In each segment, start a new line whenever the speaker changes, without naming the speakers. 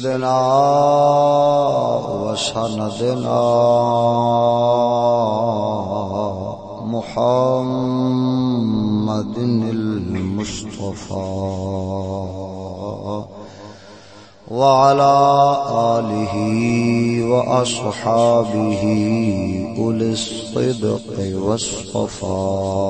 سيدنا وسندنا محمد المصطفى وعلى آله وأصحابه أولي الصدق والصفاء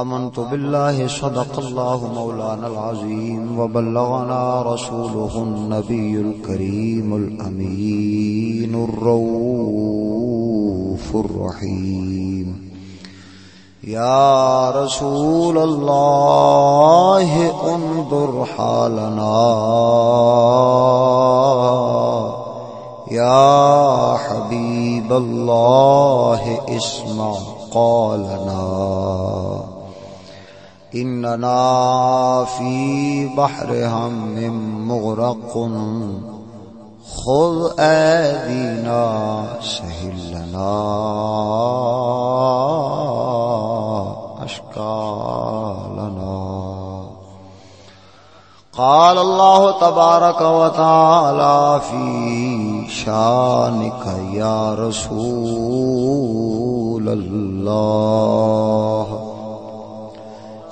آمنت بالله صدق الله مولانا العظيم وبلغنا رسوله النبي الكريم الأمين الروف الرحيم. يا رسول الله انظر حالنا. يا حبيب الله اسمع قالنا. إننا في بحر هم مغرق. خذ آذينا، سهل لنا أشكالنا. قال الله تبارك وتعالى في شانك يا رسول الله.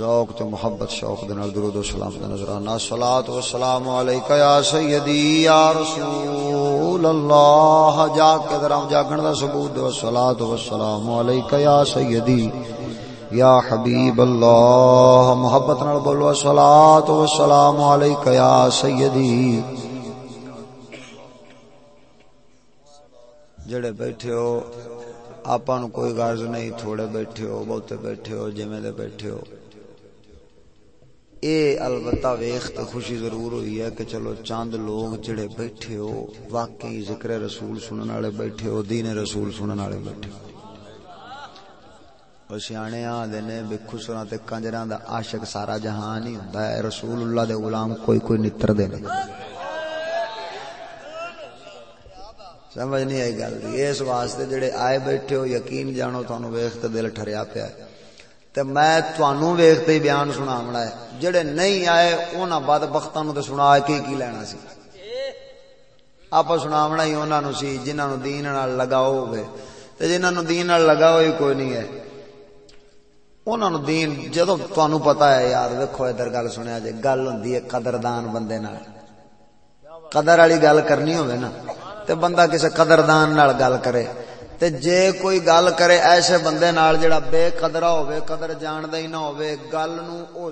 ذوق تو محبت، شوق دے نال درود و سلام دا نظرانہ صلاۃ و سلام علیکہ یا سیدی، یا رسول اللہ. جا کے درام جاگن دا ثبوت دو صلاۃ و سلام علیکہ یا سیدی، یا حبیب اللہ. محبت نال بولو صلاۃ و سلام علیکہ یا سیدی. جڑے بیٹھے ہو آپا نو کوئی غرض نہیں، تھوڑے بیٹھے ہو، بہتے بیٹھے ہو جویں دے بیٹھے ہو. اے البتہ ویخ تے خوشی ضرور ہوئی ہے کہ چلو چاند لوگ جڑے بیٹھے ہو، واقعی ذکر رسول سنن والے بیٹھے ہو، دین رسول سنن والے بیٹھے ہو۔ سیانے آندے نے بے خسراں تے کنجراں دا عاشق سارا جہان ہی ہوندا ہے، رسول اللہ دے غلام کوئی کوئی نتر دے نہیں۔ سمجھ نہیں آئی گل۔ اس واسطے جڑے آئے بیٹھے ہو، یقین جانو تھانوں ویکھ تے دل ٹھریا پیا ہے۔ تے میں تانوں ویکھتے ہی بیان سناونا ہے۔ جڑے نہیں آئے، انہاں بد وقت سنا کے کی لینا سی۔ آپ سناونا ہی انہاں نو سی، جنہاں دین لگاؤ ہوے تے جنہاں دین لگاؤ ہی کوئی نہیں ہے۔ انہوں نو دین جدو تانوں پتہ ہے، یار ویکو ادھر گل سنیا جے، گل ہوں ہے قدردان بندے نال۔ قدر والی گل کرنی ہوے نا بندہ کسی قدردان نال گل کرے۔ تے جے کوئی گل کرے ایسے بندے نال جڑا بے قدرہ ہوے قدر جاندا ہی نہ ہوے گل نو او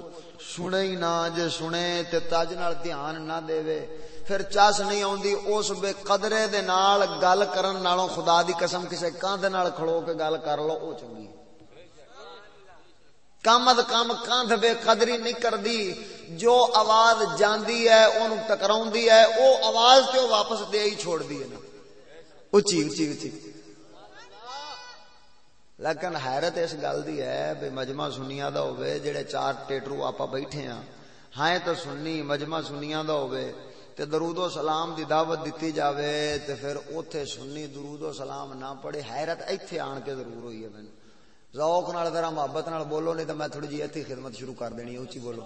سنے ہی نہ، جے سنے تے تاج نال دھیان نہ دےوے، پھر چاس نہیں آندی اس بے قدرے دے نال گل کرن نالوں خدا دی قسم کسے کان دے نال کھڑو کے گل کر لو، او چنگی کم از کم کاندھ بے قدری نہیں کردی، جو آواز جاندی ہے، اونوں ٹکراوندی ہے، او آواز تے واپس دے ہی چھوڑ دی ہے نا اچھی اچھی اچھی لیکن حیرت اس گل دی ہے بھی مجمع سنیا دا ہوئے جڑے چار ٹیٹرو آپا بیٹھے ہاں۔ ہائیں تو سنی، مجمع سنیا دا ہوئے تے درود و سلام دی دعوت دیتی جاوے تے پھر اوتھے سنی درود و سلام نہ پڑے حیرت ایتھے آن کے ضرور ہوئی ہے میں ذوق نال ذرا محبت نال بولو، نہیں تے میں تھوڑی جی ایتھے خدمت شروع کر دینی ہے، اونچی بولو۔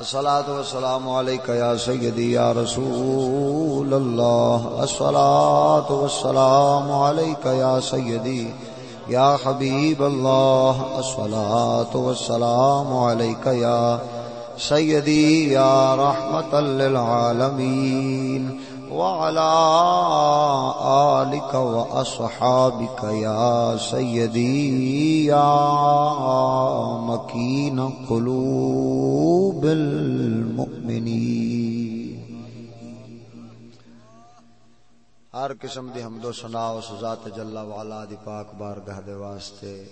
الصلاة والسلام عليك يا سيدي يا رسول الله. الصلاة والسلام عليك يا سيدي يا حبيب الله. الصلاة والسلام عليك يا سيدي يا رحمة للعالمين. وعلى آلك وأصحابك يا سيدي، يا مكين قلوب المؤمنين. ہر قسم دی حمد و ثنا اس ذات جل وعلا دی پاک بارگاہ دے واسطے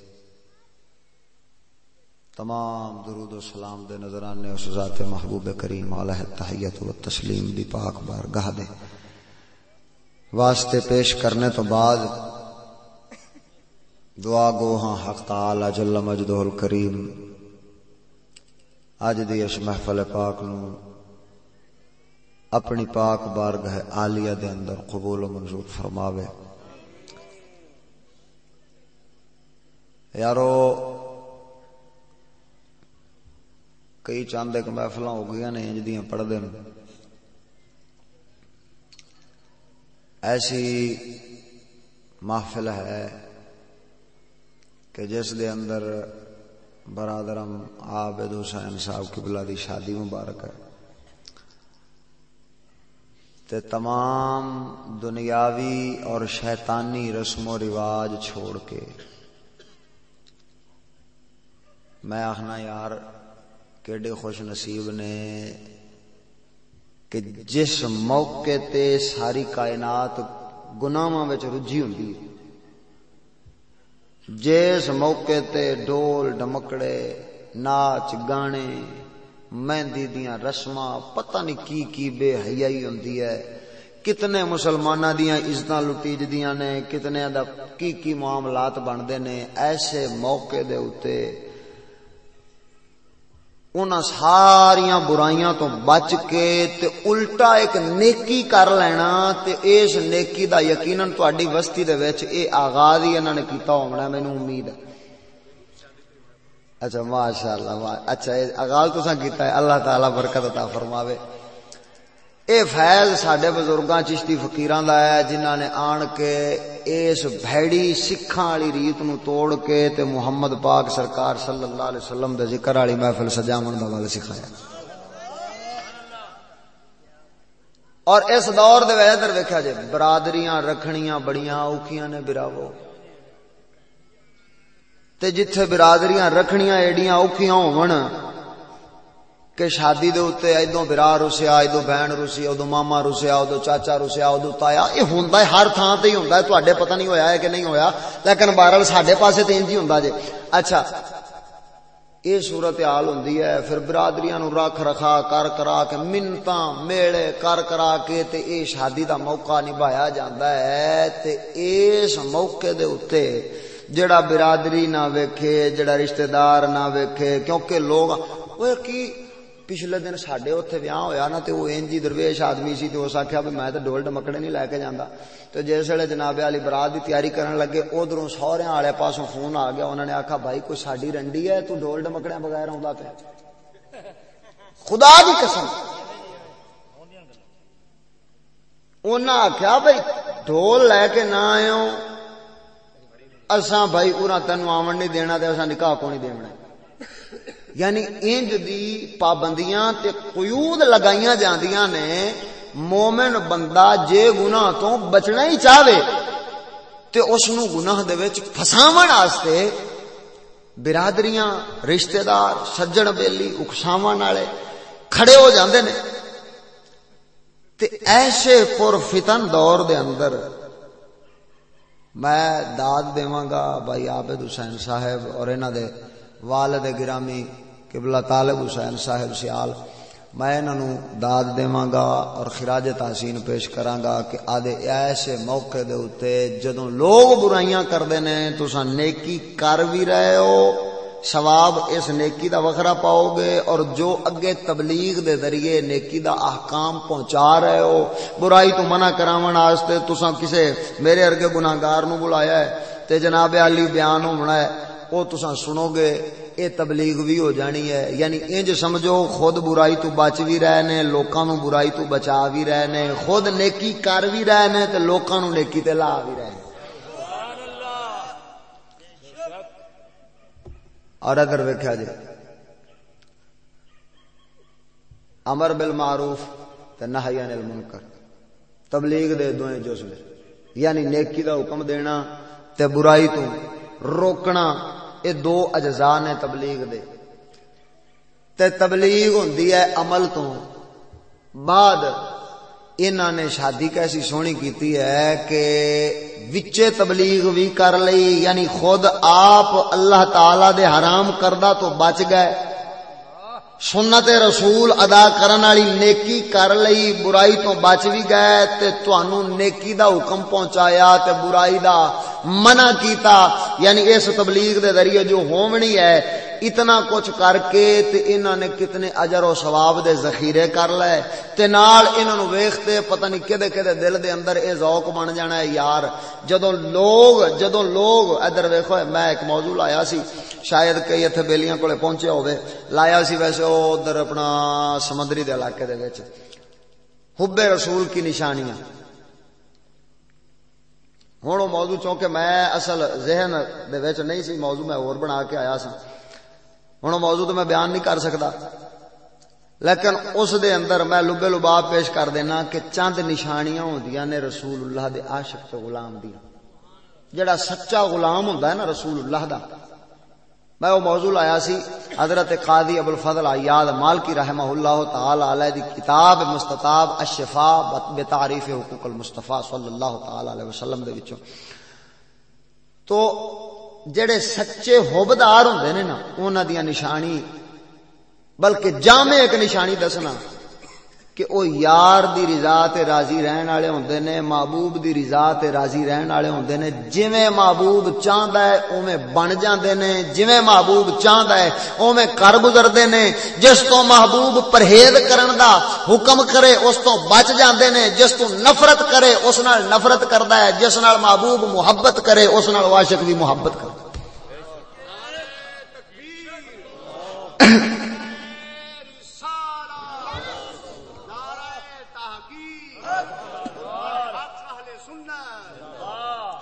تمام درود و سلام دے نظرانے اس ذات محبوب کریم علیہ التحیت و تسلیم دی پاک بارگاہ دے۔ واسطے پیش کرنے تو بعد دعا گو ہاں حق تعالی جل مجدہ الکریم اج دی اس محفل پاک نو اپنی پاک بارگاہ عالیہ دے اندر قبول و منظور فرماوے۔ یارو، کئی چاند ایک محفل ہو گئی نے، انج دیاں پڑھ دین ایسی محفل ہے کہ جس دے اندر برادرم عابد حسین صاحب قبلہ دی شادی مبارک ہے۔ تے تمام دنیاوی اور شیطانی رسم و رواج چھوڑ کے میں آخنا یار کیڈے خوش نصیب نے کہ جس موقع تے ساری کائنات گناواں وچ رجھی ہوندی ہے، جس موقع تے ڈول ڈمکڑے ناچ گانے، مہندی دیاں رسماں، پتہ نہیں کی کی بے حیائی ہوندی ہے، کتنے مسلمانہ دیاں عزتاں لٹی جدیاں نے کتنے دا کی کی معاملات بندے نے ایسے موقع دے اوتے انہاں ساریاں برائیاں تو بچ کے تے الٹا ایک نیکی کر لینا تے اس نیکی دا یقیناً تہاڈی بستی دے وچ اے آغاز ہی انہاں نے کیتا ہونا مینوں امید ہے۔ اچھا ماشاءاللہ اچھا آغاز تساں کیتا ہے۔ اللہ تعالی برکت عطا فرماوے۔ اے فیض ساڈے بزرگاں، چشتی فقیراں دا ہے، جنہاں نے آن کے اس بھیڑی سکھاں والی ریت نو توڑ کے تے محمد پاک سرکار صلی اللہ علیہ وسلم دے ذکر والی محفل سجاون دا ول سکھایا۔ اور اس دور دے وچ ادھر ویکھیا جے، برادریاں رکھنیاں بڑیاں اوکھیاں نے براوو تے جتھے برادریاں رکھنیاں ایڈیاں اوکھیاں ہون کہ شادی دے اوتے ادو برا رسیا ادو بہن رسی ادو ماما رسیا ادو چاچا رسیا ادو تایا، یہ ہوندا ہے، ہر تھان تے ہی ہوندا ہے تواڈے پتہ نہیں ہویا ہے کہ نہیں ہویا، لیکن بہرحال ساڈے پاسے تے انج ہی ہوندا جے۔ اچھا یہ صورت حال ہوندی ہے، پھر برادریاں نو رکھ رکھا، کر کرا کے منتاں میڑے کر کرا کے تے اے شادی دا موقع نبھایا جاندا ہے۔ تے اس موقع دے اوتے جڑا برادری نہ ویکھے جڑا رشتہ دار نہ ویکھے، کیونکہ لوگ وہ کی پچھلے دن سڈے اتنے ویاہ ہویا نا تو وہ انجی درویش آدمی سی تو اس آخیا بھی میں تو ڈول ڈمکڑے نہیں لے کے جانا تو جس ویلے جناب والی برات کی تیاری کرن لگے ادھر سہرے والے پاسوں فون آ گیا انہوں نے آخا بھائی کوئی ساری رنڈی ہے تو ڈول ڈمکڑے بغیر آ پہ خدا کی قسم انہیں آخیا بھائی ڈول لے کے نہ آئے اساں بھائی ارا تینوں آمن نہیں دینا تے اساں نکاح کو نہیں دینا یعنی انج دی پابندیاں تے قیود لگائیاں جاندیاں نے، مومن بندہ جے گناہ تو بچنا ہی چاہے، تے اس نو گناہ دے وچ پھساون واسطے برادریاں، رشتہ دار سجن بیلی، اکساون والے کھڑے ہو جاندے نے۔ تے ایسے پر فتن دور دے اندر، میں داد دیواں گا بھائی عابد حسین صاحب اور انہاں دے والد گرامی قبلہ طالب حسین صاحب سیال، میں انہوں داد دیواں گا اور خراج تحسین پیش کراں گا کہ آدھے ایسے موقع دے ہوتے جدوں لوگ برائیاں کر دینے تو سا نیکی کر بھی رہے ہو، ثواب اس نیکی دا وخرا پاؤ گے اور جو اگے تبلیغ دے ذریعے نیکی دا احکام پہنچا رہے ہو۔ برائی تو منع کراون واسطے تساں کسے میرے ارگے گناہگار نو بلایا ہے۔ تے جناب علی بیان ہونا ہے او تساں سنو گے، اے تبلیغ بھی ہو جانی ہے۔ یعنی انج سمجھو، خود برائی تو بچ بھی رہے نے لوکاں نو برائی تو بچا بھی رہے نے خود نیکی کر بھی رہے نے تے لوکاں نو نیکی تے لا بھی رہے اور ادھر ویکھیا جی امر بالمعروف تے نہی عن المنکر۔ تبلیغ دے دوئیں جزو یعنی نیکی دا حکم دینا تے برائی تو روکنا۔ اے دو اجزاء نے تبلیغ دے تے تبلیغ ہوندی ہے عمل تو بعد انہوں نے شادی کیسی سونی کیتی ہے کہ وچے تبلیغ بھی کر لئی یعنی خود آپ اللہ تعالی دے حرام کردہ تو بچ گئے سنت رسول ادا کرن والی نیکی کر لئی، برائی تو بچ بھی گئے تے تانوں نیکی دا حکم پہنچایا تے برائی دا منع کیتا یعنی اس تبلیغ دے ذریعے جو ہومنی ہے اتنا کچھ کر کے تے انہاں نے کتنے اجر و ثواب دے ذخیرے کر لے۔ تے نال انہاں نو ویکھتے پتہ نہیں کدے کدے دل دے اندر اے ذوق بن جانا ہے، یار، جدوں لوگ جدوں لوگ، ادھر ویکھو، میں ایک موضوع لایا سی، شاید کئی ایتھے بیلیاں کولے پہنچے ہوے لایا سی ویسے او ادھر اپنا سمندری دے علاقے دے وچ۔ حب رسول کی نشانیاں۔ ہوں موضوع چونکہ میں اصل ذہن دے وچ نہیں سی، موضوع میں اور بنا کے آیا سا ہوں موضوع تو میں بیان نہیں کر سکتا۔ لیکن اس دے اندر میں لبے لباب پیش کر دینا کہ چند نشانیاں ہوندیاں نے رسول اللہ دے عاشق تے غلام دیا جڑا سچا غلام ہوندا ہے نا رسول اللہ دا۔ میں وہ موضوع لایا سی، حضرت قاضی ابو الفضل عیاد مالکی رحمہ اللہ تعالی علیہ دی کتاب مستطاب الشفاء بتعریف حقوق المصطفی صلی اللہ تعالی علیہ وسلم دے وچوں۔ تو جڑے سچے ہوبدار ہوندے نے نا، انہاں دی نشانی، بلکہ جامع ایک نشانی دسنا کہ او یار دی رضا تے راضی رہن والے ہوندے نے، محبوب دی رضا تے راضی رہن والے ہوندے نے، جویں محبوب چاہندا ہے، اوویں بن جاندے نے، جویں محبوب چاہندا ہے، اوویں کر گزردے نے، جس تو محبوب پرہیز کرن دا حکم کرے، اس تو بچ جاندے نے، جس تو نفرت کرے، اس نال نفرت کردا ہے، جس نال محبوب محبت کرے، اس نال عاشق بھی محبت کردا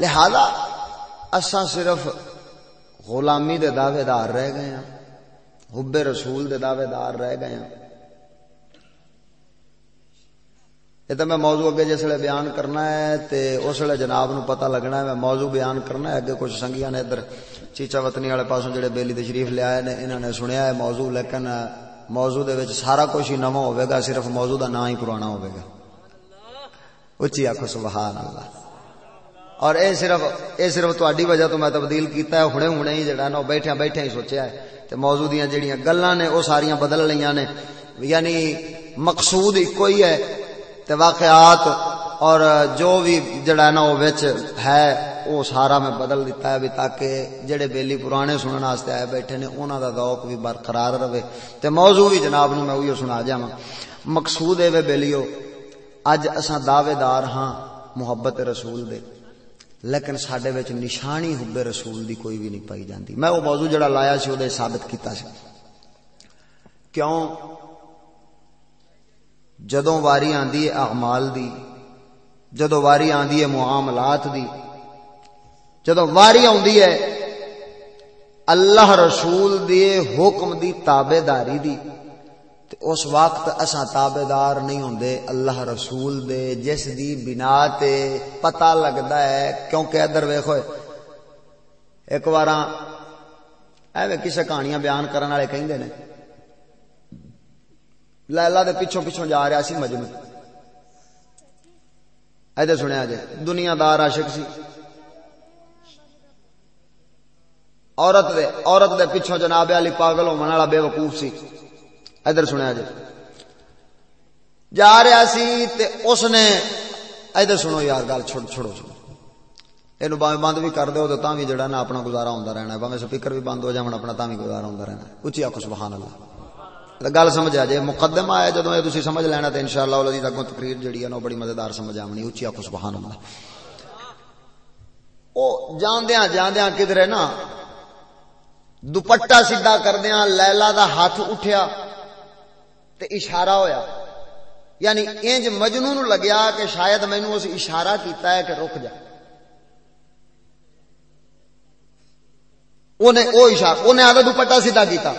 لہذا اساں صرف غلامی دے دعوے دار رہ گئے ہیں، حب رسول دے دعوے دار رہ گئے ہیں۔ یہ تو میں موضوع اگے جس ویلے بیان کرنا ہے، تے اس ویلے جناب نو پتہ لگنا ہے، میں موضوع بیان کرنا ہے۔ اگے کچھ سنگیاں نے ادھر چیچا وطنی والے پاسوں جڑے بیلی تشریف لے آئے نے انہوں نے سنیا ہے موضوع، لیکن موضوع دے وچ سارا کچھ ہی نواں ہوے گا، صرف موضوع دا نام ہی پرانا ہوے گا۔ اچھی آخو سبحان اللہ۔ اور اے صرف اے صرف تہاڈی وجہ تو میں تبدیل کیتا ہے ہنے ہنے ہی جڑا نا بیٹھے بیٹھے ہی سوچیا ہے۔ تے موضوع دیاں جڑیاں گلاں نے، او ساریاں بدل لیاں نے۔ یعنی مقصود ایکو ہی ہے۔ تے واقعات اور جو بھی جڑا نا او وچ ہے، او سارا میں بدل دیتا ہے بھی تاکہ جڑے بیلی پرانے سنن واسطے آئے بیٹھے نے، انہاں دا ذوق بھی برقرار رہے۔ تے موضوع بھی جناب نو میں اوہی سنا جاواں۔ مقصود اے وے بیلیو، اج اساں دعوے دار ہاں محبت رسول دے۔ لیکن سڈے نشانی حب رسول دی کوئی بھی نہیں پائی جاندی۔ میں وہ موضوع جڑا لایا سی وہ ثابت کیتا سی۔ کیوں؟ جدوں واری آندی ہے اعمال دی، جدوں واری آندی ہے معاملات دی جدو واری آدھی ہے اللہ رسول دے حکم دی تابے داری دی۔ اس وقت اساں تابے دار نہیں ہوندے، اللہ رسول دے، جس دی بنا تے پتہ لگتا ہے، کیونکہ ادھر ویکھو، ایک بار ایویں کسے کہانیاں بیان کرنے والے کہندے نے۔ لیلا دے پیچھوں پیچھوں جا رہا سی مجمع۔ ادھر سنیا جی دنیا دار عاشق سی۔ عورت دے عورت دے پیچھوں جناب علی پاگل ہونے والا بے وقوف سی۔ ادھر سنیا جی جا رہا سی تے اس نے ادھر سنو یار، گل چھوڑ، چھوڑو۔ چھوڑو یہ بند بھی کر دو، تو بھی جڑا نا اپنا گزارا ہوتا رہنا۔ ہے سپیکر بھی بند ہو جائے اپنا بھی گزارا ہوتا رہنا۔ اچھی آخو سبحان اللہ۔ گل سمجھ آ جائے مقدم آیا جدو یہ سمجھ لینا تو ان شاء اللہ اگوں تقریر جی ہے نا بڑی مزیدار سمجھ آنی اچھی آخو سبحان اللہ۔ وہ جاندیا جاندیا کدھر ہے نا؟ دوپٹا سیدھا کردیا لیلا دا ہاتھ اٹھیا۔ تے اشارہ ہویا۔ یعنی انج مجنو نو لگیا کہ شاید مینو اس اشارہ کیتا ہے کہ رک جا۔ انہیں او اشارہ انہیں آگے دوپٹا سیدھا کیتا۔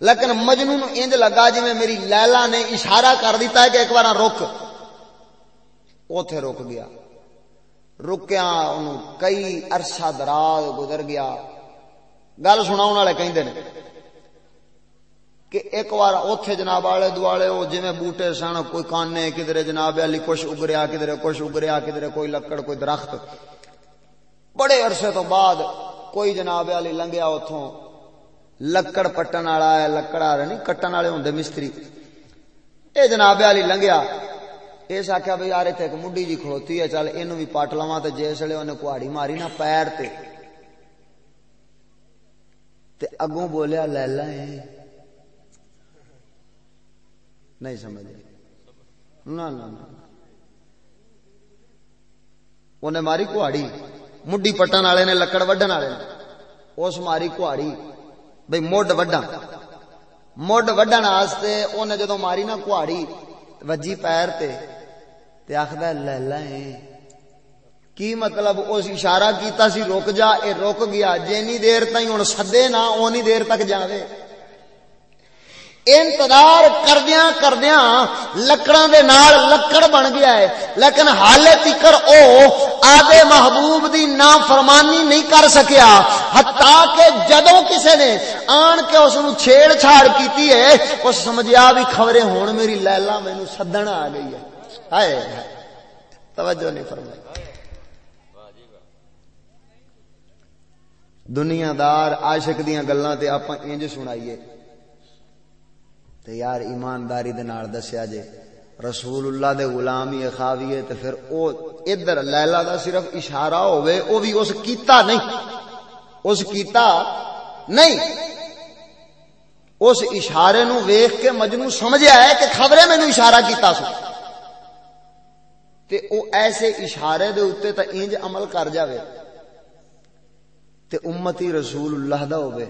لیکن مجنو نو انج لگا جی میں میری لیلا نے اشارہ کر دیتا ہے کہ ایک بار رک۔ اوتھے رک گیا۔ رکیا انہوں کئی عرصہ دراز گزر گیا۔ گل سنا والے کہیں کہ ایک بار اوتھے جناب آلے دوالے وہ جی بوٹے سن، کوئی کانے کدھر جناب، علی کچھ اگریا کدھر کچھ اگریا کدھر کوئی لکڑ، کوئی درخت۔ بڑے عرصے تو بعد کوئی جناب علی لنگیا اتوں لکڑ پٹن والا ہے، لکڑ آ رہے نہیں، کٹن والے ہوں مستری۔ اے جناب علی لنگیا اس آخیا بھائی یار اتنے ایک مڈی جی کھڑوتی ہے، چل یہ بھی پٹ لوا تو جس ویلے انہیں کہاڑی ماری نا پیر تے۔ تے اگوں بولیا، لیلا ہے نہیں سمجھ نہ انہیں ماری کہاڑی۔ مڈی پٹن والے نے، لکڑ وڈن والے نے۔ اس ماری کہاڑی۔ بھائی مڈ وڈا مڈ وڈن واسطے انہیں جدو ماری نا کہاڑی، وجی پیر تے۔ تے آخد لیلا کی مطلب؟ اس اشارہ کیتا سی، رک جا، اے رک گیا۔ جینی دیر تھی ہوں سدے نہ اونی دیر تک جاوے۔ انتظار کردیا کردیا لکڑا دے نال لکڑ بن گیا ہے۔ لیکن حالے تکر او آدھے محبوب دی نا فرمانی نہیں کر سکیا۔ حتا کہ جدو کسے نے آن کے اس نو چھیڑ چھاڑ کیتی ہے، اس سمجھیا بھی خبریں ہون میری لیلا میں نو سدن آ گئی ہے۔ ہائے۔ توجہ نہیں فرمائی۔ دنیا دار عاشق دیاں گلاں تے آپاں انج سنائیے۔ تے یار ایمانداری دے نال دسیا جے رسول اللہ دے غلامی خاویے تے پھر او ادھر لیلا دا صرف اشارہ ہوئے او بھی اس کیتا نہیں۔ اس کیتا نہیں۔ اس اشارے نو ویخ کے مجنو سمجھیا ہے کہ خبریں میں نو اشارہ کیتا سو تے او ایسے اشارے دے اتے تا انج عمل کر جاوے۔ تے امتی رسول اللہ دا ہوئے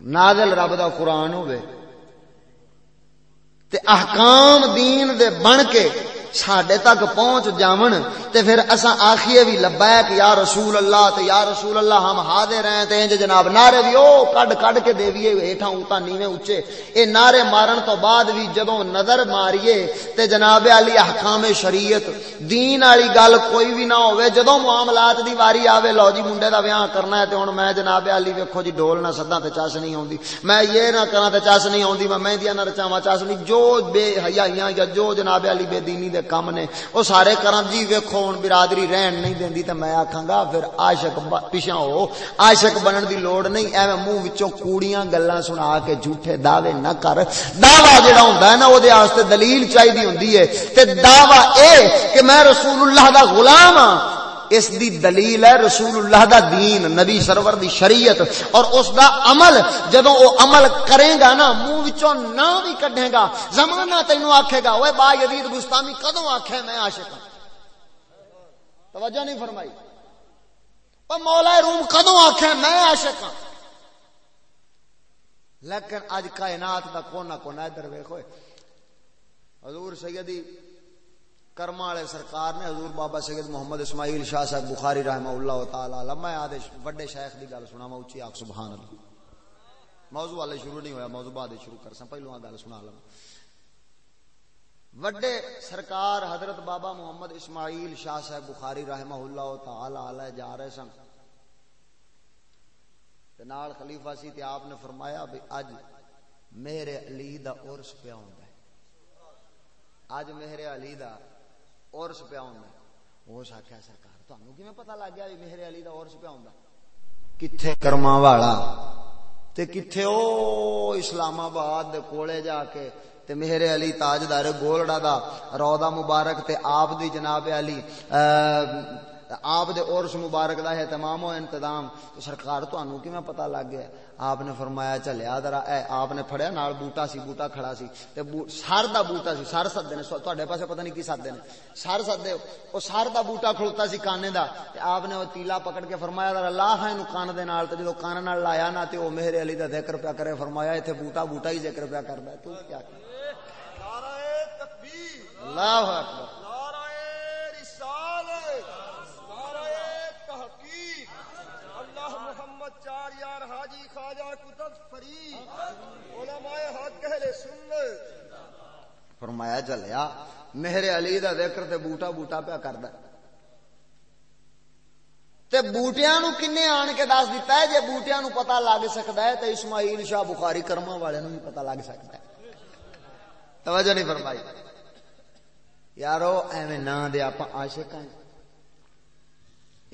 نازل رب دا قرآن ہوئے تے احکام دین دے بن کے ساڈے تک پہنچ جاون تے پھر اساں آکھیے بھی لبیک، یا رسول اللہ، تے یا رسول اللہ، ہم حاضر ہیں، تے انج جناب نعرے بھی او کڈ کڈ کے دیویے ہیٹھاں اوتا نیویں اونچے۔ اے نعرے مارن تو بعد بھی جدوں نظر ماریے، تے جناب علی احکام شریعت، دین والی گل کوئی بھی نہ ہوے جدوں معاملات دی واری آوے، لو جی منڈے دا بیاہ کرنا ہے، تے ہن میں جناب علی ویکھو جی ڈول نہ سداں تے چاس نہیں ہوندی میں یہ نہ کراں تے چاس نہیں ہوندی میں مہندیاں نہ رچاواں چاس نہیں۔ جو بے حیائیاں یا جو جناب علی بے دینی دے کام نے۔ وہ سارے کرن جی ویکھو، ہن برادری رہن نہیں دیندی تے میں آکھاں گا، پھر عاشق پیچھے ہو۔ عاشق بنن دی لوڑ نہیں، ایویں منہ وچوں کوڑیاں گلاں سنا کے جھوٹے دعوے نہ کر۔ دعوی جڑا ہوندا ہے نا، او دے واسطے دلیل چاہیے ہوندی ہے۔ تے دعوی اے کہ میں رسول اللہ دا غلام ہاں۔ اس دی دلیل ہے رسول اللہ دا دین، نبی سرور دی شریعت، اور اس دا عمل۔ جدو او عمل کرے گا نا، منہ وچوں نہ بھی کڈے گا۔ زمانہ تینو آکھے گا اوے با یزید گستامی، کدوں آکھے میں عاشق ہوں توجہ نہیں فرمائی۔ او مولا روم، کدوں آکھے میں عاشق ہوں لیکن اج کائنات دا کونا کونا ادھر ویکھو۔ حضور سیدی کرم والے سرکار نے حضور بابا سید محمد اسماعیل شاہ صاحب بخاری رحمہ اللہ تعالی میں آدھے بڑے شیخ دی گل سنا میں اچھی آخ سبحان اللہ۔ موضوع والے شروع نہیں ہویا، موضوع بعد شروع کر سا پہلو گل سنا لوں وڈے سرکار حضرت بابا محمد اسماعیل شاہ صاحب بخاری رحمہ اللہ تعالی علیہ جا رہے سن۔ نال خلیفہ سی تے آپ نے فرمایا بھی اج میرے علی دا عرس پیا ہوندا ہے۔ اج میرے علی دا عرس پیا ہوں اس آخیا سرکار؟ تانوں کیویں پتا لگ گیا میرے علی کا عرس پیا ہوں کتھے کرما والا تے کتھے او اسلام آباد دے کولے جا کے تے میرے علی تاجدار گولڑا دا روضہ مبارک تے آپ دی جناب علی آپ دے عرس مبارک دا ہے تمام و انتظام۔ تو سرکار تو انو کی میں پتہ لگ گیا؟ آپ نے فرمایا چلیا ذرا اے آپ نے پھڑیا نال بوٹا سی بوٹا کھڑا سی۔ تے سر دا بوٹا سی سر سدے نے۔ تواڈے پاسے پتہ نہیں کی سدے نے۔ سر سدے او سر دا بوٹا کھڑوتا سی کانے دا۔ تے آپ نے او تیلا پکڑ کے فرمایا ذرا لا ہے نو کان دے نال۔ تے جدوں کان نال لایا نا تے او میرے علی دا ذکر پیا کرے۔ فرمایا ایتھے بوٹا بوٹا ہی ذکر پیا کردا تو کیا؟ نعرہ تکبیر۔ اللہ اکبر۔
شاہ محمد چار یار حاجی خواجہ کتب فری علماء حق، اہل سنت۔
فرمایا چلیا میرے علی دا ذکر تے بوٹا بوٹا پیا کردا تے بوٹیاں نو کنے آن کے دس دیتا ہے، جے بوٹیاں نو پتہ لگ سکدا ہے تے اسماعیل شاہ بخاری کرما والے نو بھی پتہ لگ سکدا ہے۔ توجہ نہیں فرمائی۔ یارو، ایویں نہ دے اپا عاشق ہیں۔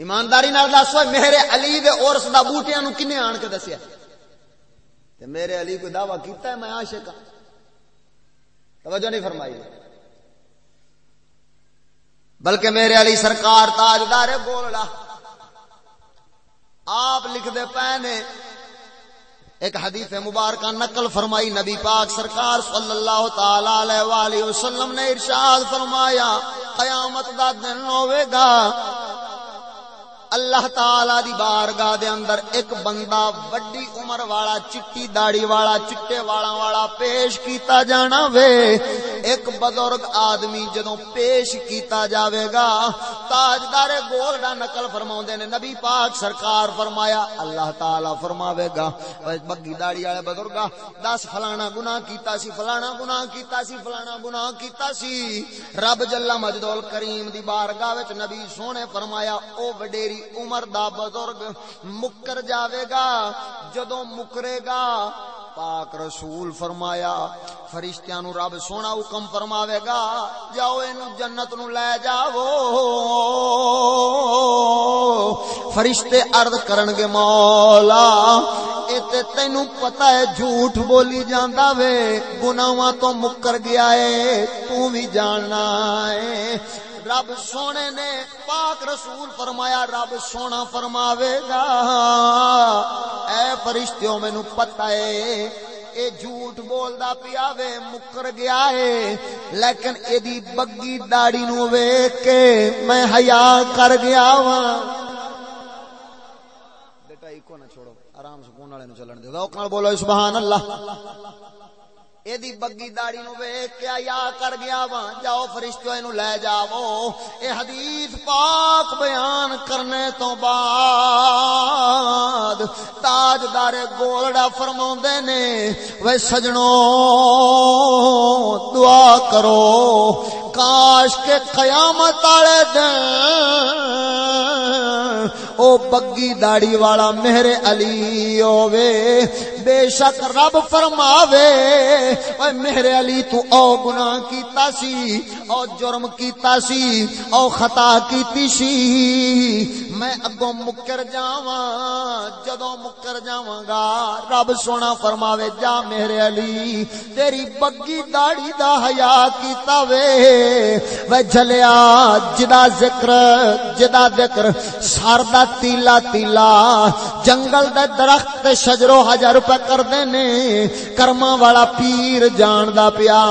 ایمانداری نال دسو میرے علی دے عرس دا بوٹیاں نو کنے آن کے دسیا؟ تے میرے علی کوئی دعویٰ کیتا ہے؟ میں عاشق ہاں۔ توجہ نہیں فرمائی۔ بلکہ میرے علی سرکار تاجدار بولڑا آپ لکھ دے پہنے ایک حدیث مبارکہ نقل فرمائی نبی پاک سرکار صلی اللہ تعالی علیہ وآلہ وسلم نے ارشاد فرمایا، قیامت دا دن ہوئے گا۔ اللہ تعالی دی بارگاہ دے اندر ایک بندہ وڈی عمر والا، چٹی داڑی والا، چٹے والا والا پیش کیتا جانا وے۔ ایک بزرگ آدمی جدوں پیش کیتا جاوے گا، تاجدار گولڈا نقل فرماؤں نے، نبی پاک سرکار فرمایا، اللہ تعالی فرماوے گا۔ بگی داڑی والے بزرگا دس فلانا گناہ کیتا سی، فلانا گناہ کیتا سی، فلانا گناہ کیتا سی۔ رب جل مجدول کریم دی بارگاہ وچ نبی سونے فرمایا، او وڈیری عمر دا بزرگ مکر جاوے گا جدو مکرے گا، پاک رسول فرمایا، فرشتیاں نو رب سونا حکم فرماوے گا، جاؤ اینو جنت نو لے جاؤ۔ فرشتے عرض کرن گے، مولا، اے تے تینو پتہ ہے جھوٹ بولی جاندا وے، گناہاں تو مکر گیا ہے، تو بھی جاننا ہے۔ رب سونے نے پاک رسول فرمایا، رب سونا فرماوے گا۔ اے فرشتوں مینو پتا ہے، اے جھوٹ بولدا پیا وے، مکر گیا ہے۔ لیکن اے دی بگی داڑی نو ویکھ کے میں حیا کر گیا وا بیٹا ایکو نہ چھوڑو، آرام سکون والے نو چلن دے۔ ذوق نال بولو، سبحان اللہ۔ ایدی بگی داڑی نو ویکھ کے یا کر گیا وا جاؤ فرشتوں اینو لے جاؤ اے حدیث پاک بیان کرنے تو بعد تاجدار گولڑا فرماوندے نے وے سجنوں دعا کرو کاش کے قیامت والے دن او بگی داڑی والا میرے علی ہووے، بے شک رب فرماوے اوے میرے علی تو او گناہ کیتا سی، او جرم کیتا سی، او خطا کیتی سی۔ میں اگوں مکر جاواں، جدوں مکر جاواں گا، رب سونا فرماوے، جا میرے علی، تیری بگی داڑی دا حیا کیتا وے۔ وے جلیا جدا ذکر جدا ذکر سر دا تیلا تیلا جنگل دے درخت تے شجرو حجر پہ کردے نے۔ کرما والا پیر جاندا پیا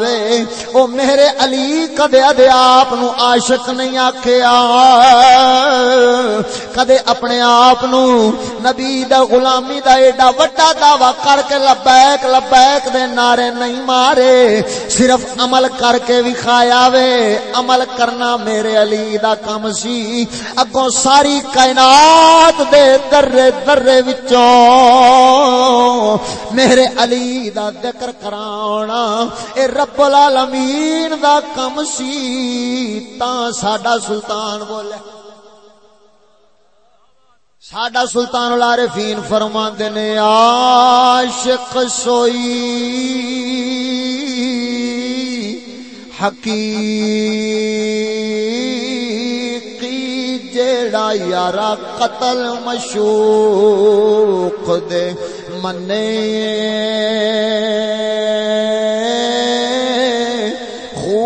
وے۔ او میرے علی کدے ادے آپ نو عاشق نہیں آکھیا۔ کدے اپنے آپ نو نبی دا غلامی دا ایڈا وڈا دعوی کر کے لبیک لبیک دے نعرے نہیں مارے۔ صرف عمل کر کے وکھایا وے۔ عمل کرنا میرے علی دا کم سی۔ اگوں ساری کر کائنات دے درے درے وچوں میرے علی دا ذکر کرانا، اے رب العالمین دا کم سی، تا ساڈا سلطان بولے۔ ساڈا سلطان العارفین فرماندے نے، عاشق سوئی۔ حقیقی جیڑا یارا قتل مشوق دے منے۔ خو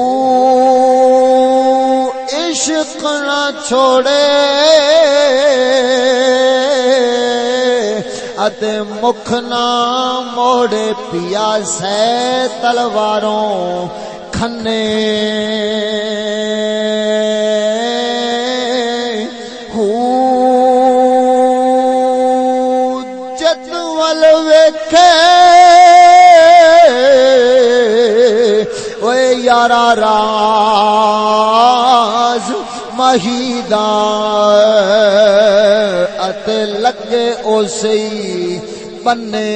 عشق نہ چھوڑے۔ اتے مکھ نہ موڑے۔ پیا سے تلواروں کھنے۔ ویکھے اوے یارا راز مہیدان ات لگے اسی بنے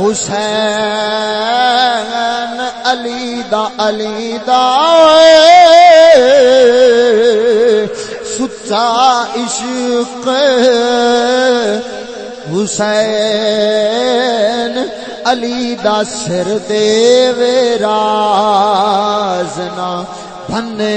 حسین۔ علی دا علی دا سچا عشق حسین علی دا سر دے راز نہ بھنے۔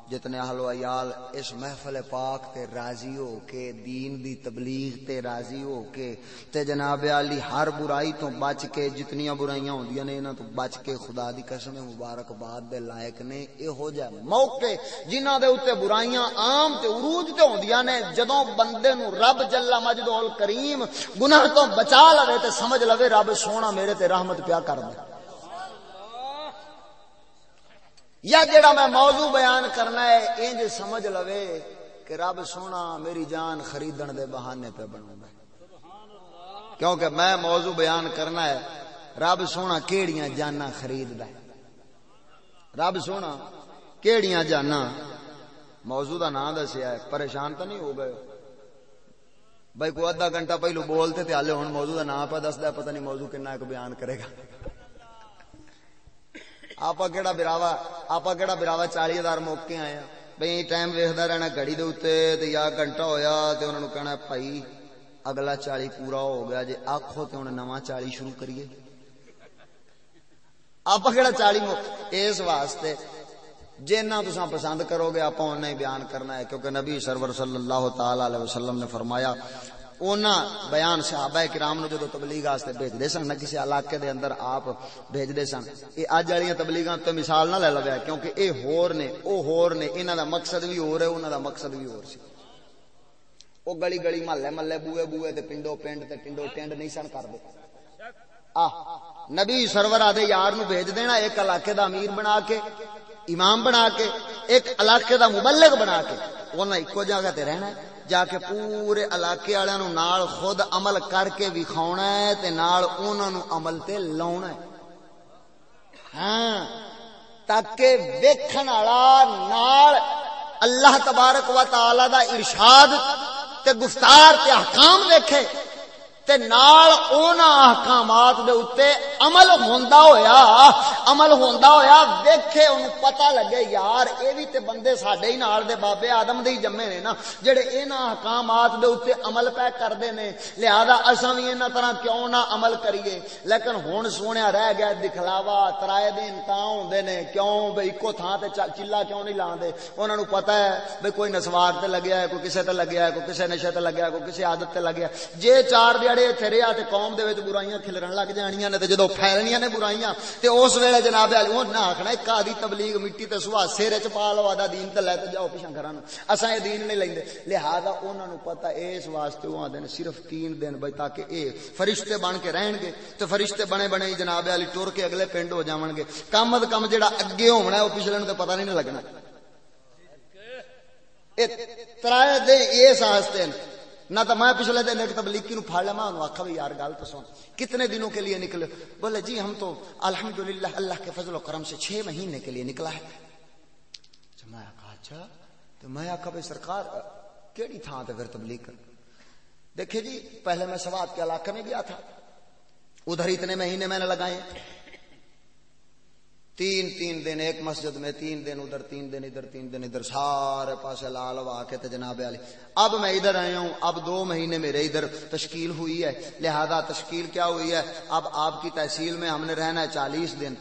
جتنے اہل و عیال اس محفل پاک تے راضی ہو کے، دین دی تبلیغ تے راضی ہو کے، تے جناب علی ہر برائی تو بچ کے جتنیاں برائیاں ہوندیاں نے، انہاں تو بچ کے خدا دی قسم مبارک باد دے لائق نے۔ اے ہو جائے موقع جنہاں دے اوتے برائیاں عام تے عروج تے ہوندیاں نے، جدوں بندے نو رب جل مجد کریم گناہ تو بچا لوے تے سمجھ لوے رب سونا میرے تے رحمت پیا کر دے۔ یا جڑا میں موضوع بیان کرنا ہے انج سمجھ لوے کہ رب سونا میری جان خریدن دے بہانے پہ بنوں گا۔ کیونکہ میں موضوع بیان کرنا ہے، رب سونا کیڑیاں جانا خرید ہے۔ رب سونا کیڑیاں جانا موضوع کا نام دسیا ہے، پریشان تو نہیں ہو گئے بھائی کوئی ادھا گھنٹہ پہلو بولتے تھے ہوں موضوع کا نام پہ دستا پتہ نہیں موضوع کنا ایک بیان کرے گا۔ آپ کہڑا براوا آپ کہڑا براوا چالی ہزار موقع آئے بھائی ٹائم ویکتا رہنا گڑی دے یا گھنٹہ ہویا تو انہوں نے کہنا بھائی اگلا چالی پورا ہو گیا جی آخو تو ہوں نواں چالی شروع کریے۔ آپ کہڑا چالی اس واسطے جنا تسا پسند کرو گے آپ ہی بیان کرنا ہے کیونکہ نبی سرور صلی اللہ تعالی علیہ وسلم نے فرمایا اونا بیان صحابہ کرام نو جدو تبلیغ واسطے بھیجدے سن، نہ کسی علاقے دے اندر آپ بھیجدے سن۔ اے اج والیاں تبلیغاں تو مثال نہ لے لویا کیونکہ اے ہور نے، او ہور نے، انہاں دا مقصد بھی ہور ہے، انہاں دا مقصد بھی ہور سی۔ او گلی گلی محلے محلے، بوئے بوئے تے پنڈو پنڈ تے ٹنڈو ٹنڈ نہیں سن کردے آ، نبی سرور آدھے یار نو بھیج دینا، ایک علاقے دا امیر بنا کے، امام بنا کے، ایک علاقے دا مبلغ بنا کے۔ انہاں اکو جگہ تے رہنا ہے۔ جا کے پورے علاقے والوں نال خود عمل کر کے وکھاونا ہے تے نال انہاں نو عمل تے لاونا ہے ہاں تاکہ ویکھن والا نال اللہ تبارک و تعالی دا ارشاد تے گفتار تے احکام ویکھے تے نال اونا احکامات دے اتے عمل ہوندا ہویا، عمل ہوندا ہویا، ویکھے اون پتہ لگے یار اے وی تے بندے ساڈے ہی نال دے بابے آدم دے ہی جمے نے نا، جڑے انہاں احکامات دے اتے عمل پہ کردے نے، لہذا اساں وی انہاں طرح کیوں نہ عمل کریے؟ لیکن ہن سونیا رہ گیا دکھلاوا، ترائے دن تاں ہوندے نے، کیوں بھئی اکو تھاں تے چلا کیوں نہیں لاندے؟ انہاں نو پتہ ہے بھئی کوئی نسوار تے لگیا ہے، کوئی کسے تے لگیا ہے، کوئی کسے نشے تے لگیا ہے، کوئی کسے عادت تے لگیا ہے۔ جے چار دیڑے جڑے اتنے رہا تو قوم دے وچ برائیاں کھلرن لگ جانیا نے جدو پھیلنیا نے برائیاں، تے اس ویلے جناب وہ نہ آخنا ایک آدھی تبلیغ مٹی تے سوا سیر چ پا لو، آدھا دین تے لے تے جاؤ پیچھا گھر اصا یہ دین نہیں لیندے۔ لہذا انہوں نے پتا اس واسطے وہ آدھے صرف تین دن بھائی تاکہ اے فرشتے بن کے رہن گے تو فرشتے بنے بنے جناب والی ٹور کے اگلے پنڈ ہو جاون گے۔ کم از کم جہاں اگے ہونا ہے، وہ پچھلے تو پتا نہیں لگنا۔ ترائے دے اس واسطے۔ نہ تو میں پچھلے دن ایک تبلیغی نو پھاڑ لما انہوں آکھا بھی یار گال تو سن۔ کتنے دنوں کے لیے نکلے بولے جی ہم تو الحمدللہ اللہ کے فضل و کرم سے چھ مہینے کے لیے نکلا ہے۔ اچھا، میں کہا اچھا تو میں آکھا بھی سرکار، کیڑی تھا تے پھر تبلیغ کر؟ دیکھیں جی پہلے میں سوات کے علاقے میں گیا تھا۔ ادھر اتنے مہینے میں نے لگائے۔ تین تین دن ایک مسجد میں، تین دن ادھر، تین دن ادھر، تین دن ادھر، سارے پاس لال وا کے جناب علی۔ اب میں ادھر آیا ہوں، اب دو مہینے میرے ادھر تشکیل ہوئی ہے۔ لہذا تشکیل کیا ہوئی ہے؟ اب آپ کی تحصیل میں ہم نے رہنا ہے چالیس دن۔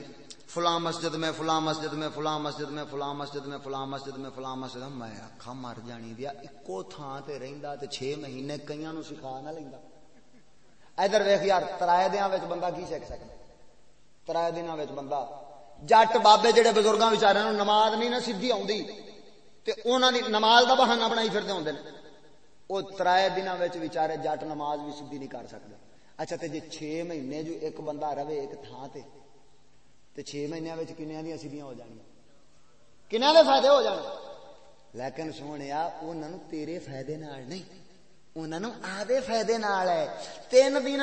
فلاں مسجد میں، فلاں مسجد میں، فلاں مسجد میں، فلاں مسجد میں، فلاں مسجد میں، فلاں مسجد میں۔ آخا مر جانی دیا، اکو تھان تے رہندا تے چھ مہینے کئی نو سکھا نہ لیندا۔ ادھر ویکھ یار، ترائے دیاں وچ بندہ کی سیکھ سکدا ترائے دناں وچ بندہ جٹ بابے جڑے بزرگاں بچارے نماز نہیں نہ سیدھی آوندی تے انہاں دی نماز دا بہانہ بنائی پھردے ہوندے نے او ترائے دناں وچ بیچارے جٹ نماز بھی سیدھی نہیں کر سکدے اچھا تے جے 6 مہینے جو ایک بندہ رہے ایک تھاں تے تے 6 مہینیاں وچ کنیاں دی سیدھیاں ہو جانیاں کنیاں دے فائدے ہو جانے لیکن سونیا انہاں نو تیرے فائدے نال نہیں انہوں آدھے فائدے نال ہے تین دن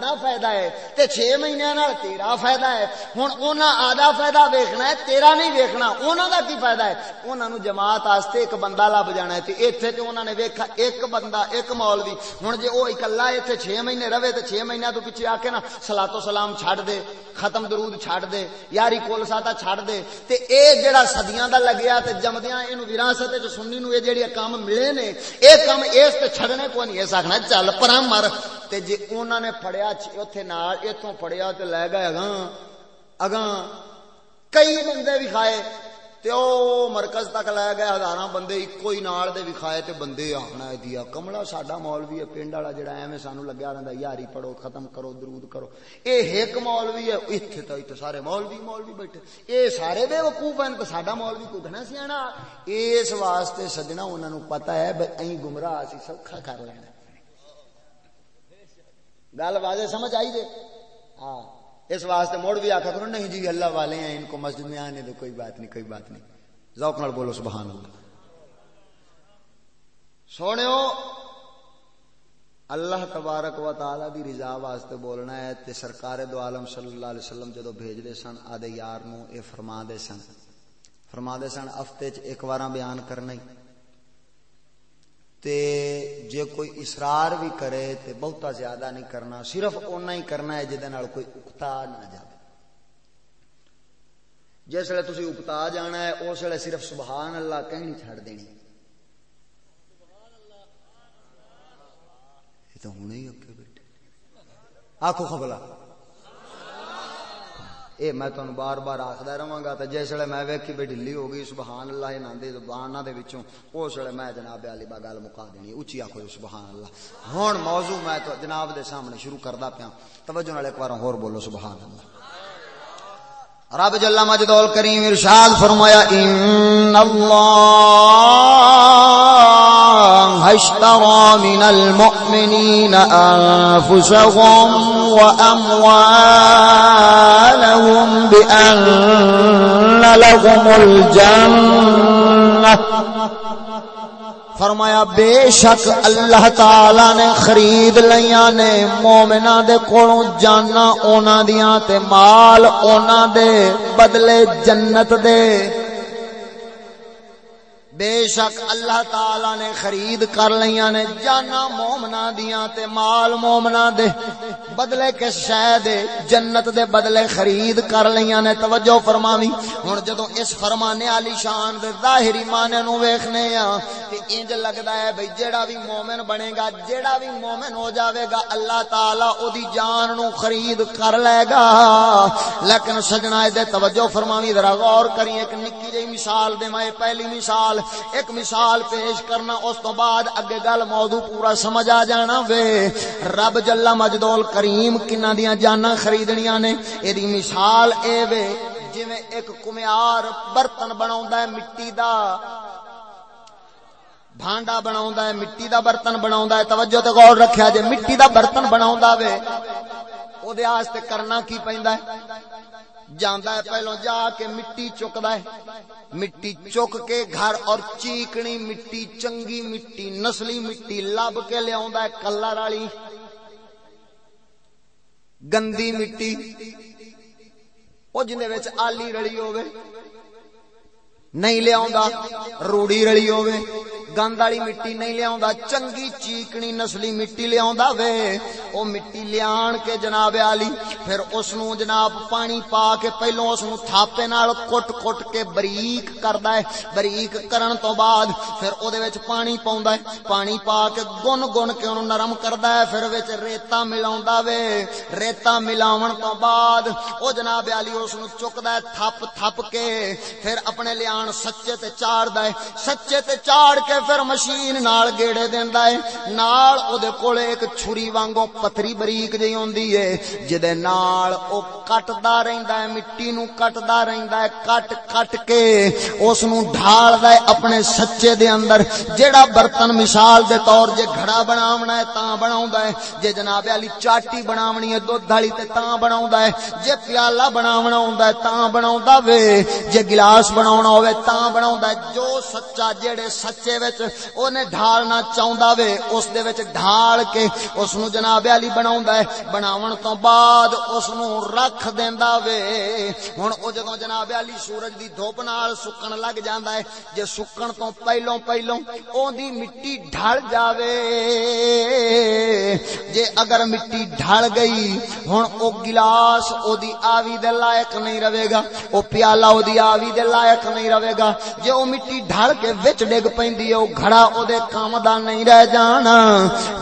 دا فائدہ ہے تے چھ مہینے نال تیرا فائدہ ہے ہوں انہاں آدھا فائدہ ویکھنا ہے تیرا نہیں ویکھنا انہاں دا کی فائدہ ہے انہاں نو جماعت واسطے ایک بندہ لب جانا ہے تے ایتھے تے انہاں نے ویکھا ایک بندہ ایک مولوی ہن جے او اکلا ایتھے چھ مہینے رہے تے چھ مہینے تو پیچھے آ کے نا صلاۃ و سلام چھڈ دے ختم درود چھڈ دے یاری کول ساتا چھڈ دے تے اے جڑا صدیاں دا لگیا تے جمدیاں اینو وراثت وچ سنی نو اے جڑے کام ملے نے اے کام اس تے چھڑنے کو نہیں اس آخنا، چل پر مر۔ تے جی انہوں نے پھڑیا اتنے نال اتوں پھڑیا تو لے گئے اگاں اگاں۔ کئی بندے بھی کھائے تے او مرکز تک لے گئے ہزار بندے ایکو ہی نال دے وکھائے تے بندے آخنا دیا کملا ساڈا مولوی ہے، پنڈ والا جڑا ایویں سانو لگیا رہندا یاری پڑھو، ختم کرو، درود کرو۔ اے ایک مولوی ہے، ایتھے تے ایتھے سارے مولوی مولوی بیٹھے۔ اے سارے بے وقوف ہیں تے ساڈا مولوی کوئی گھنا سیاںا اس واسطے سجنا، انہاں نو پتہ ہے بھئی ایں گمراہ اسی سوکھا کر لینا۔ گل واضح سمجھ آئی جے ہاں۔ اس واسطے موڑ بھی آخا کرو، نہیں جی اللہ والے ہیں، ان کو مسجد میں آنے دو، کوئی بات نہیں، کوئی بات نہیں۔ ذوق نال بولو، سبحان اللہ۔ سونے اللہ تبارک و تعالی دی رضا واسطے بولنا ہے تے سرکار دو عالم صلی اللہ علیہ وسلم جدو بھیج دے سن، آدھے یار نو اے فرما دے سن۔ فرما دے سن، ہفتے چ ایک بار بیان کرنا ہی۔ تے جے کوئی اسرار بھی کرے تے بہتا زیادہ نہیں کرنا، صرف اونا ہی کرنا ہے جہد کوئی اکتا نہ جائے جس ویلے تھی اکتا جانا ہے، اس ویلے صرف سبحان اللہ کہیں نہیں چھڑ دینی۔ یہ تو ہونے ہی اوکے بیٹھے آخو خبلا۔ اے میں تمہیں بار بار آخدا رہا گا تو جس ویلے میں ویکھی بھی ڈلی ہو گئی سبحان اللہ انہاں دے زباناں دے وچوں، اس ویلے میں جناب علی با گل مکا دینی، اونچی آکھو سبحان اللہ ہن موضوع میں تو جناب دے سامنے شروع کردا پیا توجہ نال ایک بار اور بولو سبحان اللہ رب جل مجد کریم ارشاد فرمایا، ان اللہ اشترى من المؤمنین انفسهم واموالهم بان لهم الجنہ فرمایا، بے شک اللہ تعالی نے خرید لیاں نے مومنا دے کولوں جانا اونا دیاں تے مال اونا دے بدلے جنت دے۔ بے شک اللہ تعالی نے خرید کر لیاں نے جانا مومنا دیاں تے مال مومنا دے بدلے کس شے دے جنت دے بدلے خرید کر لیاں نے توجہ فرماوی ہن جدوں اس فرمانے علی شان دے ظاہری معنی نو ویکھنے ہاں کہ انج لگدا ہے بھئی جیڑا بھی مومن بنے گا، جیڑا بھی مومن ہو جاوے گا، اللہ تعالی او دی جان نو خرید کر لے گا۔ لیکن سجنا دے توجہ فرماوی، ذرا غور کریں ایک نکی جئی مثال دے میں پہلی مثال ایک مثال پیش کرنا، اس تو بعد اگے گل موضوع پورا سمجھ آ جانا وے۔ رب جلا مجدول کریم کنہ دیاں جانا خریدنیاں نے؟ اے دی مثال اے وے، جویں ایک کمیار برتن بناوندا ہے مٹی دا۔ بھانڈا بناوندا ہے، مٹی دا برتن بناوندا ہے۔ توجہ تے غور رکھیا جے، مٹی دا برتن بناوندا وے او دے واسطے کرنا کی پیندا ہے؟ جاندا ہے، پہلو جا کے مٹی چکدا ہے۔ مٹی چک کے گھر اور چیکنی مٹی، چنگی مٹی، نسلی مٹی لب کے لیا کلر والی۔ گندی مٹی۔ وہ جن آلی رلی ہوئے نہیں لیا روڑی رلی ہوئے گند والی مٹی نہیں لیا چنگی چیکنی نسلی مٹی لیا وے۔ او مٹی لیا کے جناب آلی پھر اس نو جناب پانی پا کے پہلو اس نو تھاپے نال کٹ کٹ کے بریک کردا ہے۔ بریک کرن تو بعد پھر او دے وچ پانی پاوندا ہے۔ پانی پا کے گن گن کے اونوں نرم کردا ہے، پھر وچ ریتا ملاوندا وے۔ ریتا ملاون تو بعد او جناب علی اس نو چکدا ہے، تھپ تھپ کے پھر اپنے لیان سچے تے چاڑ دا ہے۔ سچے تے چاڑ کے پھر مشین نال گیڑے دیندا ہے نال او دے کولے ایک چھری وانگوں پتری بریک جئی ہوندی ہے جدے نال او کٹدا رہندا ہے مٹی نو کٹدا رہندا ہے کٹ کٹ کے اس نو ڈھالدا ہے اپنے سچے دے اندر جیڑا برتن مثال دے طور جے گھڑا بناونا ہے تاں بناوندا ہے جے جناب علی چاٹی بناونی ہے دودھ والی تے تاں بناوندا ہے جے پیالہ بناونا ہوندا ہے تاں بناوندا وے جے گلاس بناونا ہوے تاں بناوندا ہے جو سچا جیڑے سچے وچ اونے ڈھالنا چاہندا وے اس دے وچ ڈھال کے اس نو جناب علی بناوندا ہے بناون تو بعد اس نو رکھ دیندا وے ہن او جدوں جناب علی سورج دی دھوپ نال سکن لگ جاندا ہے جے سکن تو پہلوں پہلوں اوندی مٹی ڈھل جاوے جے اگر مٹی ڈھل گئی ہن او گلاس او دی آوی دے لائق نہیں رہے گا او پیالہ او دی آوی دے لائق نہیں رہے گا جے او مٹی ڈھل کے وچ ڈگ پیندی ہے او گھڑا او دے کام دا نہیں رہ جانا۔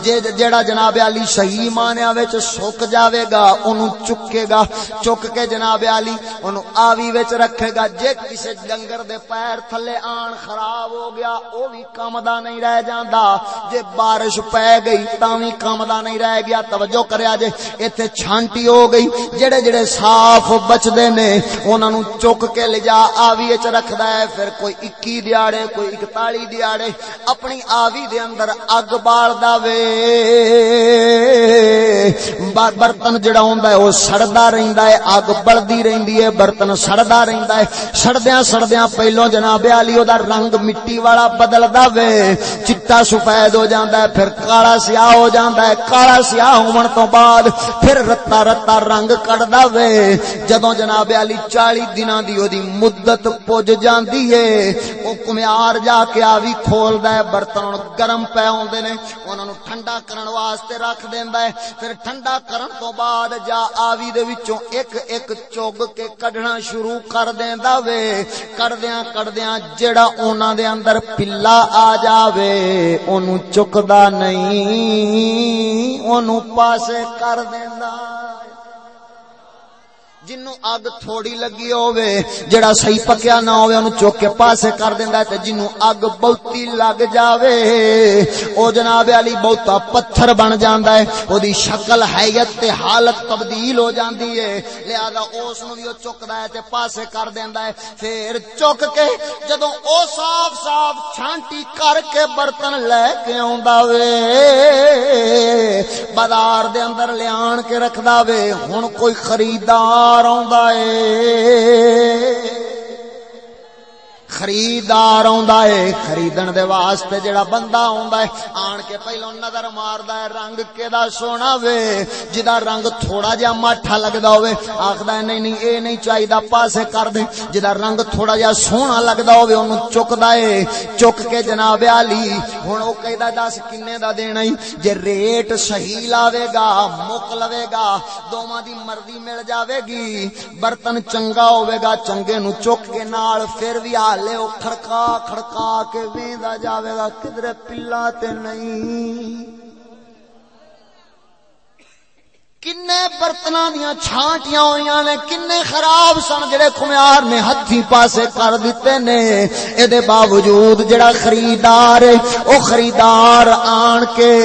جے جیڑا جناب علی صحیح مانیا وچ سوک جاوے گا، اونوں چکے گا۔ چک کے جناب علی اونوں آوی وچ رکھے گا۔ جے کسے ڈنگر دے پیر تھلے آن خراب ہو گیا، او بھی کام دا نہیں رہ جاندا۔ جے بارش پے گئی تاں وی کام دا نہیں رہ گیا۔ توجہ کریا جے، ایتھے چھانٹی ہو گئی۔ جڑے جڑے صاف بچدے نے انہاں نوں چک کے لے جا، آوی وچ رکھدا ہے۔ پھر کوئی 21 دیاڑے، کوئی 41 دیاڑے اپنی آوی دے اندر اگ بالدا وے برتن جڑا ہوندا ہے او سڑدا رہندا ہے، اگ بلدی رہندی ہے، برتن سڑدا رہندا ہے۔ سڑدیاں سڑدیاں پہلو جناب علی، او دا رنگ مٹی والا بدلدا وے چٹا سفید ہو جاندا ہے، پھر کالا سیاہ ہو جاندا ہے۔ کالا سیاہ ہون تو بعد پھر رتا رتا رنگ کڈدا وے جدوں جناب علی 40 دناں دی او دی مدت پج جاندی ہے، او کمیار جا کے آوی کھو کھولدا ہے برتن گرم پے ہوندے نے انہاں نو ٹھنڈا کرن واسطے رکھ دیندا ہے پھر ٹھنڈا کرن تو بعد جا آوی دے وچوں ایک ایک چوگ کے کڈنا شروع کر دیندا وے کڈدیاں کڈدیاں جڑا انہاں دے اندر پلا آ جاوے اونوں چکدا نہیں اونوں پاسے کر دیندا جنوں اگ تھوڑی لگی ہوے جڑا صحیح پکیا نہ ہوے اونوں چوک کے پاسے کر دیندا ہے تے جنوں اگ بہتی لگ جاوے۔ او جناب علی بہتا پتھر بن جاندا ہے، او دی شکل، حیت تے حالت تبدیل ہو جاندی ہے۔ لہذا اس نو بھی او چکدا ہے تے پاسے کر دیندا ہے۔ پھر چک کے جدوں او صاف صاف چھانٹی کر کے برتن لے کے آوندا وے، بازار دے اندر لیان کے رکھدا وے۔ ہن کوئی خریدار روا ہے خریدار خریدار ہے، خریدن دے واسطے جڑا بندہ ہے، آن کے پہلو نظر ماردا ہے، رنگ کیدا سونا وے؟ جدا رنگ تھوڑا جہا ماٹھا لگدا ہوے آکھدا ہے، نہیں نہیں، اے نہیں چاہیدا، پاسے کر دے۔ جدا رنگ تھوڑا جہا سونا لگدا ہوے، اونوں چکدا ہے۔ چک کے جناب علی، ہن او کہدا دس کنے دا دینا ہی؟ جے ریٹ صحیح لاوے گا، مک لوے گا، دوواں دی مرضی مل جاوے گی، برتن چنگا ہوے گا، چنگے نو چک کے نال پھر بھی آ لے او کھڑکا کھڑکا کے ویندا جاوے گا کدھر پلا تے نہیں۔ کنے برتن دیا چھانٹیاں ہوئی نے کنے خراب سن جڑے کمیار نے ہاتھی پاسے کر دیتے نے اے باوجود جڑا خریدار او خریدار آن کے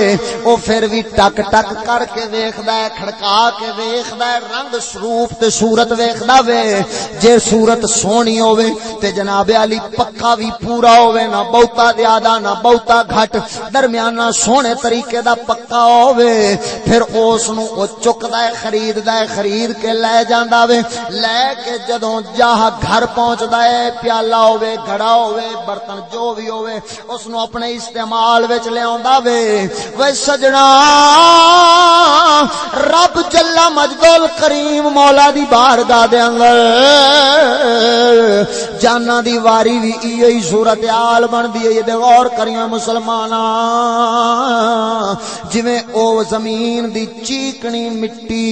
او پھر بھی ٹک ٹک کر کے ویکھدا ہے کھڑکا کے ویکھدا ہے رنگ سروپ تے صورت ویکھدا وے جے صورت سونی ہوے تے جناب علی پکا بھی پورا ہوے نہ بہتا زیادہ نہ بہتا گھٹ درمیانہ سونے طریقے دا پکا ہوے پھر اس نو چکدا ہے خریددا ہے، خرید کے لے جاندا وے۔ لے کے جدوں جاہ گھر پہنچدا ہے، پیالہ ہوے گھڑا ہوے برتن جو بھی ہوے اس نو اپنے استعمال وچ لے آندا وے۔ وے سجنا، رب جل مجدول کریم مولا دی بارگاہ دے اندر۔ جانا دی واری وی ایہی صورت حال بندی ہے، یہ دے غور کریاں مسلماناں۔ جویں او زمین دی چیکنی مٹی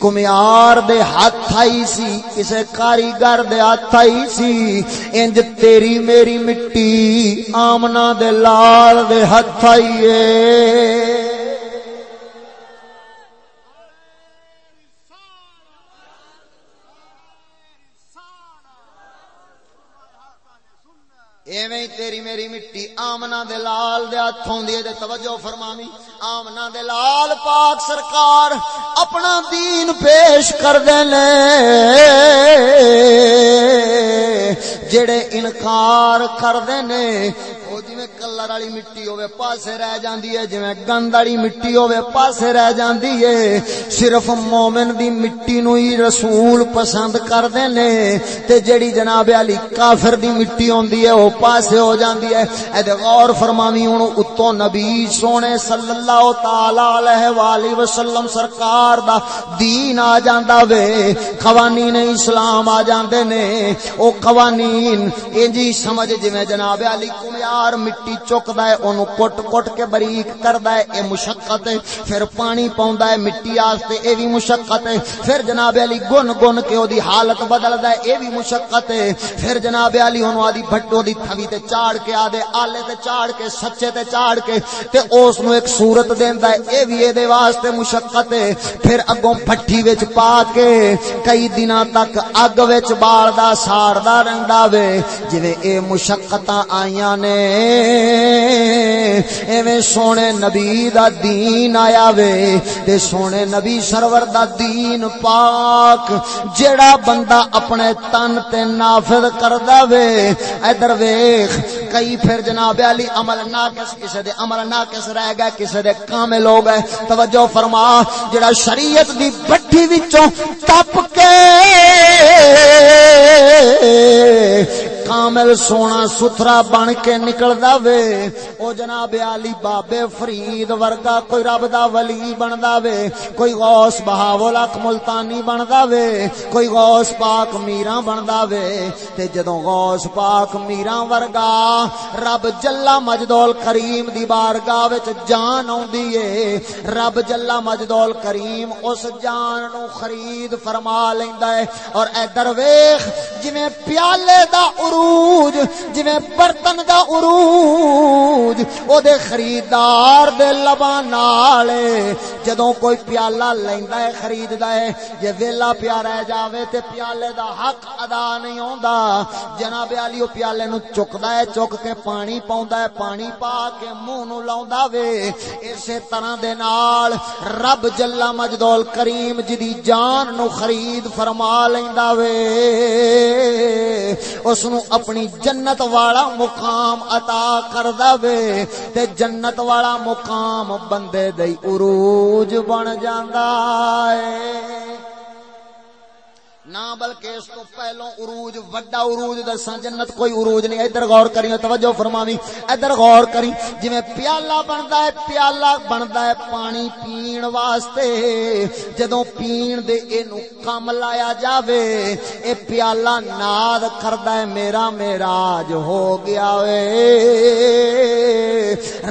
کمیار دے ہاتھ آئی سی کسے کاریگر دے ہاتھ آئی سی انج تیری میری مٹی آمنا دے لال دے ہاتھ آئیے ایویں تیری میری مٹی آمنا دے لال دے ہاتھوں دی تے توجہ فرماوی۔ آمنا دے لال پاک سرکار اپنا دین پیش کر دے لے۔ جڑے انکار کر دے نے کلر والی مٹی ہوے پاسے رہ جاندی ہے، جویں گند والی مٹی ہوے پاسے رہ جاندی ہے۔ صرف مومن دی مٹی نو ہی رسول پسند کردے نے۔ تے جڑی جناب علی کافر دی مٹی ہوندی ہے، او پاسے ہو جاندی ہے۔ اے دے غور فرماوی، ہن اتوں نبی سونے صلی اللہ تعالی علیہ والہ وسلم سرکار دا دین آ جاندا وے۔ قوانین اسلام آ جاندے نے۔ او قوانین، انجی سمجھ، جویں جناب علی کو یار مٹی چکدا ہے، اونوں کٹ کٹ کے باریک کردا ہے، اے مشقت ہے۔ پھر پانی پاوندا ہے مٹی واسطے اے وی مشقت ہے۔ پھر جناب علی گن گن کے اودی حالت بدلدا ہے، اے وی مشقت ہے۔ پھر جناب علی اونوں آدی بھٹو دی تھوی تے چاڑ کے آدے، آلے تے چاڑ کے، سچے تے چاڑ کے۔ تے اس نو ایک صورت دیندا ہے، اے وی اے دے واسطے مشقت ہے۔ پھر اگوں بھٹی وچ پا کے کئی دناں تک اگ وچ بالدا ساردا رہندا وے۔ جویں اے مشقتاں آئیاں نے۔ ایویں سونے نبی دا دین آیا وے تے سونے نبی سرور دا دین پاک جڑا بندہ اپنے تن تے نافذ کردا وے۔ ادھر ویکھ، کئی پھر جناب علی عمل ناقص، کسے دے عمل ناقص رہ گئے، کسے دے کامل ہو گئے۔ توجہ فرما جڑا شریعت دی بٹھی وچوں تپ کے کامل سونا ستھرا بن کے نکلدا وے۔ او جناب علی بابے فرید ورگا کوئی رب دا ولی بندا وے۔ کوئی غوث بہاول اک ملتانی بندا وے۔ کوئی غوث پاک میراں بندا وے۔ تے جدوں غوث پاک میراں ورگا رب جلا مجدول کریم دی بارگاہ وچ جان اوندی اے۔ رب جلا مجدول کریم اس جان نو خرید فرما لیندا ہے اور اے درویش، جویں پیالے دا عروج عروج، جویں برتن دا عروج او دے خریدار دے لباں نال جدوں کوئی پیالہ لیندا ہے، خریددا ہے، جے ویلا پیا رہ جاوے تے پیالے دا حق ادا نہیں ہوندا۔ جناب علی او پیالے نو چکدا ہے چک کے پانی پاوندا ہے، پانی پا کے منہ نو لاوندا وے۔ اسی طرح دے نال رب جل مجدول کریم جدی جی جان نو خرید فرما لیندا وے۔ اس نو اپنی جنت والا مقام عطا کر دے تے جنت والا مقام بندے دئی عروج بن جاندا ہے۔ نہ بلکہ اس تو پہلو عروج، وڈا عروج دساں، جنت کوئی عروج نہیں، ادھر غور کریو، توجہ فرماوی، ادھر غور کری، جویں پیالہ بندا ہے، پیالہ بندا ہے پانی پین واسطے، جدوں پین دے اینو کم لایا جاوے، اے پیالہ ناد کردا ہے، میرا معراج ہو گیا وے۔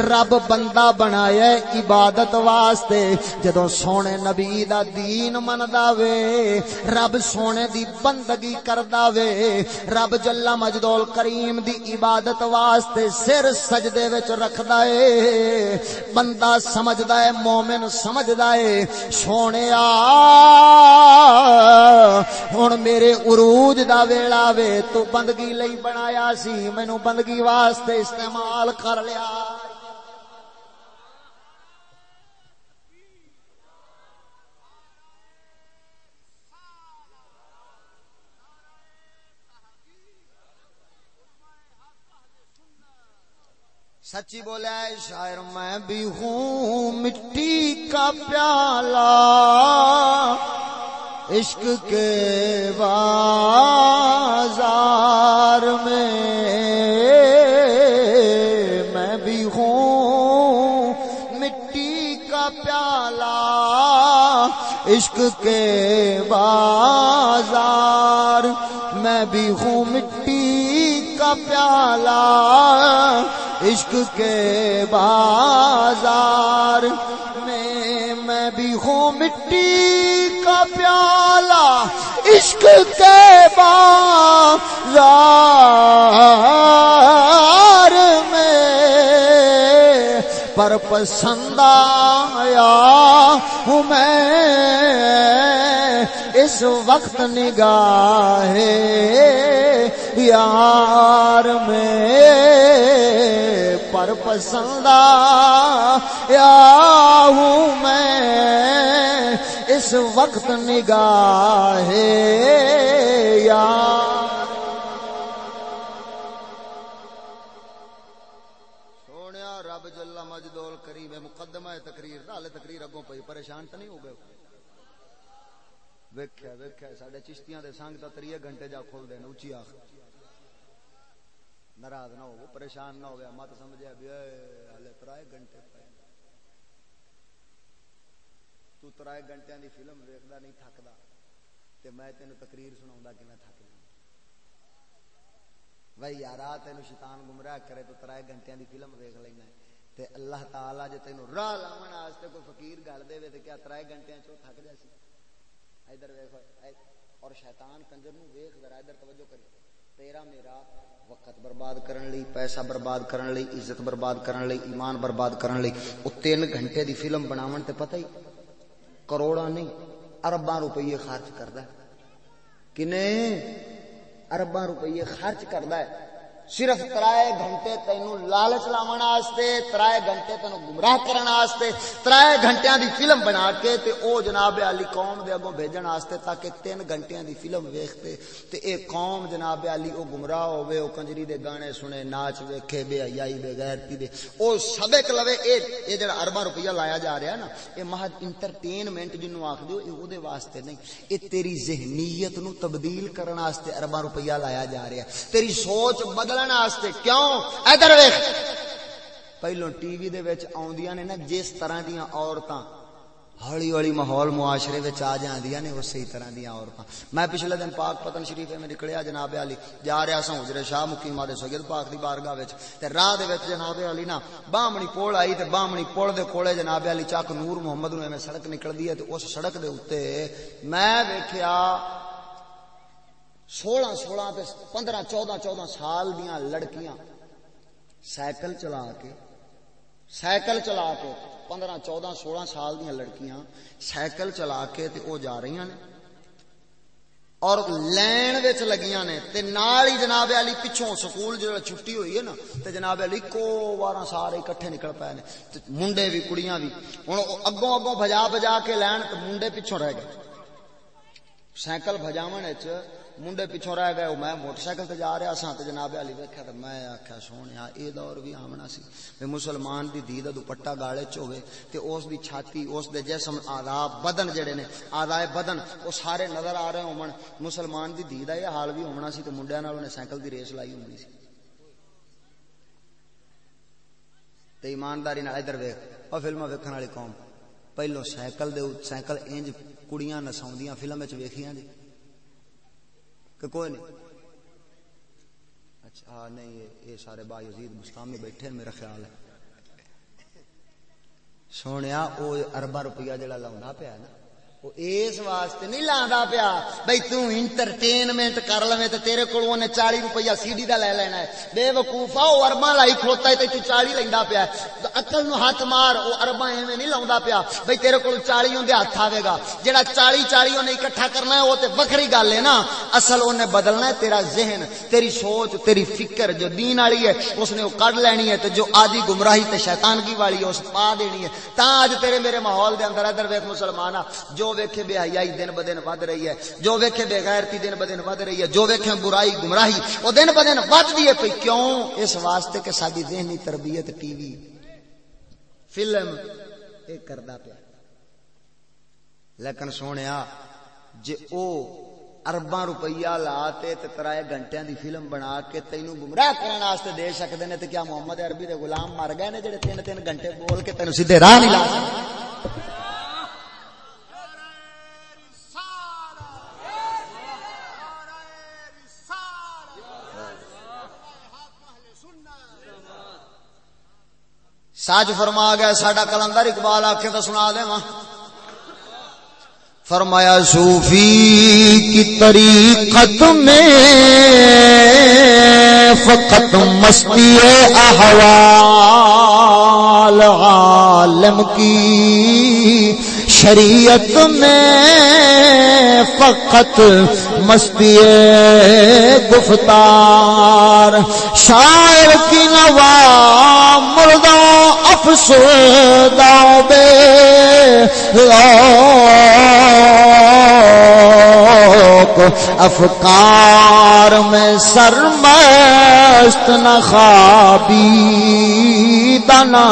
رب بندہ بنایا ہے عبادت واسطے، جدوں سونے نبی دا دین مندا وے، رب سونے سونے دی بندگی کردا وے۔ رب جلا مجدول کریم دی عبادت واسطے سر سجدے وچ رکھدا اے۔ بندہ سمجھدا اے، مومن سمجھدا اے۔ سونیا ہن میرے عروج دا ویلا وے۔ تو بندگی لئی بنایا سی، مینوں بندگی واسطے استعمال کر لیا۔ سچی بولا ہے شاعر میں بھی ہوں مٹی کا پیالہ عشق کے بازار میں میں بھی ہوں مٹی کا پیالہ عشق کے بازار میں بھی ہوں مٹی کا پیالہ عشق کے بازار میں میں بھی ہوں مٹی کا پیالہ۔ عشق کے بازار میں پر پسند آیا ہوں میں۔ اس وقت نگاہ یار میں پر پسند یا ہوں میں اس وقت نگاہ یا رب جلا مجدول کریم مقدمہ تقریر ہالے تقریر اگوں پئی پریشان تو نہیں ہو گئے ویکھیا ویکھیا ساڈے چشتیاں دے سنگ تا 3 گھنٹے جا کھول دین، اونچی آخ ناراض نہ ہو پریشان نہ ہو مت سمجھا بھی ہلے ترائے گھنٹے پہ تو ترائے گھنٹے دی فلم ویکھدا نہیں، تھکدا۔ تے میں تینو تقریر سناوندا کہ میں تھک جاں بھائی یار تینو شیطان گمراہ کرے تو ترائے گھنٹے دی فلم ویکھ لینا ہے۔ تے اللہ تعالی جے تینو راہ لاون واسطے کوئی فقیر گل دے تے کیا ترائے گھنٹے چوں تھک جاسی ادھر اور شیطان کنجر نو ویکھ ذرا ادھر توجہ کر تیرا میرا وقت برباد کرن لی پیسہ برباد کرن لی عزت برباد کرن لی ایمان برباد کرن لی او تین گھنٹے دی فلم بناون تے پتہ ہی کروڑا نہیں، ارباں روپے خرچ کردا ہے۔ کنے؟ ارباں روپے خرچ کردا ہے۔ صرف ترائے گھنٹے تینو لالچ لاون واسطے ترائے گھنٹے تینو گمراہ کرن واسطے ترائے گھنٹیاں دی فلم بنا کے تے او جناب علی قوم دے اگوں بھیجن واسطے تاکہ تین گھنٹیاں دی فلم ویکھتے تے اے قوم جناب علی او گمراہ ہوے او کنجری دے گانے سنے، ناچ ویکھے، بے حیائی، بے غیرتی دے۔ او سبق لوے، اے اے جڑا ارباں روپیہ لایا جا رہا ہے نا، اے محض انٹرٹینمنٹ جنوں آکھ دیو اے او دے واسطے نہیں، اے تیری ذہنیت نو تبدیل کرن واسطے ارباں روپیہ لایا جا رہا ہے۔ تیری سوچ بدل بدلن واسطے کیوں؟ ادھر ویکھ۔ پہلو ٹی وی دے وچ آوندیاں نے نا جس طرح دیاں عورتاں ہولی ہولی ماحول معاشرے وچ آ جاندیاں نے، اسی طرح دیاں عورتاں۔ میں پچھلے دن پاک پتن شریف میں نکلیا جناب علی، جا رہا سا حضرت شاہ مقیم دے سید پاک دی بارگاہ وچ۔ تے راہ دے وچ جناب علی نا بامنی پول آئی تے بامنی پول دے کولے جناب علی چک نور محمد نو میں سڑک نکلدی ہے تے اس سڑک دے اوتے میں ویکھیا سولہ سولہ پندرہ چودہ چودہ سال دیا لڑکیاں سائیکل چلا کے، سائیکل چلا کے، پندرہ چودہ سولہ سال دیا لڑکیاں سائیکل چلا کے تے او جا رہی ہیں اور لین وچ لگیاں نے تے نال ہی جناب علی پچھوں سکول جو چھٹی ہوئی ہے نا، تے جناب علی کو وارا سارے اکٹھے نکل پے نے۔ منڈے بھی کڑیاں بھی ہن اگوں اگوں بجا بجا کے لین تے منڈے پیچھوں رہ گئے۔ سائیکل بجاون وچ منڈے پیچھوں رہ گئے میں موٹر سائیکل تے جا رہا سا تے جناب علی ویکھیا تے میں آکھیا سونیا اے دور بھی آمنا سی تے مسلمان دی دی دا دوپٹہ گالے چ ہوے تے اس دی چھاتی اس دے جسم اعضاء بدن جڑے نے اعضاء بدن او سارے نظر آ رہے ہون مسلمان دی دی دا یہ حال بھی ہونا سی تے منڈیاں نال نے سائیکل دی ریس لائی ہونی سی تے ایمانداری نال ادھر ویکھ او فلماں ویکھن والی قوم پہلو سائیکل دے سائیکل انج کڑیاں نساوندیاں فلم وچ ویکھیاں جی کہ کوئی نہیں۔ اچھا ہاں نہیں، یہ سارے با یزید مستامی بیٹھے میرا خیال ہے۔ سونے وہ اربا روپیہ جڑا لاؤں پیا نا۔ اس واسطے نہیں لاندا پیا بھائی تو انٹرٹینمنٹ کر لویں تے تیرے کول اونے 40 روپیہ سی ڈی دا لے لینا ہے بے وقوفا او ارباں لائی کھوتا ہے تے تو 40 لیندا پیا عقل نو ہاتھ مار او ارباں ایویں نہیں لاوندا پیا بھائی تیرے کول 40 ہوندے ہاتھ آوے گا جڑا 40 40 اونے اکٹھا کرنا ہے او تے وکھری گل ہے نا اصل اونے بدلنا ہے تیرا ذہن تیری سوچ تیری فکر جو دین والی ہے اس نے او کڈ لینی ہے تے جو آدھی گمراہی تے شیطانگی والی ہے اس پا دینی ہے تا اج تیرے میرے ماحول دے اندر ادھر ویکھ مسلماناں جو ویکھے بے حیائی دن ب دن ود رہی ہے، جو ویکھے بے غیرتی دن ب دن ود رہی ہے، جو ویکھے برائی گمراہی، وہ دن ب دن ود دی ہے۔ پئی کیوں؟ اس واسطے کہ ساری ذہنی تربیت ٹی وی، فلم اے کردا پیا۔ لیکن سونیا، جے او ارباں روپیہ لا تے تے ترائے گھنٹیاں دی فلم بنا کے تینوں گمراہ کرن واسطے دے سکدے نے تے کیا محمد عربی دے غلام مر گئے نے جڑے تین تین گھنٹے بول کے تینوں سیدھے راہ نہیں لا سکتے ساج فرما گیا، ساڈا کلندر اقبال آ کے تو سنا دے ماں فرمایا، صوفی کی طریقت میں فقط مستی احوال عالم کی۔ شریعت میں فقط مستی گفتار۔ شاعر کی نوا مردہ افسردہ بے افکار میں سرمست، نہ خوابی دنا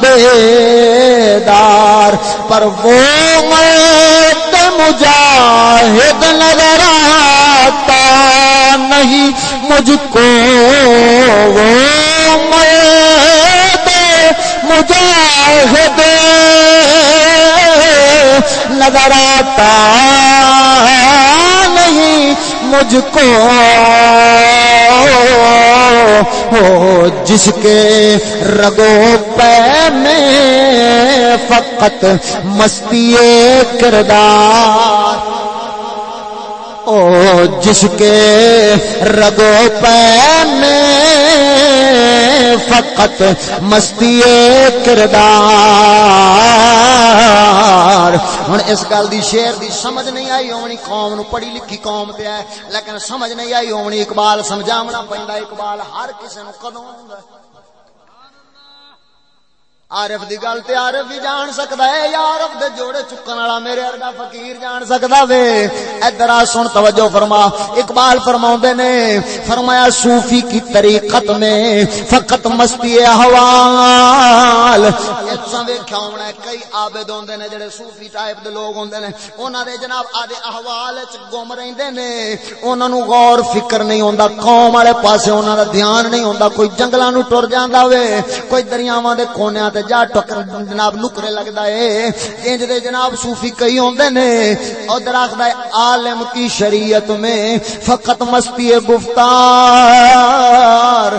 بیدار، پر وہ مرد مجاہد نظر آتا نہیں، مجھ کو وہ مجاہد نظر آتا نہیں مجھ کو۔ ہو، جس کے رگو پہ میں فقط مستی کردار۔ او جس کے رگو پہ میں فقط مستی کردار۔ ہوں اس گل دی شیر دی سمجھ نہیں آئی ہونی، قوم نو پڑھی لکھی قوم تے ہے، لیکن سمجھ نہیں آئی ہونی، اقبال سمجھاونا پیندا اقبال ہر کسی نو کدوں عارف دی گل تے عارف بھی جان سکدا ہے، یا عارف دے جوڑے چکن والا میرے ارگا فقیر جان سکدا وے۔ ادھر سن توجہ فرما۔ اقبال فرماوندے نے، فرمایا، صوفی کی طریقت میں فقط مستی احوال۔ اساں ویکھیا ہونا کئی عابد ہوندے نے جڑے صوفی ٹائپ دے لوگ ہوندے نے، انہاں دے جناب آدے احوال وچ گم رہندے نے۔ انہاں نو غور فکر نہیں ہوندا، قوم والے پاسے انہاں دا دھیان نہیں ہوندا، کوئی جنگلاں نو ٹر جاندا وے، کوئی دریاواں دے کونیاں تے جا ٹکر جناب نکرے لگدا ہے۔ انج دے جناب صوفی کئی ہوندے نے۔ او دراخدا ہے، عالم کی شریعت میں فقط مستی گفتار۔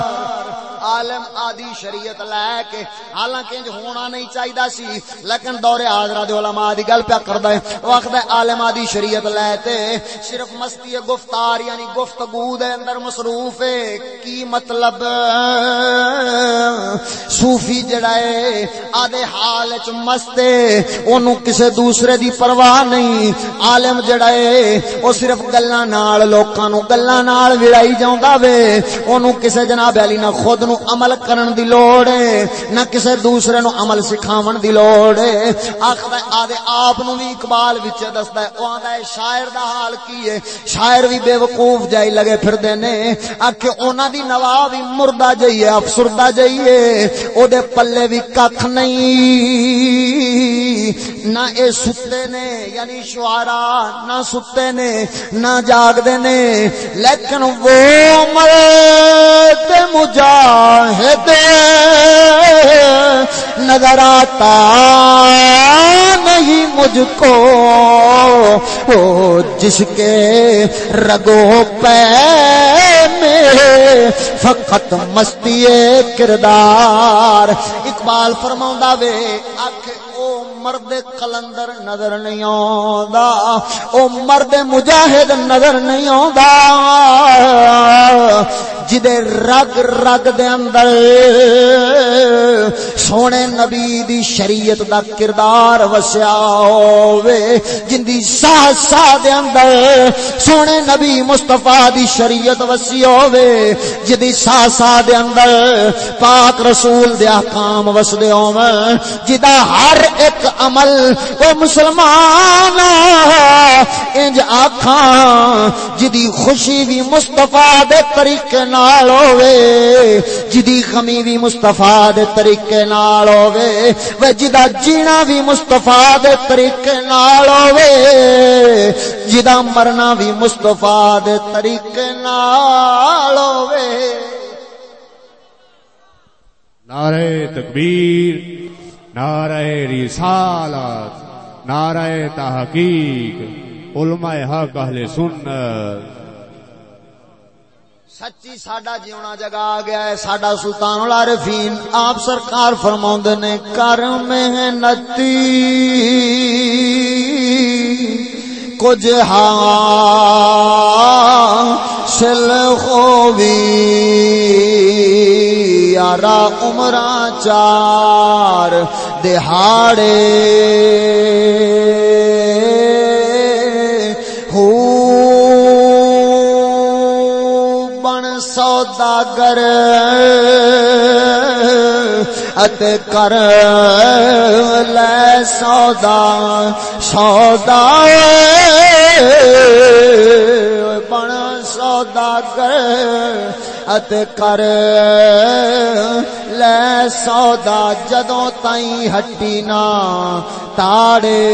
عالم آدی شریعت لے کے، حالانکہ انج ہونا نہیں چاہیے سی، لیکن دور حاضرہ دے علماء دی گل پیا کردا ہے۔ وقت عالم آدی شریعت لے تے، صرف مستی گفتار یعنی گفتگو دے اندر مصروف ہے۔ کی مطلب؟ صوفی جڑا ہے، آدھے حال وچ مست ہے، اونوں کسے دوسرے دی پرواہ نہیں۔ عالم جڑا ہے، او صرف گلاں نال، لوکاں نو گلاں نال وڑائی جاوندا وے۔ اونوں کسے جناب علی نہ خود نو نو عمل کرن دی لوڑ ہے، نہ کسے دوسرے نو عمل سکھاون دی لوڑ ہے۔ آکھدا آدھے آپ نو بھی اقبال وچ دسدا ہے، او آندا ہے، شاعر دا حال کی ہے؟ شاعر بھی بے وقوف جائی لگے پھردے نے۔ آکھے انہاں دی نوا بھی مردہ جائیے افسردہ جائیے او دے پلے بھی ککھ نہیں۔ نہ اے ستے نے یعنی شعرا نہ ستے نے، نہ جاگ دے نے۔ لیکن وہ مرد مجاہد نظر آتا نہیں مجھ کو۔ جس کے رگو پہ میں فقط مستی کردار۔ اقبال فرماؤں وے آنکھ او مرد کلندر نظر نہیں آندا او مرد مجاہد نظر نہیں آندا جدے رگ رگ دے اندر سونے نبی دی شریعت دا کردار وسیا ہووے جندی سا سا دے اندر سونے نبی مصطفی دی شریعت وسی ہووے جدی سا سا دے اندر پاک رسول دے احکام وسدے ہون جدا ہر ایک عمل او مسلمان انج آکھاں جدی خوشی بھی مصطفی دے طریقے نال ہووے، جدی غمی بھی مصطفی دے طریقے نال ہووے و جدا جینا بھی مصطفی دے طریقے نال ہووے، جدا مرنا بھی مصطفی دے طریقے نال ہووے۔
نعرہ تکبیر۔ نعرہ رسالت نعرہ تحقیق، علماء حق، اہل سنت۔
سچی ساڈا جیونا جگا گیا ہے، ساڈا سلطان العارفین۔ آپ سرکار فرماؤند نے، کر محنتی کچھ حاصل خوبی یارا عمرہ چار۔ دہاڑے۔ ہو بن سوداگر ات کر لے سودا سودا۔ بن سوداگر ات کر۔ لے سودا جدوں تائیں ہٹی نہ تاڑے۔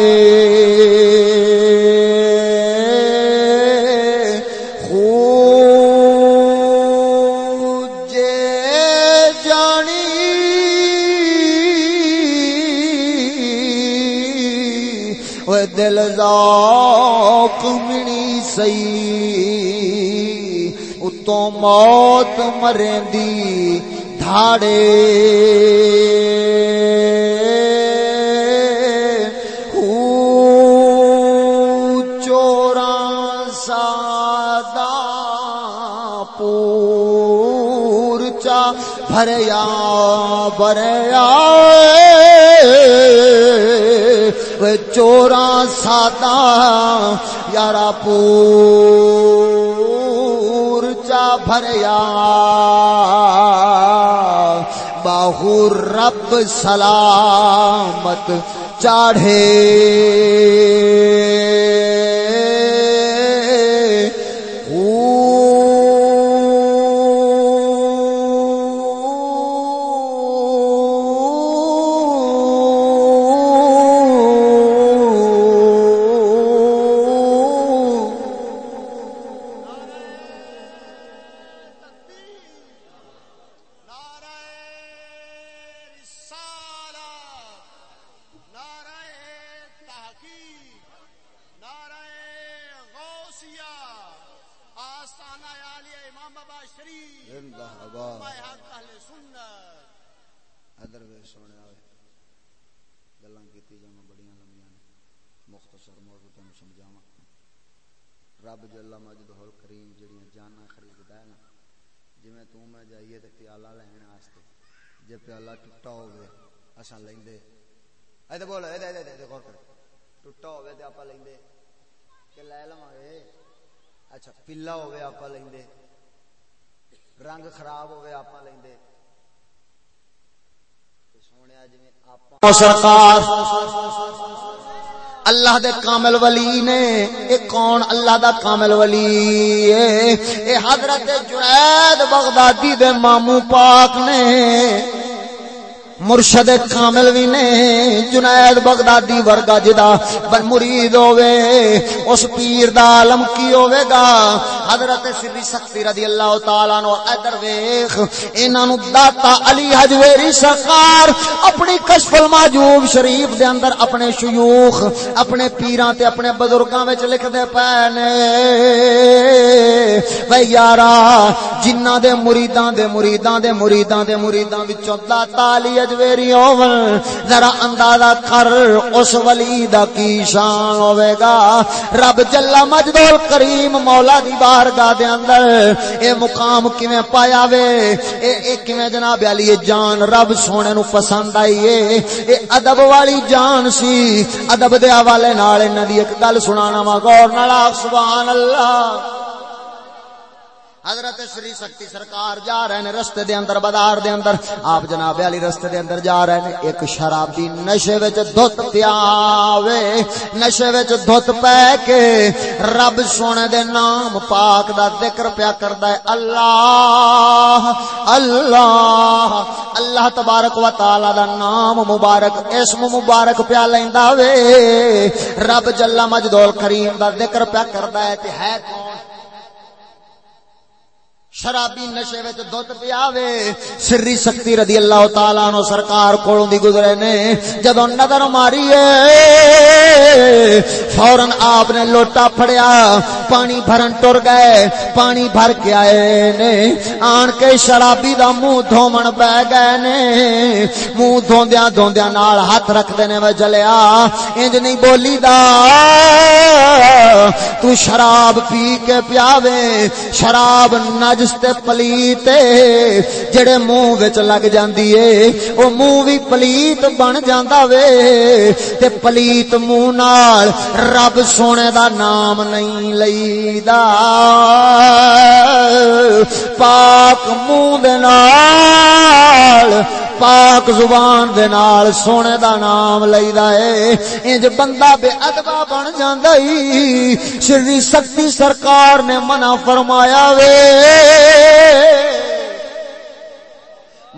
دل ذوق منی سئی اتوں موت مریں دی دھاڑے چوراں بھریا بھریا چوراں سادا یارا پور چا بھریا۔ باہو رب سلامت چاڑھے۔ پلا ہوے آپا لیندے۔ رنگ خراب ہوے آپا لیندے۔ سرکار۔ اللہ دے کامل ولی نے، اے کون اللہ دا کامل ولی اے اے حضرت جنید بغدادی دے مامو پاک نے۔ مرشد کامل بھی نے، جنید بغدادی ورگا جدا۔ بن مرید ہوے اس پیر دا عالم کی ہوے گا؟ حضرت سری سختی رضی اللہ تعالی عنہ ادھر ویکھ انہاں نو داتا علی حجویری سرکار اپنی کشف الماجوب شریف دے اندر اپنے شیوخ، اپنے پیراں تے اپنے بزرگاں وچ لکھ دے پے نے۔ وے یارا، جنہاں دے مریداں دے مریداں دے مریداں دے مریداں وچوں داتا علی اجویری ہون ذرا اندازہ کر، اس ولی دا کی شان ہوے گا؟ رب جل مجدول کریم مولا دی بارگاہ دے اندر، اے مقام کیویں پایا وے؟ اے اے کیویں جناب علی جان؟ رب سونے نو پسند آئی اے اے ادب والی جان سی۔ ادب دے حوالے نال انہاں دی ایک گل سنانا وا، غور نال سبحان اللہ۔ حضرت سری سکتی سرکار جا رہے ہیں رستے دے اندر، بازار دے اندر۔ آپ جناب علی رستے دے اندر جا رہے ہیں۔ ایک شرابی نشے وچ دھت پیاوے نشے وچ دھت پے کے رب سونے دے نام پاک دا ذکر پیا کردا ہے۔ اللہ اللہ اللہ تبارک و تعالی دا نام مبارک، اسم مبارک پیا لیندا وے۔ رب جل مجدول کریم دا ذکر پیا کردا ہے تے ہے کون؟ شرابی نشے وچ دودھ پیاوے سری سکتی رضی اللہ تعالی عنہ سرکار کولوں دی گزرے نے جدوں نظر ماری فورن آپ نے لوٹا پھڑیا، پانی بھرن ٹر گئے، پانی بھر کے آئے نے۔ آن کے شرابی دا منہ دھومن بہ گئے نے۔ منہ دھوندیاں دھوندیاں نال ہاتھ رکھ دینے و چلیا انج نہیں بولی دا، تو شراب پی کے پیاوے شراب نجس واسطے پلیت جڑے منہ وچ لگ جاندی اے او منہ وی پلیت بن جاندا وے۔ تے پلیت منہ نال رب سونے دا نام نہیں لئیدا پاک منہ دے نال پاک زبان دے نال سونے دا نام لئیدا اے۔ انج بندہ بے ادبا بن جاندا ای شری سکتی سرکار نے منع فرمایا وے۔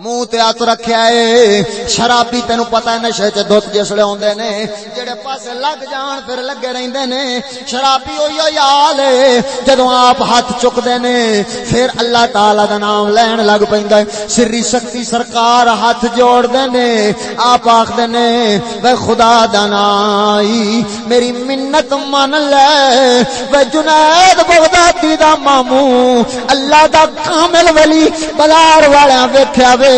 منہ تے ہاتھ رکھیا ہے شرابی تینو پتہ ہے نشے چ دھت جسلے ہوندے نے جڑے پاسے لگ جان پھر لگے رہندے نے شرابی ہوئی یال جدوں آپ ہاتھ چکدے نے پھر اللہ تعالی دا نام لین لگ پیندا ہے سری شکتی سرکار ہاتھ جوڑ دے نے آپ آکھدے نے وے خدا دا نائی میری منت من لے وے جنید بغدادی دا مامو اللہ دا کامل ولی بلار والا ویکھیا وے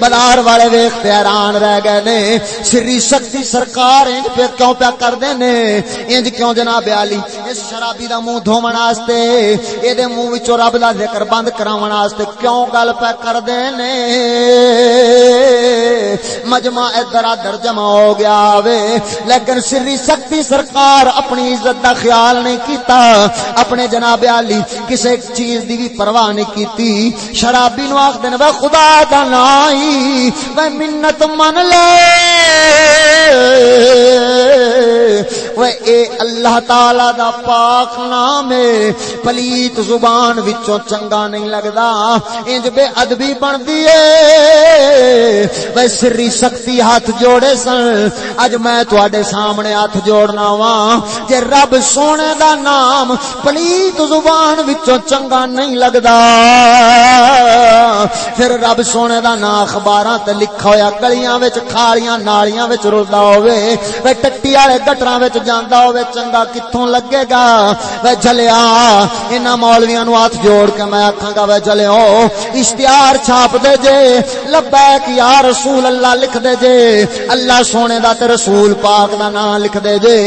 بلار والے ویخ حیران رہ گئے نے۔ سری شکتی سرکار انج پہ کیوں پیا کر دے نے؟ انج کیوں جناب علی اس شرابی دا منہ دھومن واسطے اے دے منہ وچوں رب دا ذکر بند کراون واسطے کیوں گل پہ کر دے نے؟ مجمع ادھر ادھر جمع ہو گیا وے۔ لیکن سری شکتی سرکار اپنی عزت دا خیال نہیں کیتا۔ اپنے جناب علی کسی چیز دی بھی پرواہ نہیں کیتی۔ شرابی نو آخ دین خدا دا منت من لے۔ وہ اے اللہ تعالی دا پاک نام ہے۔ پلیت زبان وچوں چنگا نہیں لگدا۔ انج بے ادبی بندی اے وہ سری سختی ہاتھ جوڑے سن۔ اج میں تواڈے سامنے ہاتھ جوڑنا وا جے رب سونے دا نام پلیت زبان وچوں چنگا نہیں لگدا۔ پھر رب سونے دا نا اخباراں تے لکھا ہویا، گلیاں وچ، کھالیاں، نالیاں وچ رلدا ہوے وے ٹٹی والے گٹراں وچ جاندا ہوے چنگا چنگا کتوں لگے گا۔ وے جلیا انہاں مولویاں نو ہاتھ جوڑ کے میں آکھاں گا، وے جلیا اشتہار چھاپ دے جے۔ لبیک یا رسول اللہ لکھ دے جے۔ اللہ سونے دا تے رسول پاک دا نام لکھ دے جے۔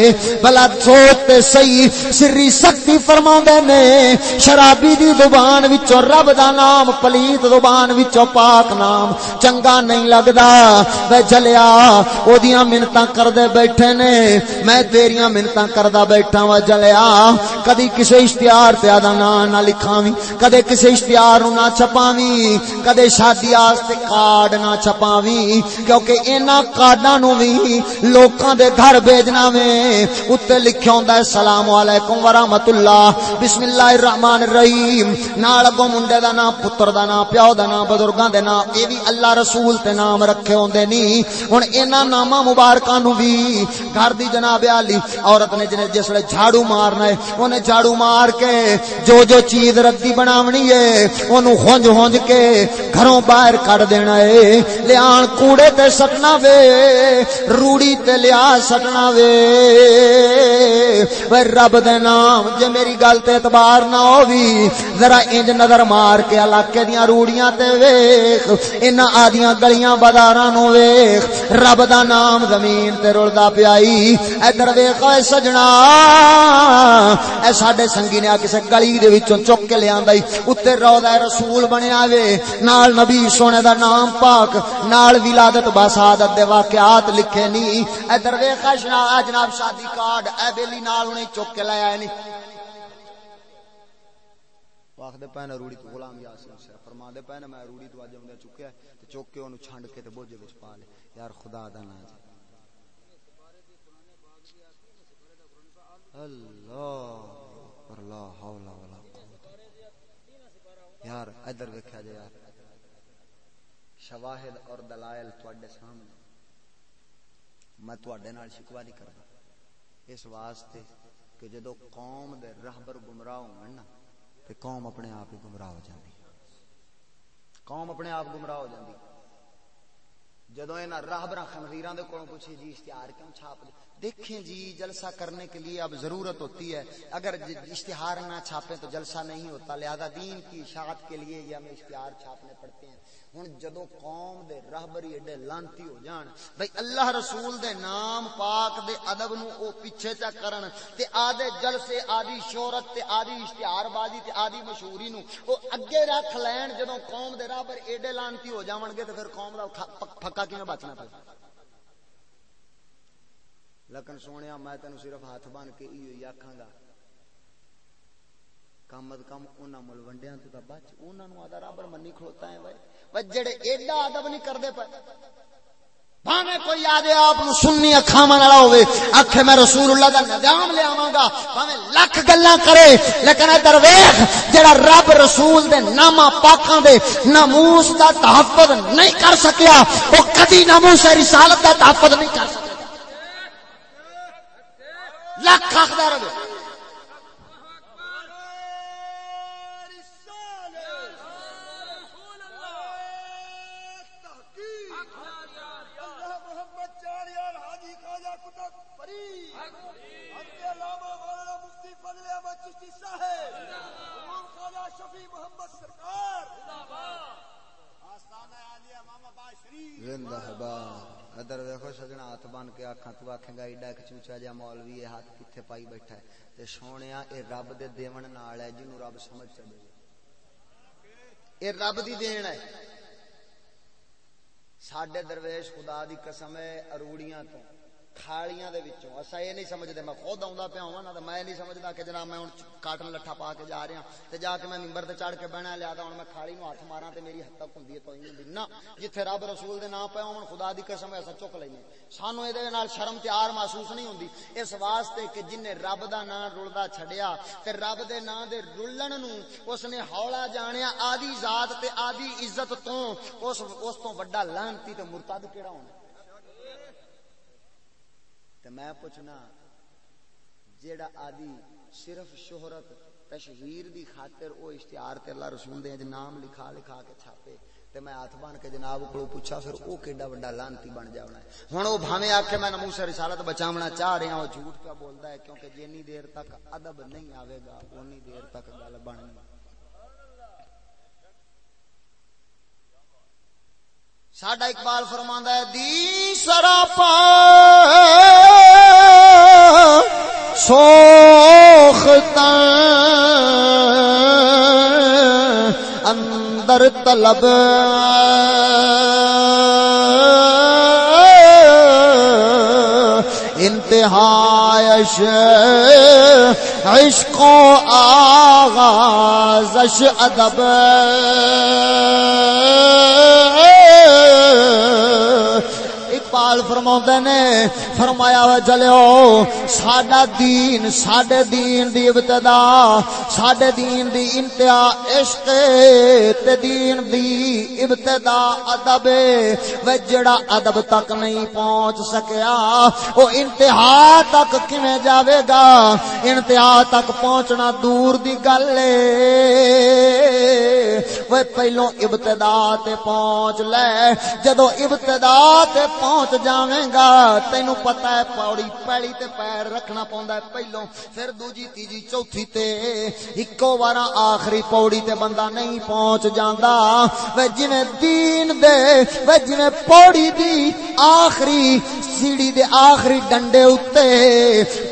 بلا سوچ تے صحیح، سری سختی فرماوندے نے۔ شرابی دی زبان وچوں رب دا نام، پلیت زبان وچوں پاک پاک نام چنگا نہیں لگدا۔ وے جلیا، اودیاں منتاں کردے بیٹھے نے۔ میں تیریاں منتاں کردا بیٹھا وا جلیا۔ کدی کسے اشتہار تے آدا نام نہ لکھاویں، کدے کسے اشتہار نہ چھپاویں، کدے شادی واسطے کارڈ نہ چھپاویں۔ کیونکہ انہاں کارڈاں نو وی لوکاں دے گھر بھیجنا میں اوتے لکھیا ہوندا ہے السلام علیکم ورحمت اللہ، بسم اللہ الرحمن الرحیم. نال اگوں منڈے دا نام، پتر دا نام، پیو دا نام، بزرگاں دے نام اے وی اللہ رسول تے نام رکھے ہوندے نی۔ ہن انہاں ناماں مبارکاں نو وی گھر دی جناب علی عورت نے جنے جس لے جھاڑو مارنا ہے اونے جھاڑو مار کے جو جو چیز ردی بناونی ہے اونوں ہونج ہونج کے گھروں باہر کڈ دینا ہے۔ لیان کوڑے تے سٹنا وے، روڑی تے لیا سٹنا وے۔ وے رب دے نام، جے میری گل تے اعتبار نہ ہووی، ذرا انج نظر مار کے علاقے دیاں روڑیاں تے وے۔ ویکھ انہاں آدیاں گلیاں بازاراں نو ویکھ رب دا نام زمین تے رلدا پیائی ادھر ویکھ اے سجنا، اے ساڈے سنگی نے آ کسے گلی دے وچوں چک کے لے آندا اوتے روضہ رسول بنیا وے۔ نال نبی سونے دا نام پاک، نال ولادت باسعادت دے واقعات لکھے نی۔ ادھر ویکھ جناب شادی کارڈ، اے بیلی نال انہیں چک کے لے آئے نی۔ واخ دے پہنے روڑی تو غلام یاسین سے فرما دے پہنے میں روڑی تو اج اوندا چکیا تے چوک کے اونوں چھنڈ کے تے بوجھے وچ پا لے۔ یار خدا دا نام جی۔ اللہ پر لا حول ولا قوت۔ یار، ادھر ویکھیا جے یار۔ شواہد اور دلائل تواڈے سامنے۔ میں تواڈے نال شکوا نہیں کردا۔ اس واسطے کہ جدو قوم دے رہبر گمراہ ہون نا، تے قوم اپنے آپ ہی گمراہ ہو جاندی۔ قوم اپنے آپ گمراہ ہو جاندی۔ جدو یہاں راہبراں خنزیراں دے پوچھے جی اشتہار کیوں چھاپ دے دیکھیں جی جلسہ کرنے کے لیے اب ضرورت ہوتی ہے۔ اگر اشتہار نہ چھاپیں تو جلسہ نہیں ہوتا، لہذا دین کی اشاعت کے لیے یہ ہمیں اشتہار چھاپنے پڑتے ہیں۔ ہوں جدو قوم دے راہبری ایڈے لانتی ہو جان بھائی اللہ رسول دے نام پاک دے ادب نو او پیچھے چا کرن، تے آدھے جلسے، آدھی شہرت، تے آدھی اشتہار بازی تے آدھی مشہوری نو او اگے رکھ لین جدو قوم دے راہبر ایڈے لانتی ہو جاون گے، تے پھر قوم دا پھکا کیویں بچنا پے؟ لیکن سونے میں تینوں صرف ہاتھ بن کے ہی آخا گا کم از کم انہوں ملوڈیا تو بچ انہوں آدھا رابر منی کھلوتا ہے بھائی۔ جڑے ایڈا ادب نہیں کرتے پے کوئی آپ سننی والا ہوے میں رسول اللہ دا نظام لے آواں گا گلاں کرے، لیکن جڑا رب رسول دے نامہ پاکاں دے ناموس دا تحفظ نہیں کر سکیا وہ کدی ناموس رسالت دا تحفظ نہیں کر سکیا۔ لکھ آخر رہے۔ زندہ باد ادھر ویکھو سجنا ہاتھ بن کے آکھاں تو آکھیں گا ایڈا ایک چوچا جا مولوی ہے ہاتھ کتھے پائی بیٹھا ہے تے سونیا اے رب دے دیون نال ہے جنوں رب سمجھ چلے اے رب دی دین ہے ساڈے درویش خدا دی قسم ہے اروڑیاں تو کھالیاں دے وچوں اسا اے نہیں سمجھدے میں خود آوندا پیا ہوں نا تے میں نہیں سمجھدا کہ جناب میں ہن کاٹن لٹھا پا کے جا رہا تے جا کے میں منبر تے چڑھ کے بہنا لیا ہن میں کھالی نو ہاتھ ماراں تے میری حد تک ہوندی ہے تو نہیں نہ جتھے رب رسول دے نام پے ہون خدا دی قسم ہے اسا چک لینے سانو اے دے نال شرم تے آر محسوس نہیں ہوندی اس واسطے کہ جن نے رب دا نام رلدا چھڈیا تے رب دے نام دے رلن نو اس نے ہولا جانیا آدی ذات تے آدی عزت تو اس اس تو بڑا لعنتی تے مرتد کیڑا ہونا تو میں پوچھنا، جیڑا آدی صرف شہرت تشہیر دی خاطر او اشتہار تے اللہ رسول دے نام لکھا لکھا کے چھاپے، تے میں ہاتھ بن کے جناب کو پوچھا، پھر وہ کیڈا بڑا لانتی بن جانا ہے؟ ہن او بھاویں آکھے میں نموس رسالت بچاونا چاہ رہا ہوں، جھوٹ پہ بولدا ہے، کیونکہ جنی دیر تک ادب نہیں آوے گا، اونی دیر تک گل بننی۔ ساڈا اقبال فرماندا ہے دی سراپا سوختا اندر طلب انتہائش عشق و آغازش ادب۔ اقبال فرما نے، فرمایا و چلو ساڈا دین، ساڈے دین دی ابتدا، ساڈے دین دی انتہا عشق، تے دین دی ابتدا ادب و جڑا ادب تک نہیں پہنچ سکیا، او انتہا تک کیویں جاوے گا؟ انتہا تک پہنچنا دور دی گل وہ پہلو ابتدا تے پہنچ لے، جدو ابتدا تے پہنچ جاویں گا تینو پتہ ہے پوڑی پیڑی تے پیر رکھنا پوندا ہے۔ پہلو پھر دوجی تیجی چوتھی تے اکو وارا آخری پوڑی تے بندہ نہیں پہنچ جاندا۔ وے جویں دین دے، وے جویں پوڑی دی آخری سیڑھی دے آخری ڈنڈے اتے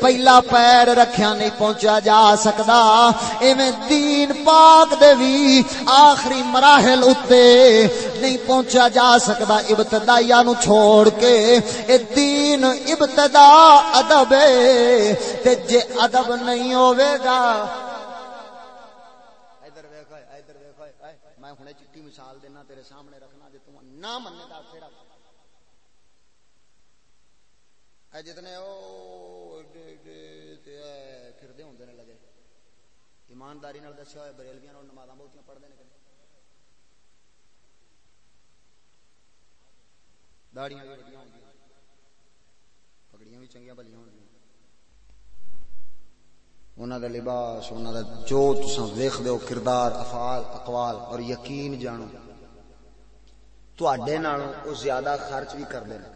پہلا پیر رکھیا نہیں پہنچا جا سکدا۔ ایویں دین پاک دے وی آخری مراحل اتے نہیں پہنچا جا سکدا۔ ابتدائیہ نو چھوڑ کے اے دین ابتدا ادب تے جے ادب نہیں ہوے گا۔ ادھر ویکھ ادھر ویکھ میں ہنے چٹی مثال دینا تیرے سامنے رکھنا، جے تو نہ مننے دا اے جتنے او پھردے ہوندے نے لگے۔ ایمانداری نال دسیا ہوئے، بریلویاں نال نمازاں بہت پڑھدے نے داڑیاں بھی وڈیاں ہوندیاں پگڑیاں بھی چنگیاں بھلیاں ہوندیاں انہاں دا لباس انہاں دا جو تساں ویکھدے ہو کردار افعال اقوال اور یقین جانو تواڈے نال او زیادہ خرچ بھی کردے نے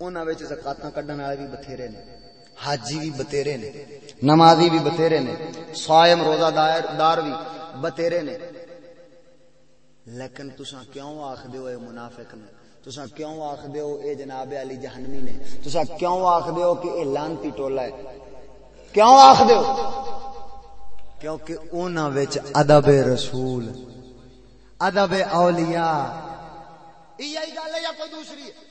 انہاں وچ زکاتاں کڈن والے بھی بتھیرے نے حاجی بھی بتھیرے نے نمازی بھی بتھیرے نے صائم روزہ دار دار بھی بتھیرے نے لیکن تساں کیوں آکھدے ہو اے منافق نے تسا کیوں آکھدے ہو اے جناب علی جہنمی نے؟ تسا کیوں آکھدے ہو کہ اے لانتی ٹولا ہے؟ کیوں آکھدے ہو؟ کیونکہ انہاں وچ ادب رسول، ادب اولیاء۔ یہی گل ہے یا کوئی دوسری ہے؟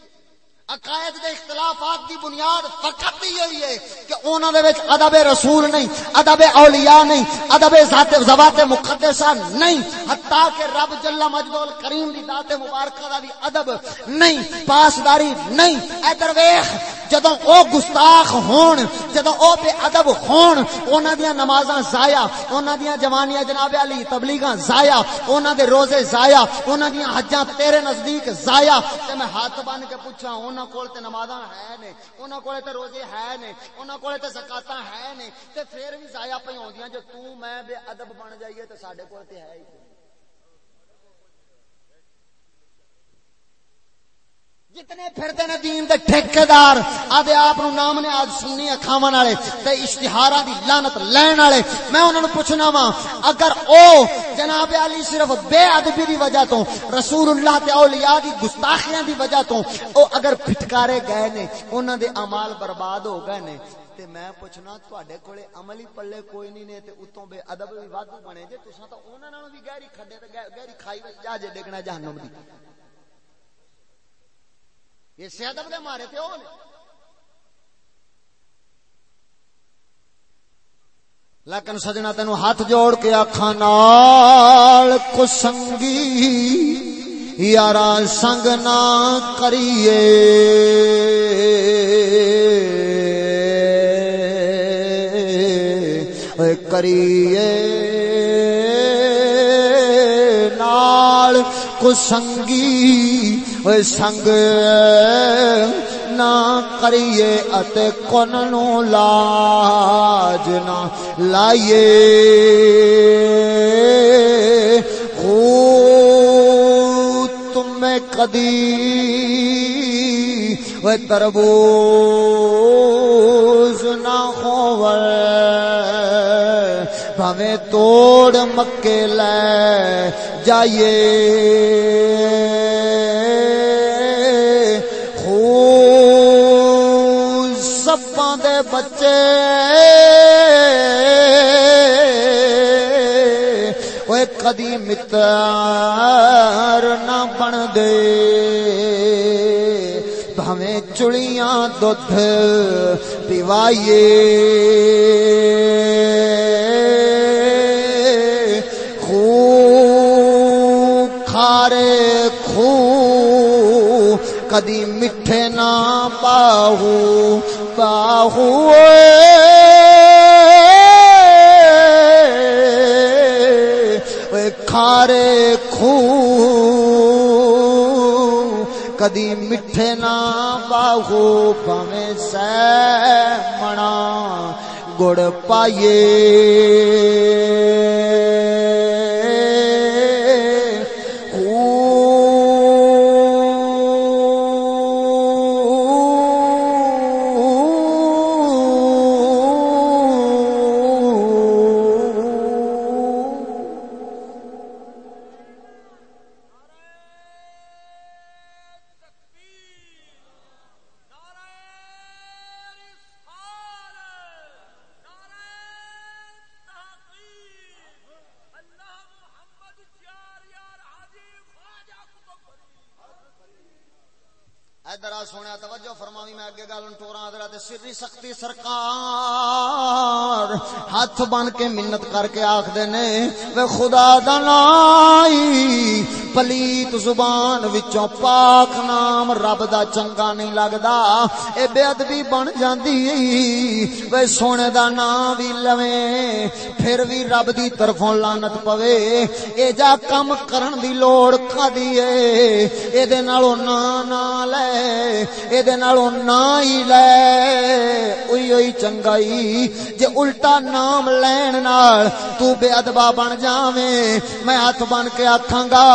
عقائد دے اختلافات دی بنیاد فقط یہی ہے کہ انہاں دے وچ ادب رسول نہیں، ادب اولیاء نہیں، ادب ذات ذوات مقدسہ نہیں، حتیٰ کہ رب جل مجد کریم دی ذات مبارکہ دا بھی ادب نہیں، پاسداری نہیں۔ ادھر ویکھ جدوں او گستاخ ہون، جدوں او بے ادب ہون، انہاں دیاں نمازاں ضائع، انہاں دیاں جوانیاں جناب علی تبلیغاں ضائع، انہاں دے روزے ضائع، انہاں دیاں حجاں تیرے نزدیک ضائع، تے میں ہاتھ بن کے پوچھاں انہاں کول تے نمازاں ہے نے، انہاں کول تے روزے ہے نے، انہاں کول تے زکاتاں ہے نے، تے پھر بھی ضائع پئی ہوندیاں جو تو میں بے ادب بن جائیے تے ساڈے کول تے ہے ہی جتنے پھرتے نے دین دے ٹھیکیدار، آدھے آپ نو نام نے آج سننی کھاون والے، تے اشتہاراں دی لعنت لین والے۔ میں انہاں نو پوچھنا وا اگر او جناب علی صرف بے ادبی دی وجہ تو رسول اللہ تے اولیاء دی گستاخیاں دی وجہ تو، او اگر پھٹکارے گئے نے، انہاں دے اعمال برباد ہو گئے نے، تے میں پوچھنا تواڈے کولے عملی پلے کوئی نہیں نے، تے اتوں بے ادب وی وادو بنے۔ جے تساں تا انہاں نالوں وی گہری کھڈے تے گہری کھائی وچ جا جے ڈگنا جہنم دی۔ اسے ادب دے مارے تے او لیکن سجنا تینو ہاتھ جوڑ کے آخا نال، کسنگی یارا سنگ نہ کریے۔ کریے۔ نال کسنگی سنگ نہ کریے اتے کن نو لاج نہ لائیے وے کدی وے تربوز نہ ہوے بھویں توڑ مکے لے جائیے بچے۔ اوے کدی متر نہ بن دے۔ بھویں چڑیاں دودھ پیوائیے خو کھارے خو کدی میٹھے نہ باہو۔ باہو کھارے خو کدی میٹھے نہ باہو پویں سہ منا۔ گڑ پائیے۔ سرکار۔ ہاتھ بن کے منت کر کے آخدے نے وے خدا دلائی پلیت زبان وچوں پاک نام رب دا چنگا نہیں لگدا۔ اے بے ادبی بن جاندی، وے سونے دا نام وی لویں پھر وی رب دی طرفوں لعنت پوے۔ اے جا کم کرن دی لوڑ کھدی اے اے دے نالوں نا نا لے، اے دے نالوں نا ہی لے۔ اوئی اوئی چنگائی، جے الٹا نام لین نال تو بے ادبا بن جاویں۔ میں ہاتھ بن کے آکھاں گا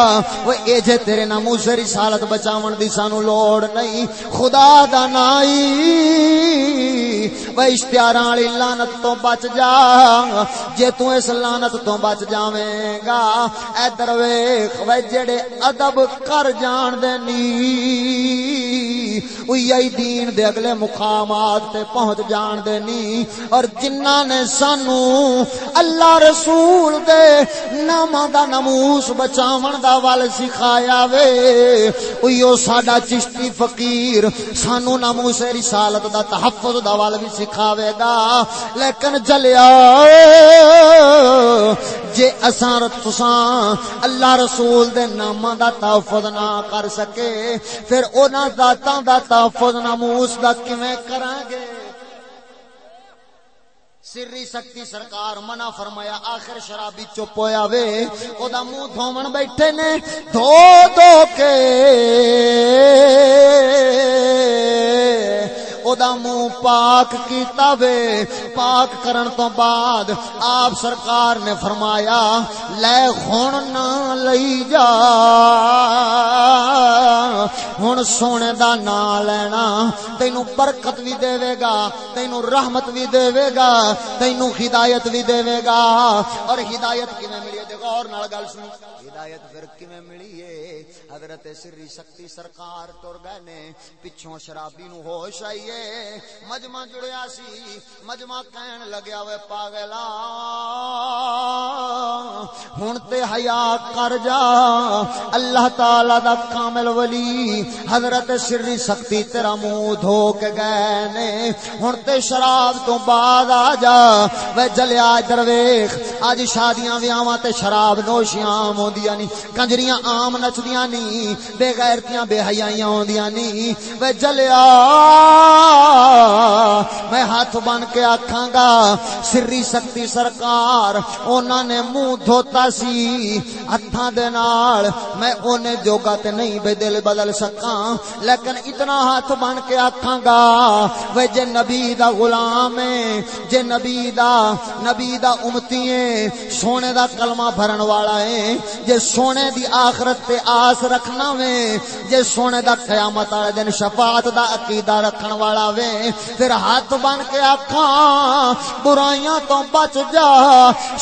وہ اے جے تیرے نامو سے رسالت بچاون دی سانو لوڑ نہیں خدا دا نائی وہ اشتہاراں والی لعنت تو بچ جا جے تو اس لعنت تو بچ جاویں گا ادھر ویکھ وہ جڑے ادب کر جان دے نی وہی دین دے اگلے مقامات تے پہنچ جان دے نی اور جنہ نے سانو اللہ رسول دے نامہ دا نموس بچاون دا ول سکھایا وے۔ اوہو ساڈا چشتی فقیر، سانو ناموس رسالت دا تحفظ دا ول بھی سکھاوے گا۔ لیکن جلیا، جے اساں تساں اللہ رسول دے نامہ دا تحفظ نہ کر سکے، پھر انہاں ذاتاں دا تحفظ ناموس دا کیویں کران گے؟ سری سکتی سرکار منع فرمایا، آخر شرابی چپ ہویا وے۔ او دا منہ دھومن بیٹھے نے، دھو دھو کے۔ او دا منہ پاک کیتا وے۔ پاک کرن تو بعد آپ سرکار نے فرمایا، لے خون نہ لئی جا۔ ہن سونے دا نا لینا تینو برکت بھی دے گا تینو رحمت بھی دے گا۔ تینو ہدایت بھی دے گا۔ اور ہدایت کیویں ملی ہے؟ غور نال گل سنی ہدایت پھر حضرت سری شکتی سرکار ٹر گئے نے پچھوں شرابی نو ہوش آئیے۔ مجمع جڑیا سی، مجمع کہن لگیا وے پاگلا۔ ہن تے حیا کر جا۔ اللہ تعالی دا کامل ولی، حضرت سری سختی تیرا منہ دھو کے گئے نے ہن تے شراب تو بعد آ جا۔ وے جلیا ادھر ویکھ اج شادیاں ویاواں تے شراب نوشیاں عام ہوندیاں نی کنجریاں عام نچدیاں نی بے غیرتیاں، بے حیائیاں ہوندیاں نی وے جلیا، میں ہاتھ بن کے آکھاں گا، سری سکتی سرکار انہاں نے منہ دھوتا سی۔ ہتھاں دے نال میں اونے جوگا تے نہیں بے دل بدل سکاں۔ لیکن اتنا ہاتھ بن کے آکھاں گا، وے جے نبی دا غلام ہے، جے نبی دا نبی دا امتی ہے، سونے دا کلمہ بھرن والا ہے۔ جے سونے دی آخرت تے آس رکھنا وے جے سونے دا قیامت والے دن شفاعت دا عقیدہ رکھن والا وے پھر ہاتھ بن کے آکھاں برائیاں تو بچ جا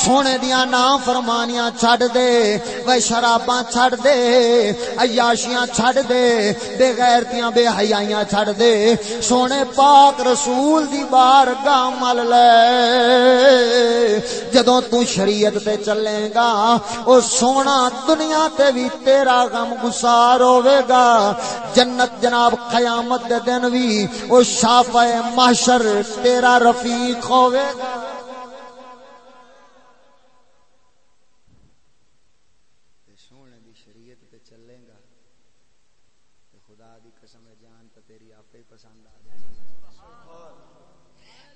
سونے دیاں نام فرمانیاں چھڈ دے وے شراباں چھڈ دے عیاشیاں چھڈ دے بے غیرتیاں بے حیائیاں چھڈ دے سونے پاک رسول دی بارگاہ مل لے جدوں تو شریعت تے چلے گا او سونا دنیا تے بھی تیرا غم گسار ہوے گا جنت جناب قیامت دے دن بھی او شافع محشر تیرا رفیق ہوے گا۔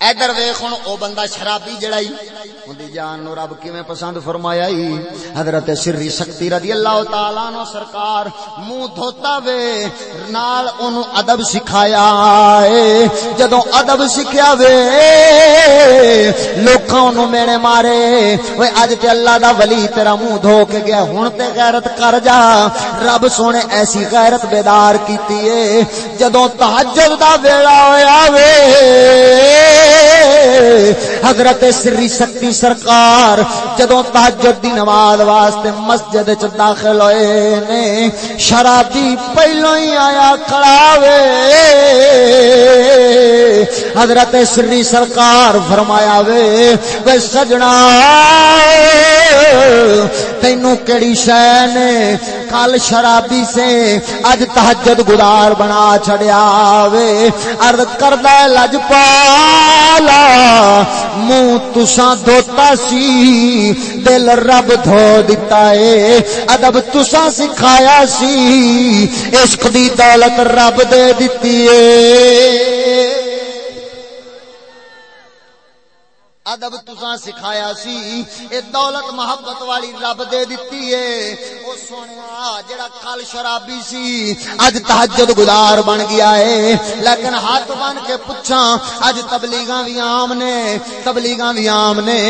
ادھر ویخ ہوں او بندہ شرابی جڑا ہی۔ اندی جان نو رب کیویں پسند فرمایا ہی۔ حضرت سری سکتی رضی اللہ تعالی عنہ سرکار منہ دھوتا وے، نال اونوں ادب سکھایا اے۔ جدوں ادب سکھیا وے، لوکاں اونوں مینے مارے۔ اوے اج تے اللہ دا ولی تیرا منہ دھو کے گیا، ہن تے غیرت کر جا۔ رب سونے ایسی غیرت بیدار کیتی اے۔ جدوں تہجد دا ویلا ہویا وے حضرت سری سکتی سرکار جدوں تہجد دی نماز واسطے مسجد چ داخل ہوئے نے، شرابی پہلو ہی آیا کھڑاوے حضرت سری سرکار فرمایا وے وے سجنا! تینو کیڑی شے نے کل شرابی سے اج تہجد گزار بنا چھڑیا وے۔ عرض کردا لج پالا منہ تساں دھوتا سی، دل رب دھو دتا اے۔ ادب تساں سکھایا سی، عشق دی دولت رب دے دتی اے۔ ادب تساں سکھایا سی۔ اے دولت محبت والی رب دے دتی ہے او سونیا جڑا کل شرابی سی، اج تہجد گزار بن گیا ہے لیکن ہاتھ بن کے پوچھاں، اج تبلیغاں وی عام نے، تبلیغاں وی عام نے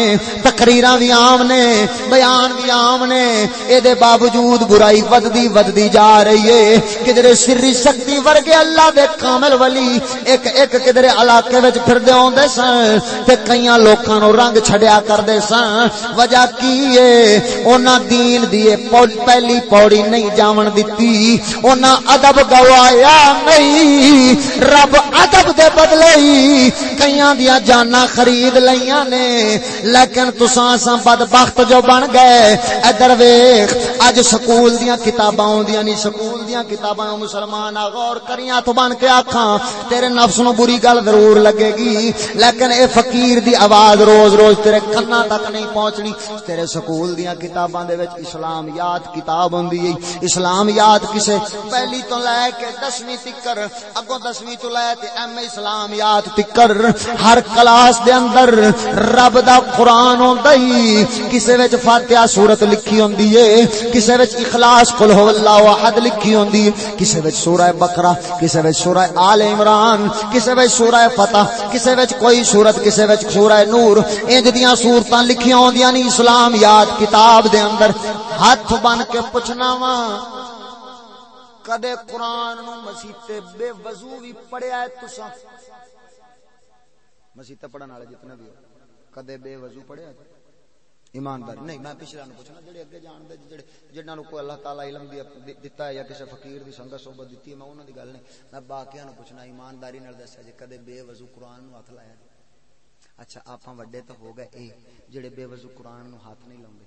تقریراں وی عام نے، بیان وی عام نے۔ اے دے باوجود برائی وددی وددی جا رہی ہے کدھر سری سکتی ورگے اللہ دے کامل ولی، ایک ایک کدھر علاقے وچ پھردے ہوندے سن، تے کئیاں لوکاں نو رنگ چھڑیا کردے سن وجہ کی ہے دین دی پہلی پوڑی نہیں جاون دتی۔ انہاں ادب گوایا نہیں۔ رب ادب دے بدلے کئیاں دیاں جاناں خرید لیاں نے۔ لیکن تساں اساں بدبخت جو بن گئے۔ ادھر ویکھ اج سکول دیاں کتاباں اوندیاں نہیں سکول دیاں کتاباں مسلمان غور کریاں تو بن کے آکھاں، تیرے نفس نو بری گل ضرور لگے گی۔ لیکن اے فقیر دی آواز آواز روز روز تیرے کنا تک نہیں پہنچنی۔ تیرے سکول دیاں کتاباں دے وچ اسلام یاد کتاب ہوندی ہے اسلام یاد کسے؟ پہلی تو لے کے دسویں تکر، اگوں دسویں تو لے تے ایم اسلام یاد تکر۔ ہر کلاس دے اندر رب دا قرآن ہوندا ہی۔ کسے وچ فاتحہ سورت لکھی ہوندی ہے کسے وچ اخلاص قل هو اللہ احد لکھی ہوندی ہے کسے وچ سورہ بقرہ، کسے وچ سورہ آل عمران، کسے وچ سورہ فتح، کسے وچ کوئی سورت، کسے وچ سورہ نور نور انج دیاں صورتاں لکھیاں ہوندیاں نہیں اسلام یاد کتاب دے اندر۔ ہاتھ بن کے پوچھنا وا، کدے قرآن نو مسیتے بے وضو بھی پڑھیا ہے تساں؟ مسیتے پڑھن والے جتنے بھی کدے بے وضو پڑھیا ہے؟ ایماندار نہیں، میں پچھلا نو پوچھنا، جڑے اگے جان دے، جڑے جنہاں نو کوئی اللہ تعالی علم دی دتا ہے یا کسے فقیر دی سنگت صحبت دتی ہے، میں انہاں دی گل نہیں، میں باقیاں نو پوچھنا، ایمانداری نال دسیا جے کدے بے وضو قرآن نو ہاتھ لایا اچھا آپ ہاں وڈے تو ہو گئے، اے، جڑے بے وضو قرآن نو ہاتھ نہیں لاؤں گے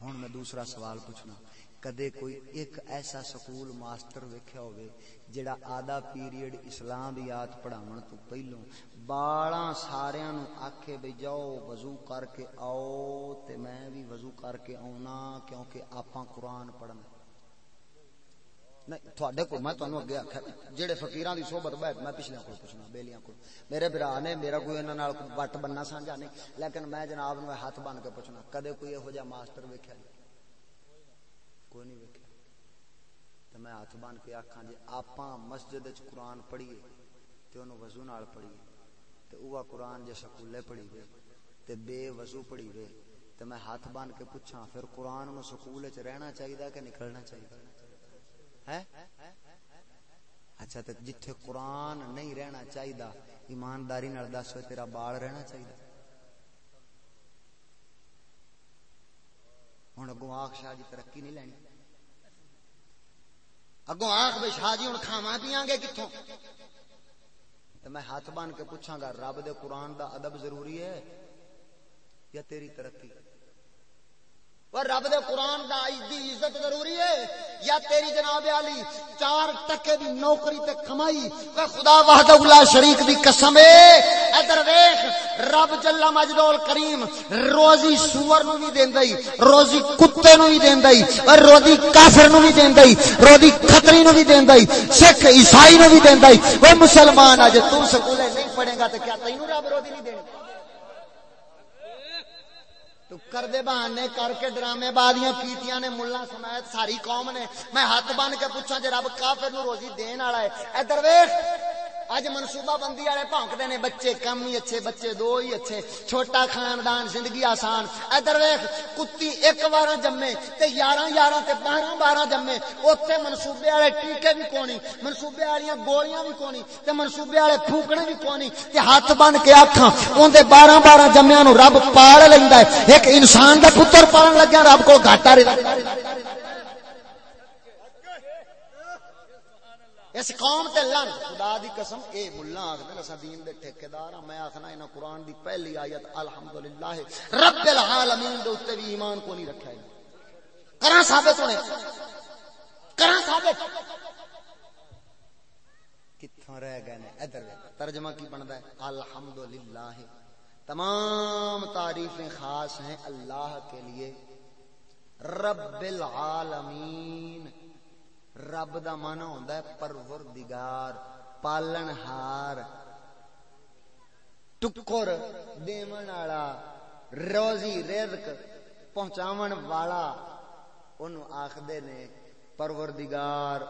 ہوں میں دوسرا سوال پوچھنا، کدے کوئی ایک ایسا سکول ماسٹر ویکھیا ہوئے جڑا آدھا پیریڈ اسلام یاد پڑھاون تو پہلو بالاں ساریاں نو آکھے بھئی جاؤ وضو کر کے آؤ تے میں بھی وضو کر کے آونا کیونکہ آپاں قرآن پڑھنا۔ نہیں تھوڑے کو میں تمہیں اگے فکیران کی صحبت، بیٹھ، میں پچھلے کو پوچھنا بےلیاں کو میرے برا نے، میرا کوئی انہوں وٹ بننا سانجا نہیں، لیکن میں جناب نو ہاتھ بن کے پوچھنا، کدے کوئی یہو جہ ماسٹر ویکیا کوئی نہیں تو میں ہاتھ بن کے آخا جی آپ مسجد قرآن پڑھیے تو انہوں وضو نال پڑھیے تو وہ قرآن جی سکولے پڑھی وے تو بے وضو پڑھی وے تو میں ہاتھ بن کے پوچھا پھر قرآن نو سکول رہنا چاہیے کہ نکلنا چاہیے اچھا تو جتھے قرآن نہیں رہنا چاہیے ایمانداری دس تیرا بال رہنا چاہیے ہوں اگوں آخ شاہ جی ترقی نہیں لینی۔ اگوں آخ بھائی شاہ جی ہوں کھاوا پیاں گے کتوں تو میں ہاتھ بن کے پوچھا گا، رب دے قرآن دا ادب ضروری ہے یا تیری ترقی؟ رب دے قرآن دا دی عزت ضروری ہے؟ یا تیری جناب علی چار ٹکے دی نوکری تے کمائی؟ وہ خدا وحدہ اللہ شریک دی قسم ہے۔ ادھر ویکھ، رب جل مجدول کریم روزی سور نو بھی دیندا ہی روزی کتے نو بھی دیندا ہی اور روزی کافر نو بھی دیندا ہی روزی کھتری نو بھی دیندا ہی سکھ عیسائی نو بھی دیندا ہی وہ مسلمان اج تو سکولے نہیں پڑھے گا تے کیا تینوں رب روزی نہیں دینی تو کر دے بہانے کر کے ڈرامے بادیاں کیتیاں نے، ملا سمیت ساری قوم نے۔ میں ہاتھ بن کے پوچھا جی رب کافر نو روزی دین والا ہے۔ اے درویش! اج منصوبہ بندی والے بھونکتے نے بچے، کم ہی اچھے بچے، دو ہی اچھے، چھوٹا خاندان، زندگی آسان۔ ادھر ویخ کتی ایک بار جمے تے یارہ یارہ تے بارہ بارہ جمے۔ اتنے منصوبے والے ٹیکے بھی کونی، منصوبے والی گولیاں بھی کونی، تے منصوبے والے پھوکنے بھی کونی۔ تے ہاتھ بن کے آخا اندر بارہ بارہ جمیا نو رب پال لینا ہے۔ ایک انسان دا پتر پالن لگیا رب کو گاٹا رہتا اس قوم تے لن. خدا دی قسم، اے ملا آخر اسا دین دے ٹھیکیدار میں آخنا انہاں قرآن دی پہلی آیت، الحمدللہ، رب العالمین دے اوتے بھی ایمان کو نہیں رکھا ہے۔ کراں ثابت ہونے؟ کراں ثابت؟ کتھوں رہ گئے نے؟ ادھر ترجمہ کی بندا ہے؟ الحمدللہ۔ تمام تعریفیں خاص ہیں اللہ کے لیے۔ رب العالمین۔ رب دا مانا ہوندا ہے پروردگار، پالن ہار، ٹکر دیون والا، روزی رزق پہنچاون والا اونوں آکھدے نے پروردگار۔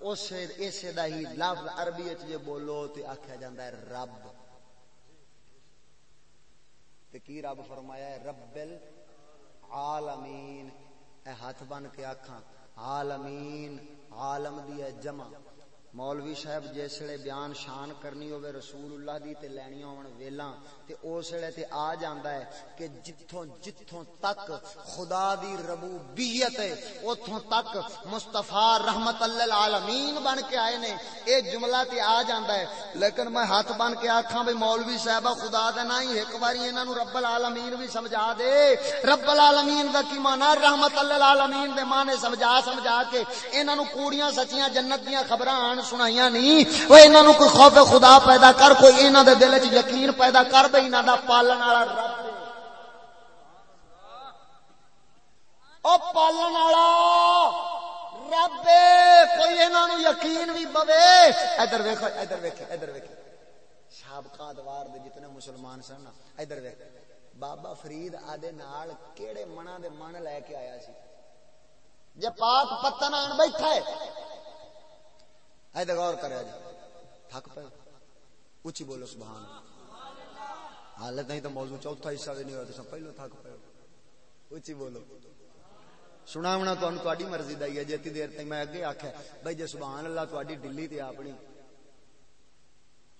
اسے اسے دا ہی لفظ عربی وچ جے بولو تے آکھیا جاندا ہے رب۔ تے کی رب فرمایا ہے؟ رب العالمین اے ہاتھ بن کے آکھاں، عالمین۔ عالم دی ہے جمع۔ مولوی صاحب جسے بیان شان کرنی ہوئے رسول اللہ دی تے لینی ہون ویلاں، تے اس ویلے تے آ جاندا ہے کہ جتھوں جتھوں تک خدا دی ربوبیت ہے، اوتھوں تک مصطفی رحمت للعالمین بن کے آئے نے۔ اے جملہ تے آ جاندا ہے، لیکن میں ہاتھ بن کے آکھاں بھئی مولوی صاحب خدا دا نہ ہی ایک باری انہاں نو رب العالمین بھی سمجھا دے۔ رب العالمین دا کی معنی رحمت للعالمین دے معنی سمجھا سمجھا کے انہاں نو کوڑیاں، سچیاں جنت دیاں خبراں سنائیاں نہیں۔ وہ انہاں نو کوئی خوف خدا پیدا کر، کوئی انہاں دے دل وچ یقین پیدا کر بھئی انہاں دا پالن والا رب او پالن والا رب کوئی انہاں نو یقین بھی بوے۔ ادھر ویکھو ادھر ویکھو ادھر ویکھو۔ سابقہ دوار دے جتنے مسلمان سن نا، ادھر ویکھ بابا فرید آدے نال کیڑے منا دے من لے کے آیا سی۔ جے پاک پتن آن بیٹھا ہے ایدے غور کرے جی تھک پہ اچھی بولو، سبحان حالت نہیں تو موضوع چوتھا حصہ بھی نہیں ہوتا پہلو تھک پہ اچھی بولو۔ سنا ہونا تو مرضی دائی ہے، جیتی دیر تک میں اگے آخیا بھائی جی سبحان اللہ تاری ڈلی تے اپنی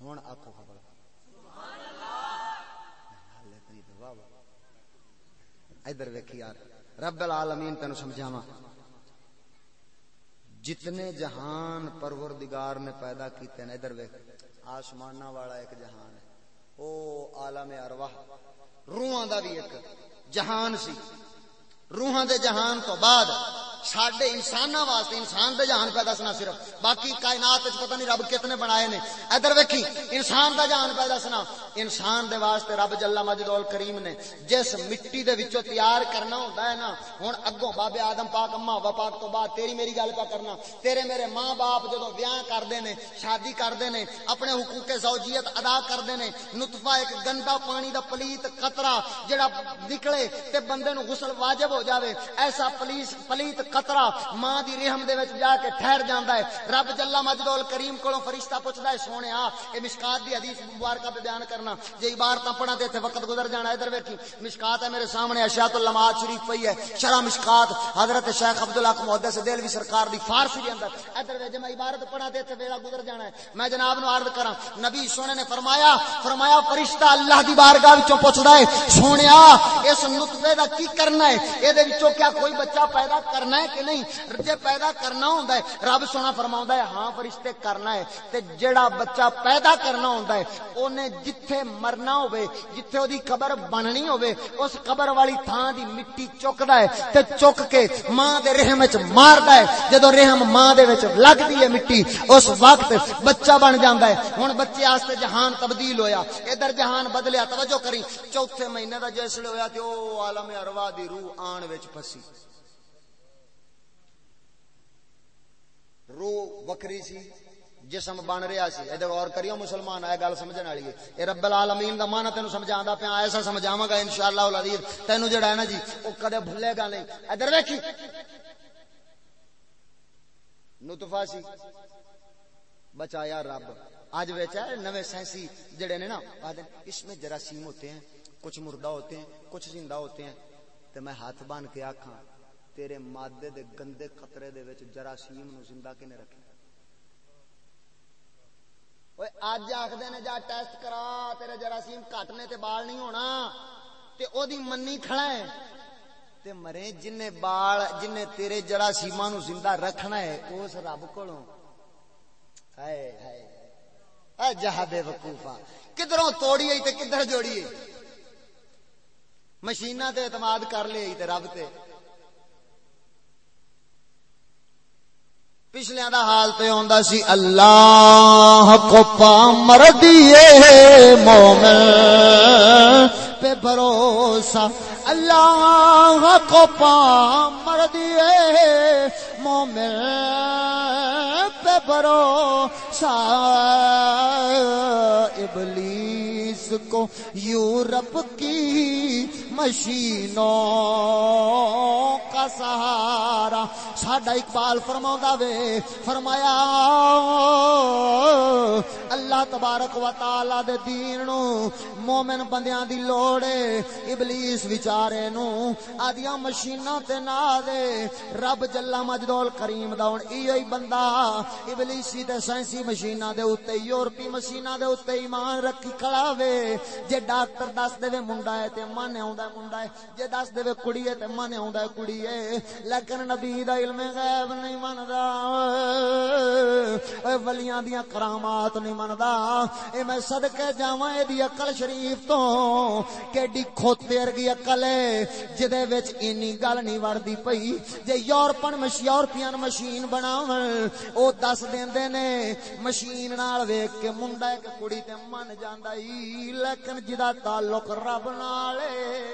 ہوں آخو خبر۔ ادھر ویکھی یار، رب العالمین تینوں سمجھاواں۔ جتنے جہان پروردگار نے پیدا کیتے ہیں، ادھر ویک آسمانہ والا ایک جہان ہے۔ او عالم ارواح، روحاں دا بھی ایک جہان سی۔ روحاں دے جہان تو بعد ساڈے انساناں واسطے انسان دے جہان پہ دسنا صرف۔ باقی کائنات وچ پتہ نہیں رب کتنے بنائے نے۔ ادھر ویکھی، انسان دا جہان پہ دسنا انسان دے واسطے رب جل مجد کریم نے جس مٹی دے وچوں تیار کرنا ہوندا ہے نا، ہن اگوں بابے آدم پاک اما وا پاک تو بعد تیری میری گل پہ کرنا۔ تیرے میرے ماں باپ جدوں بیاہ کردے نے، شادی کردے نے، اپنے حقوق زوجیت ادا کردے نے، نطفہ ایک گندا پانی دا پلیت قطرہ جڑا نکلے تے بندے نو غسل واجب ہو جاوے، ایسا پلیس پلیت قطرہ ماں دی رحم دے وچ جا کے ٹھہر جاندا ہے۔ رب جل مجد کریم کولوں فرشتہ پوچھدا ہے سونیا اے مشکات دی حدیث مبارکہ پہ بیان کرنا۔ جے عبارتاں پڑھا تے وقت گزر جانا ادھر ویکھی۔ مشکات ہے میرے سامنے اشیاء اللمات شریف پئی ہے۔ شرح مشکات حضرت شیخ عبدالحق محدث دلوی سرکار دی فارسی دے اندر۔ ادھر وچ میں عبارت پڑھا تے تے ویلا گزر جانا ہے۔ میں جناب نو عرض کراں، نبی سونے نے فرمایا فرمایا فرشتہ اللہ دی بارگاہ وچوں پوچھدا ہے سونیا اس نطفے دا کی کرنا ہے؟ اے دے وچوں کیا کوئی بچہ پیدا کرنا ہے؟ ہے کہ نہیں? جے پیدا کرنا ہوندا ہے، رب سونا فرماوندا ہے ہاں فرشتے کرنا ہے، تے جڑا بچہ پیدا کرنا ہوندا ہے، اونے جتھے مرنا ہوے جتھے اودی قبر بننی ہوے اس قبر والی تھاں دی مٹی چکدا ہے، تے چک کے ماں دے رحم وچ ماردا ہے۔ جدوں رحم ماں دے وچ لگدی ہے مٹی، اس وقت بچہ بن جاندا ہے۔ ہن بچے واسطے جہان تبدیل ہویا، ادھر جہان بدلیا، توجہ کری، چوتھے مہینے دا جسل ہویا تے او عالم ارواح دی روح آن وچ پھسی۔ روح وکری سی، جسم بن رہا سی۔ ادھر غور کریو مسلمان آئے گل سمجھنے والی ہے۔ اے رب العالمین دا معنی تینو سمجھاندا پیا ایسا سمجھاواں گا انشاءاللہ العزیز۔ تینو جڑا ہے نا جی او کدے بھولے گا نہیں۔ ادھر ویکھی۔ نطفہ سی۔ بچایا رب۔ آج ویچا ہے نوے سائنسی جڑے نے نا اس میں جراثیم ہوتے ہیں، کچھ مردہ ہوتے ہیں، کچھ زندہ ہوتے ہیں۔ تو میں ہاتھ بان کے آکھاں تیرے مادے دے گندے خطرے دے وچ جراثیم نو زندہ کنے رکھے؟ اوے اج آکھدے نے جا ٹیسٹ کرا، تیرے جراثیم کٹنے تے بال نہیں ہونا، تے او دی منی کھڑا ہے۔ تے مرے جن نے بال جن نے تیرے جراثیماں نو زندہ رکھنا ہے اس رب کولوں۔ ہائے ہائے اے جہاد وقوفا کدھروں توڑیے تے کدھر جوڑیے مشیناں تے اعتماد کر لے تے رب تے۔ پچھلے دا حال تے ہوندا سی اللہ کو پامر دیے مومن پہ بھروسہ اللہ کو پامر دیے مومن پہ بھروسہ ابلیس کو یورپ کی مشینوں کا سہارا ساڈا اقبال فرما وے فرمایا اللہ تبارک و تعالی دے دین نو مومن بندیاں دی لوڑ ابلیس وچارے نو آدیاں مشیناں تے نہ دے رب جل مجدول کریم دا ہن ایو ہی بندہ ابلیسی تے سائنسی مشیناں دے اوتے یورپی مشیناں دے اوتے ایمان رکھی کھڑا وے جے ڈاکٹر دس دے منڈا ہے تے من آوندا منڈا ہے۔ جے دس دے کڑی ہے تے من آوندا ہے کڑی ہے لیکن نبی دا علم غیب نہیں مندا۔ اے ولیاں دیاں کرامات نہیں مندا۔ اے میں صدقے جاواں اے دی عقل شریف تو۔ کیڈی کھوتے ورگی عقل ہے جدے وچ اینی گل نہیں وڑدی پئی۔ جے یورپن مش، یورپین مشین بناون، او دس دیندے نے مشین نال ویکھ کے منڈا ایک کڑی تے من جاندا ای لیکن جدا تعلق رب نال ہے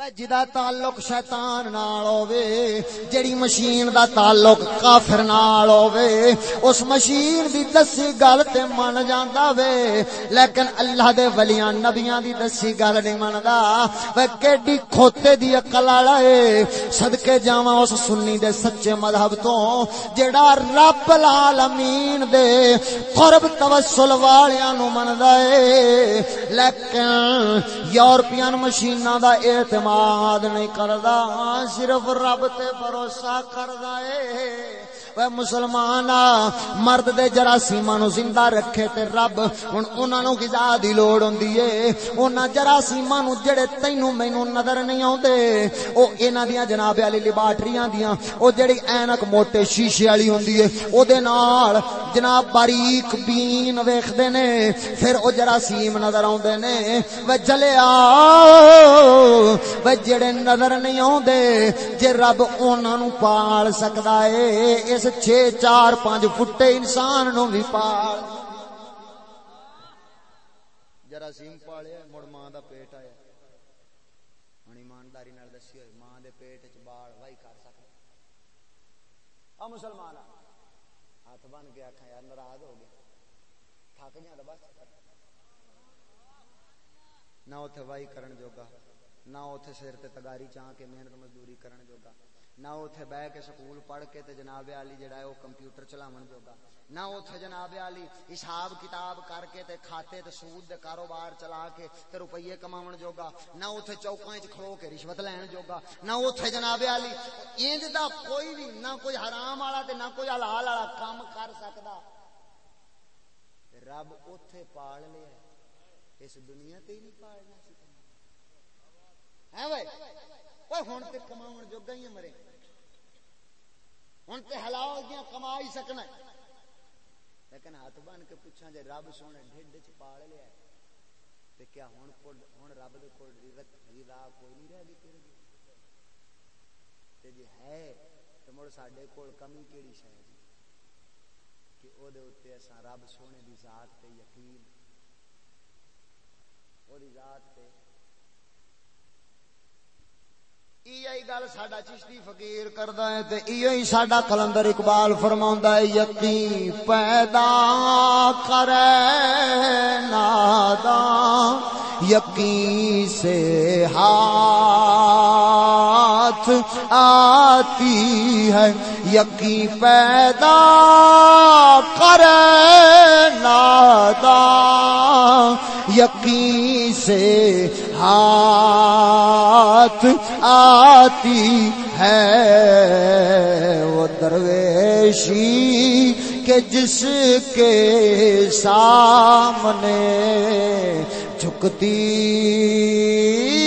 جدا تعلق شیطان نال ہوے جڑی مشین دا تعلق کافر نال ہوے اس مشین دی دسی گل تے من جاندا وے لیکن اللہ دے ولیاں نبیاں دی دسی گل نہیں مندا وے کیڈی کھوتے دی عقل والا اے صدکے جاواں اس سنی دے سچے مذہب تو جڑا رب العالمین دے قرب توسل والیاں نو مندا اے لیکن یورپین مشیناں دا اعتماد اعتماد نہیں کردا صرف رب تے بھروسہ کردا اے۔ اے مسلمان مرد دے جراثیماں نو زندہ رکھے تے رب ہن انہاں نو غذا دی لوڑ ہوندی اے انہاں جراثیماں نو جڑے تینو مینوں نظر نہیں اوندے او انہاں دیاں جناب علی لیبارٹریاں دیاں او جڑی اینک موٹے شیشے والی ہوندی اے او دے نال جناب باریک بین ویکھدے نے پھر او جراثیم نظر اوندے نے و جلیا و جڑے نظر نہیں اوندے جے رب انہاں نو پال سکدا اے اس 6 4 5 فٹے انسان نو بھی پال۔ جراثیم پالیا، مڑ ماں دا پیٹ آیا۔ ہن ایمانداری نال دسی ہوئے، ماں دے پیٹ وچ بال وائی کر سکدا آ مسلمان ہاتھ بن کے آکھاں، یار ناراض ہو گیا تھک جاندا بس۔ نہ اوتھے وائی کرن جوگا، نہ اوتھے سر تے تگاری چاہ کے محنت مزدوری کرن جوگا۔ نہ اوتھے بہ کے سکول پڑھ کے تے جناب علی جڑا ہے او کمپیوٹر چلاون جوگا۔ نہ اوتھے جناب علی حساب کتاب کر کے تے کھاتے تے سود دے کاروبار چلا کے تے روپیے کماون جوگا۔ نہ اوتھے چوکاں وچ کھلو کے رشوت لین جوگا۔ نہ اوتھے جناب علی اینج دا کوئی بھی نہ کوئی حرام والا تے نہ کوئی حلال والا کام کر سکدا۔ رب اوتھے پال لیا اس دنیا تے ہی نہیں پالنا سی ہاں ہے بھائی۔ اوے ہن جوگا ہی مرے۔ ہوں تو حلال دیا کما ہی سکنا لیکن ہاتھ بن کے پوچھا جی رب سونے ڈھڈ چ پال لیا تو کیا ہوں ہوں رب دے کول راہ کوئی نہیں رہ گئی تیرے تے جی ہے تو مڑ سڈے کول کمی کیڑی شہ جی؟ کہ وہ اصا رب سونے دی ذات تے یقین وہ ذات تے گل ساڈا چشتی فقیر کردا ہے تے ایہی ساڈا کلندر اقبال فرماوندا ہے، یقین پیدا کرے ناداں، یقین سے ہاتھ آتی ہے، یقین پیدا کرے ناداں، یقین سے ہاتھ آتی ہے وہ درویشی کہ جس کے سامنے جھکتی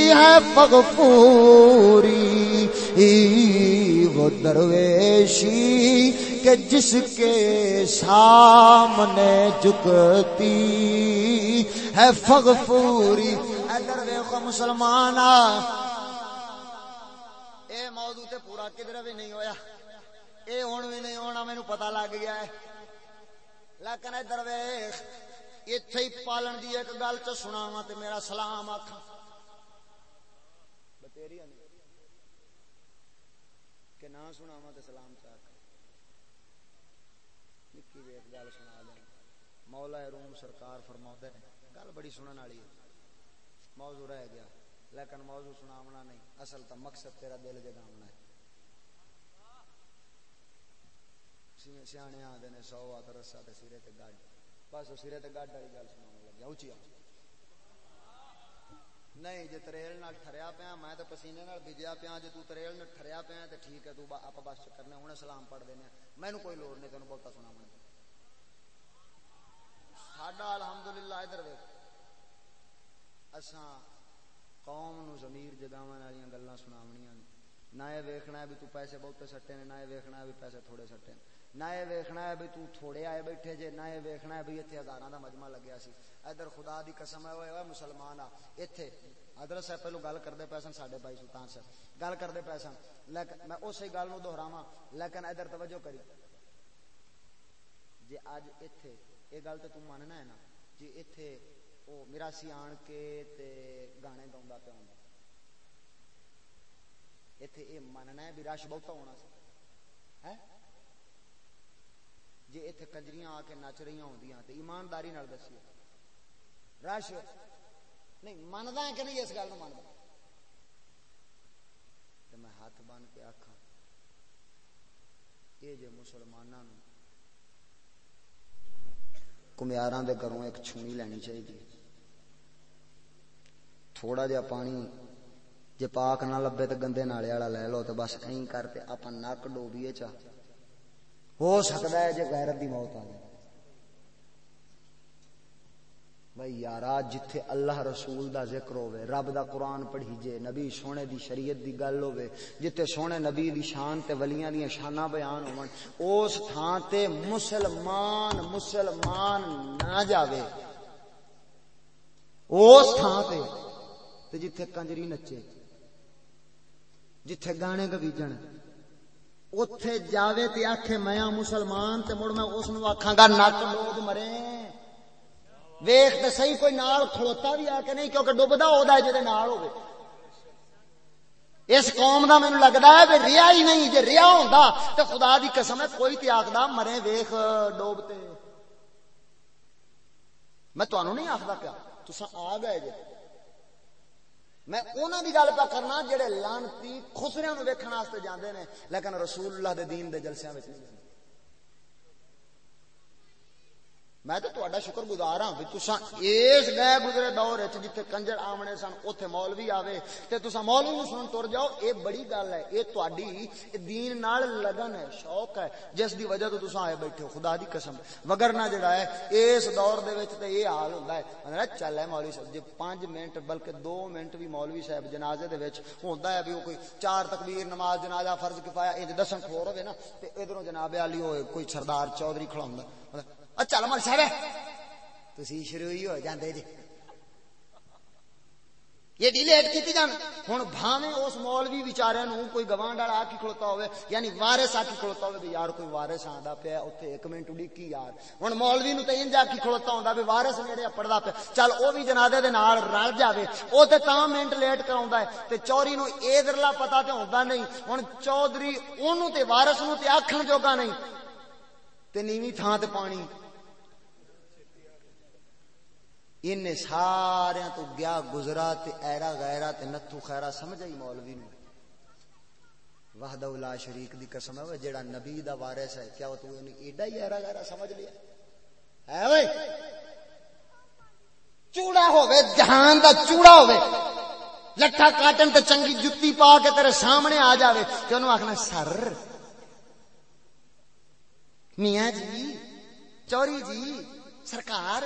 ہے پگپوری وہ درویشی کہ جس کے سامنے جھکتی ہے فغفوری ادھر دیکھو مسلمان۔ اے موضوع تے پورا کدھر بھی نہیں ہویا۔ اے ہن بھی نہیں ہونا، مینوں پتہ لگ گیا ہے۔ لیکن ادھر ویکھ، ایتھے ہی پالن دی ایک گل تے سناواں تے میرا سلام آکھاں۔ بتیری کہ نہ سناواں تے سلام چاہ نکی ویکھ گل سنا دیں مولا روم سرکار فرماؤندے گل بڑی سنن والی ہے۔ موضوع رہ گیا۔ لیکن موضوع سناونا نہیں۔ اصل تو مقصد تیرا دل جگاونا ہے۔ سیانے آدھے نے سو آت رسا تے سرے تے گڈ بس سرے تے گڈ والی گل سنا لگیا۔ اچھی نہیں جی تریل نال ٹھریا پیا، میں تو پسینے نال بھیجیا پیا۔ جی تریل نال ٹھریا پیا تو ٹھیک ہے، تو آپ بس کرنے ہوں سلام پڑھ دینا مینو کوئی لوڑ نہیں، تینوں بہت سنا ساڈا الحمدللہ ادھر ویک اساں قوم نو ضمیر جگاون والی گلاں سناونیاں نہ یہ ویکھنا ہے بھی تو پیسے بہتے سٹے نے، نہ یہ ویکھنا ہے بھی پیسے تھوڑے سٹے نے۔ نہ یہ ویکھنا ہے بھی تو تھوڑے آئے بیٹھے جے، نہ یہ ویکھنا ہے بھی ایتھے ہزاراں دا مجمع لگیا سی۔ ادھر خدا دی قسم ہے اوے مسلمان آ ایتھے حضرت صاحب پہلو گل کرتے پے سن ساڈے بھائی سلطان صاحب۔ گل کرتے پے سن۔ لیکن میں اسی گل نو دہراواں، لیکن ادھر توجہ کری۔ جے اج ایتھے یہ گل تو تم ماننا ہے نا جی ایتھے وہ میراسی آن کے تے گانے گاؤں پہ ہوں اتنے یہ مننا ہے بھی رش بہتا ہونا سی جی اتنے کنجریاں آ کے نچ رہی ہوں تو ایمانداری دسی رش نہیں منتا ہے کہ نہیں اس گل منتا تو میں ہاتھ بن کے آخا یہ جی مسلمانوں کمیارا دے گھروں ایک چھونی لینی چاہیے تھوڑا جہا پانی جے پاک نہ لبے تو گندے نالے والا لے لو تو بس این کرتے آپ نک ڈوبیے چا ہو سکتا ہے جے غیرت دی موت آ جائے بھائی یارا جتھے اللہ رسول دا ذکر ہوے رب دا قرآن پڑھی جے نبی سونے دی شریعت دی گل ہوے جتھے سونے نبی دی شان تے ولیاں دی شاناں بیان ہون اس تھان تے مسلمان مسلمان نہ جاوے اس تھان تے تے جتھے کنجری نچے جتھے گانے گویجن اوتھے جاوے تے آکھے میاں مسلمان تے مڑ میں اس نو آکھاں گا نچ لوگ مرے ویخ تے صحیح کوئی نال کھلوتا بھی آ کے نہیں کیونکہ ڈبدا ہودا ہے جے نال ہوے اس قوم دا مینوں لگدا ہے کہ ریا ہی نہیں جے ریا ہوندا تے خدا دی قسم ہے کوئی تے آکھدا مرے ویخ ڈوبتے میں تانوں نہیں آکھدا پیا تساں آ گئے جے میں انہوں کی گل پہ کرنا جہے لانتی خسریا ویکن واسطے جانے نے، لیکن رسول اللہ دے دین دے جلسیاں جلسے نہیں۔ جاتے میں تو تا شکر گزار ہاں بھی تسا اس گئے گزرے دور جتنے کنجر آمنے سن اتنے مولوی آوے تے تسا مولوی نو سن تر جاؤ اے بڑی گل ہے اے تہاڈی دین نال لگن ہے شوق ہے جس دی وجہ تو تسا آئے بیٹھے ہو خدا دی قسم وگرنا جڑا ہے اس دور دے وچ تے اے حال ہوندا ہے مطلب چل ہے مولوی صاحب جے 5 منٹ بلکہ 2 منٹ بھی مولوی صاحب جنازے دے وچ ہوندا ہے بھی کوئی چار تکبیر نماز جنازہ فرض کفایہ انج دسن کھور ہوے نا تے ادھروں جناب علی ہوئے کوئی سردار چودھری کھڑا ہوندا چل مل صاحب تھی شروع ہی ہو جاندے جی یہ ڈیلیٹ کی جان ہوں بھاوے اس مولوی بچارے نو کوئی گوانڈ والا آ کے کھلوتا ہوئے یعنی وارس آ کے کھلوتا ہوئے یار کوئی وارس آندا پیا اتنے ایک منٹ اڈیکی یار ہوں مولوی نو تو انج آ کے کھلوتا ہوندا بھی وارس نیڑے پڑھدا پیا چل او بھی جنازے دے نال رل جاوے او تے تاں منٹ لیٹ کراوندا ہے تے چوری نو اے درلا پتہ تے ہوندا نہیں ہن چودھری اونوں تے وارس نو تے آکھن جوگا نہیں تے نیویں تھاں تے پانی ان سارے تو گیا گزرا تے ایرا غیرا تے نتھو خیرا سمجھ آئی مولوی نو؟ وحدہ لا شریک دی قسم ہے جیڑا نبی دا وارث ہے، کیا تو نے ایڈا ہی ایرا غیرا سمجھ لیا؟ ہے اوئے چوڑا ہوے جہان دا چوڑا ہوے لٹھا کاٹن تے چنگی جُتی پا کے تیرے سامنے آ جاوے۔ تے اونوں آکھنا، سر۔ میاں جی چوری جی سرکار۔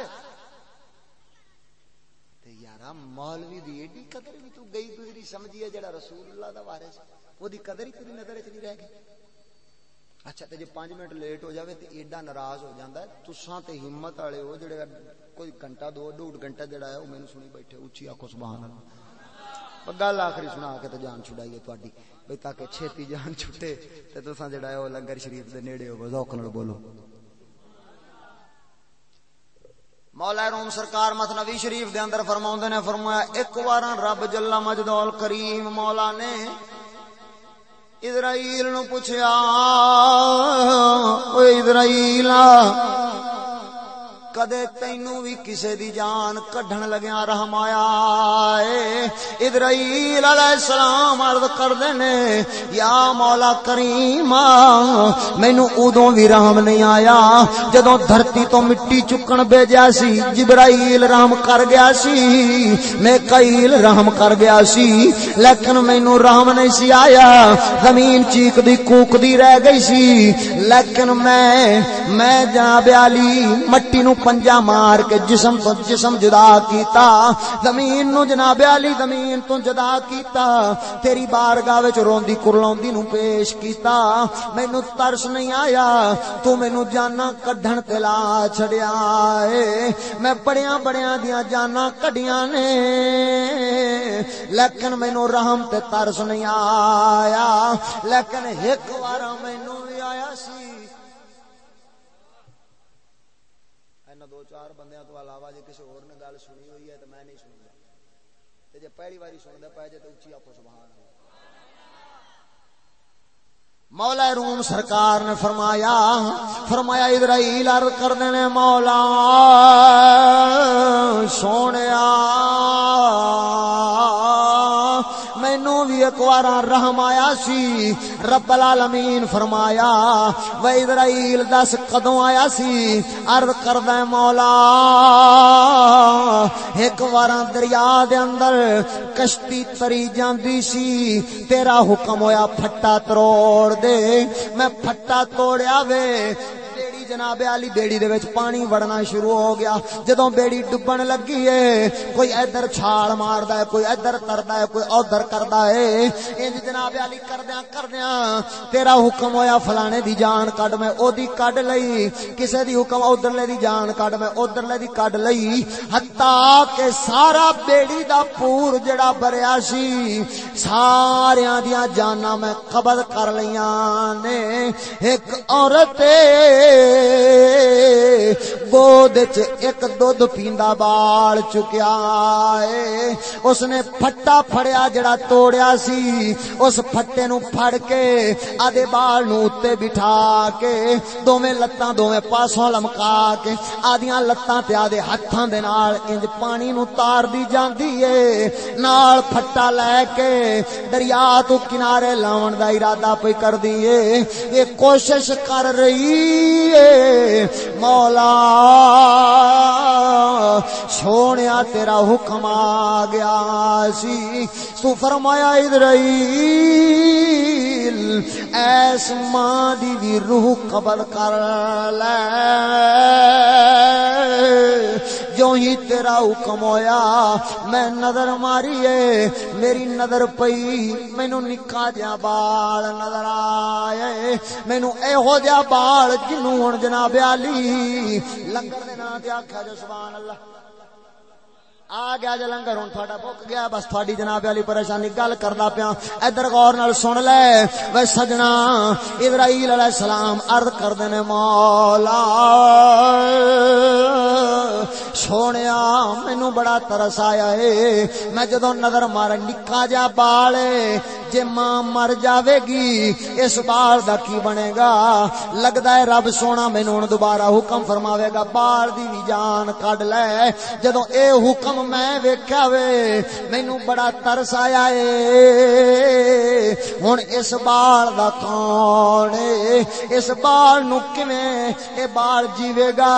مولوی دی ایڈی قدر بھی تو گئی گزری سمجھی ہے جڑا رسول اللہ دا وارث وہ دی قدر ہی تیری نظر وچ نہیں رہ گئی۔ اچھا تے جے 5 منٹ لیٹ ہو جاوے تے ایڈا ناراض ہو جاندا ہے، تساں تے ہمت والے ہو جڑے کوئی گھنٹہ، دو ڈوڑ گھنٹہ جڑا ہے، او مینوں سنی بیٹھے، اونچی آکھو سبحان اللہ۔ گل آخری سنا کے تے جان چھڑائیے تہاڈی بھئی تاکہ چھتی جان چھٹے، تے تساں جڑا ہے، او لنگر شریف دے نیڑے ہو ذوق نال بولو۔ مولا روم سرکار مثنوی شریف دے اندر فرما نے فرمایا، ایک بار رب جلا مجدول کریم مولا نے اسرائیل نو پوچھا اسرائیل کدے تینو بھی کسے دی جان کڈھن لگیا رحم آیا اے ادرائیل علیہ السلام عرض کر دینے یا مولا کریم مینو ادوں بھی رحم نہیں آیا جدوں دھرتی تو مٹی چکن بھیجیا سی جبرائیل رحم کر گیا سی میں کئیل رحم کر گیا سی لیکن مینو رحم نہیں سی آیا زمین چیک دی کوک دی رہ گئی سی لیکن میں میں جناب علی مٹی نو پنجا مار کے جسم تو جسم جدا کیتا۔ زمین نو جناب علی، زمین تو جدا کیتا۔ تیری بارگاہ وچ روندی کرلوندی نو پیش کیتا۔ مینوں ترس نہیں آیا، تو مینوں جانا کڈھن تے لا چھڑیا اے۔ میں بڑیاں بڑیاں دیاں جانا کڈیاں نے۔ لیکن مینوں رحم تے ترس نہیں آیا۔ لیکن ایک بار مینوں بھی آیا سی چار بندیاں تو علاوہ جی کسی اور نے گل سنی ہوئی ہے تو میں نہیں سنوں گا جی پہلی باری سنتا پائے جائے تو اچھی آپ سبحان مولا روم سرکار نے فرمایا فرمایا اسرائیل عرض کر دینے مولا سونے مینو بھی ایک بار رحم آیا سی، رب العالمین فرمایا و اسرائیل دس کدوں آیا سی؟ عرض کردا مولا، ایک بار دریا دے اندر کشتی تری جاندی سی، تیرا حکم ہویا پھٹا تروڑ دے۔ میں پھٹا توڑیا وے۔ جناب علی بیڑی دے وچ پانی وڑنا شروع ہو گیا۔ جدوں بیڑی ڈبن لگی ہے، کوئی ادھر چھال ماردا ہے، کوئی ادھر تردا ہے، کوئی ادھر کردا ہے۔ انج جناب علی کردیاں کردیاں، تیرا حکم ہویا فلانے دی جان کڈ، میں او دی کڈ لئی۔ کسے دی حکم ادھرلے دی جان کڈ، میں ادھرلے دی کڈ لئی۔ حتا کہ سارا بیڑی دا پور جڑا بھریا سی، ساریاں دیاں جاناں میں قبض کر لیاں نے۔ ایک عورت گود ایک دودھ پیندا بال چکیا ہے۔ اس نے پھٹا پھڑیا جڑا توڑیا سی۔ اس پھٹے نو پھڑ کے آدھے بال نو اتے بٹھا کے دوویں لتاں دوویں پاسوں لمکا کے آدیاں لتاں تے آدھے ہتھاں دے نال انج پانی نو تار دی جاندی ہے۔ نال پھٹا لے کے دریا تو کنارے لاون دا ارادہ پئی کر دیے یہ کوشش کر رہی ہے۔ مولا سونیا تیرا حکم آ گیا سی۔ تو فرمایا ادرائیل ایس ماں دی بھی روح قبل کر لے۔ جو ہی تیرا حکم ہویا، میں نظر ماری ہے میری نظر پئی۔ مینو نکا جا بال نظر آئے۔ مینو اے ہو جا بال جنوں ہن جناب علی لنگر دے نام تے آکھا جو سبحان اللہ۔ آ گیا جی لنگر، ہوں تھوڑا بک گیا، بس تھوڑی جناب والی پریشانی، گل کرنا پیا ادھر غور نال سن لے۔ وے سجنا ابراہیل علیہ السلام عرض کر دینے مولا، سونیا مینو بڑا ترس آیا ہے۔ میں جدو نظر مار نکا جا بال جے ماں مر جاوے گی، اس بال دا کی بنے گا؟ لگدا ہے رب سونا مینوں دوبارہ حکم فرماوے گا بال دی بھی جان کڈ لے۔ جدوں اے حکم میں ویکھیا وے مینوں بڑا ترس آیا اے ہن اس بال دا کون اے اس بال نو کیویں اے بال جیوے گا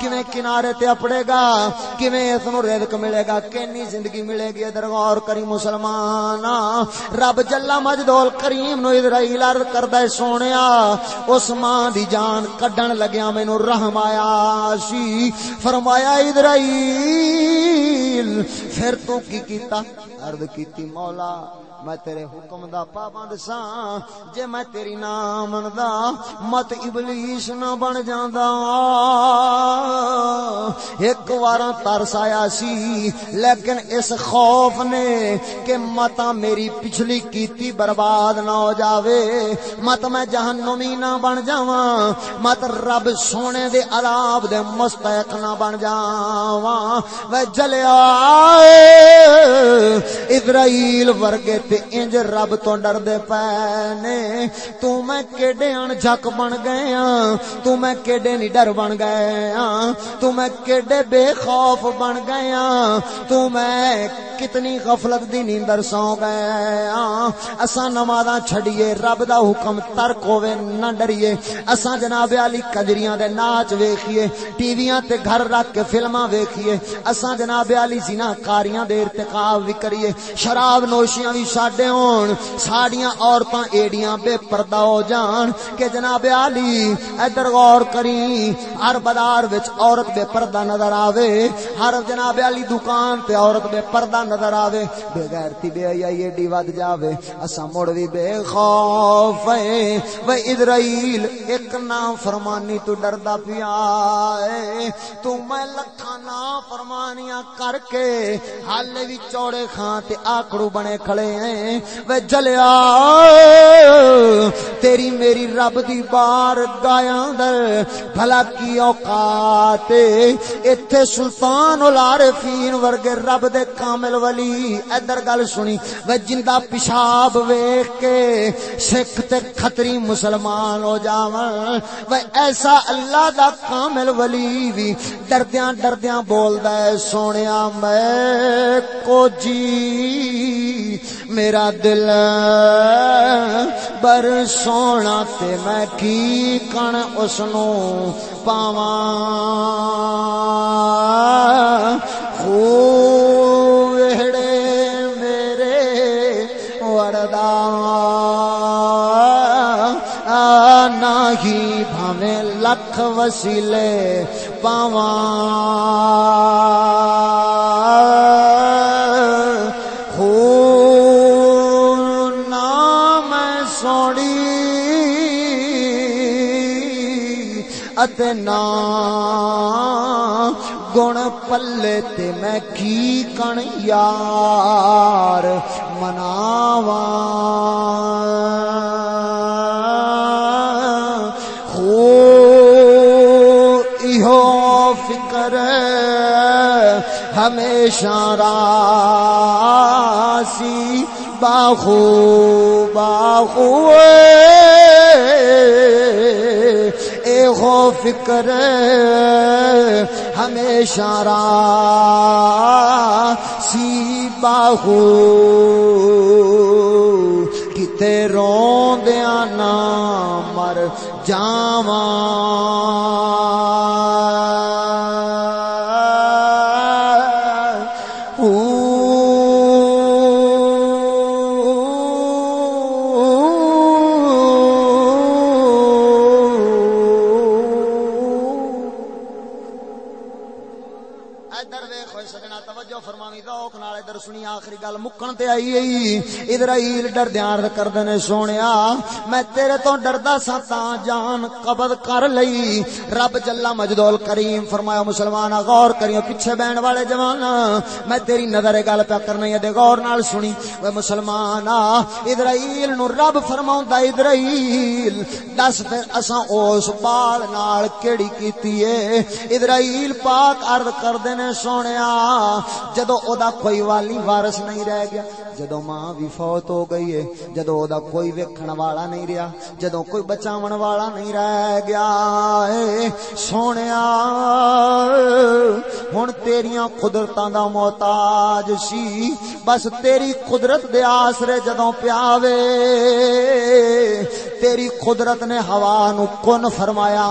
کیویں کنارے تے اپڑے گا کیویں اس نو رزق ملے گا کینی زندگی ملے گی ادھر غور کری مسلمان رب جلا مجدول کریم نو اسرائیل عرض کردا ہے سونیا اس ماں دی جان کڈن لگیا مینوں رحم آیا سی فرمایا اسرائیل پھر تو کی کیتا عرض کیتی مولا میں تیرے حکم دا پابند ساں۔ جے میں تیری نام مندا، مت ابلیس نہ بن جاندا۔ ایک وار ترس آیا سی، لیکن اس خوف نے کہ متا میری پچھلی کیتی برباد نہ ہو جاوے۔ مت میں جہنمی نہ بن جاواں۔ مت رب سونے دے عذاب دے مستحق نہ بن جاواں۔ وے جلیا ابراہیل ورگے تے انج رب تو ڈر دے پینے تو میں کیڈے ان جھک بن گئے ہاں تو میں کیڈے نہیں ڈر بن گئے ہاں تو میں کیڈے بے خوف بن گئے ہاں تو میں کتنی غفلت دی نیندر سو گئے ہاں اساں نمازاں چھڈیے رب دا حکم ترک ہوے نہ ڈریے اساں جناب علی قدریاں دے ناچ ویکھیے ٹی ویاں تے گھر رکھ کے فلماں ویکھیے اساں جناب علی زنا کاریاں دے ارتکاب وی کریے شراب نوشیاں وی ساڈے ہون، ساڈیاں عورتاں ایڑیاں بے پردہ ہو جان۔ کہ جناب علی ادھر غور کری، ہر بازار وچ عورت بے پردہ نظر آوے۔ ہر جناب علی دکان تے عورت بے پردہ نظر آوے۔ بے غیرتی بے حیائی ایڈی ود جاوے۔ اسا مڑ وی بے خوف اے۔ و اسرائیل، ایک نا فرمانی تو ڈردا پیا اے۔ تو میں لکھاں نا فرمانیاں کر کے حال وی چوڑے کھاں تے آکڑو بنے کھڑے ہیں۔ و جلیا تیری میری رب دی بار گایا در بھلا کی اوقات ایتھے سلطان العارفین ورگے رب دے کامل ولی۔ ادھر گل سنی۔ و جندہ پیشاب ویکھ کے سکھ تے کھتری مسلمان ہو جاون و ایسا اللہ دا کامل ولی وی ڈردیاں ڈردیاں بولدا ہے۔ سونیا میں کو جی میرا دل بر سونا تے میں کی کن اس نو پاواں۔ خوڑے میرے وڑدا نہیں بھاویں لکھ وسیلے پاواں۔ نا گن پلے تے میں کی کن یار مناواں ہو ایہو فکر ہمیشہ راسی باہو باہو ہو فکر ہمیشہ را سی باہو۔ کتے رو دیا نا مر جاواں۔ ادرائیل ڈر دیان کر دینے سونیا میں تیرے تو ڈردا سا تا جان قبض کر لئی رب جلا مجدول کریم فرمایا مسلمان غور کریو پیچھے بین والے جوان میں تیری نظر گل پہ کرنا ہے دے غور نال سنی وہ مسلمان ادرائیل نو رب فرماوندا ادرائیل دس پھر اساں اس بال نال کیڑی کیتی ہے ادرائیل پاک عرض کر دینے سونیا جدو او دا کوئی والی وارث نہیں رہ گیا جدو ماں بھی فوت ہو گئی ہے جدو دا کوئی ویکھن والا نہیں رہا جدو کوئی بچاون والا نہیں رہ گیا ہے سونیا ہن تیریاں قدرتاں دا محتاج سی بس تیری قدرت دے آسرے جدوں پیاوے تیری قدرت نے ہوا نو کن فرمایا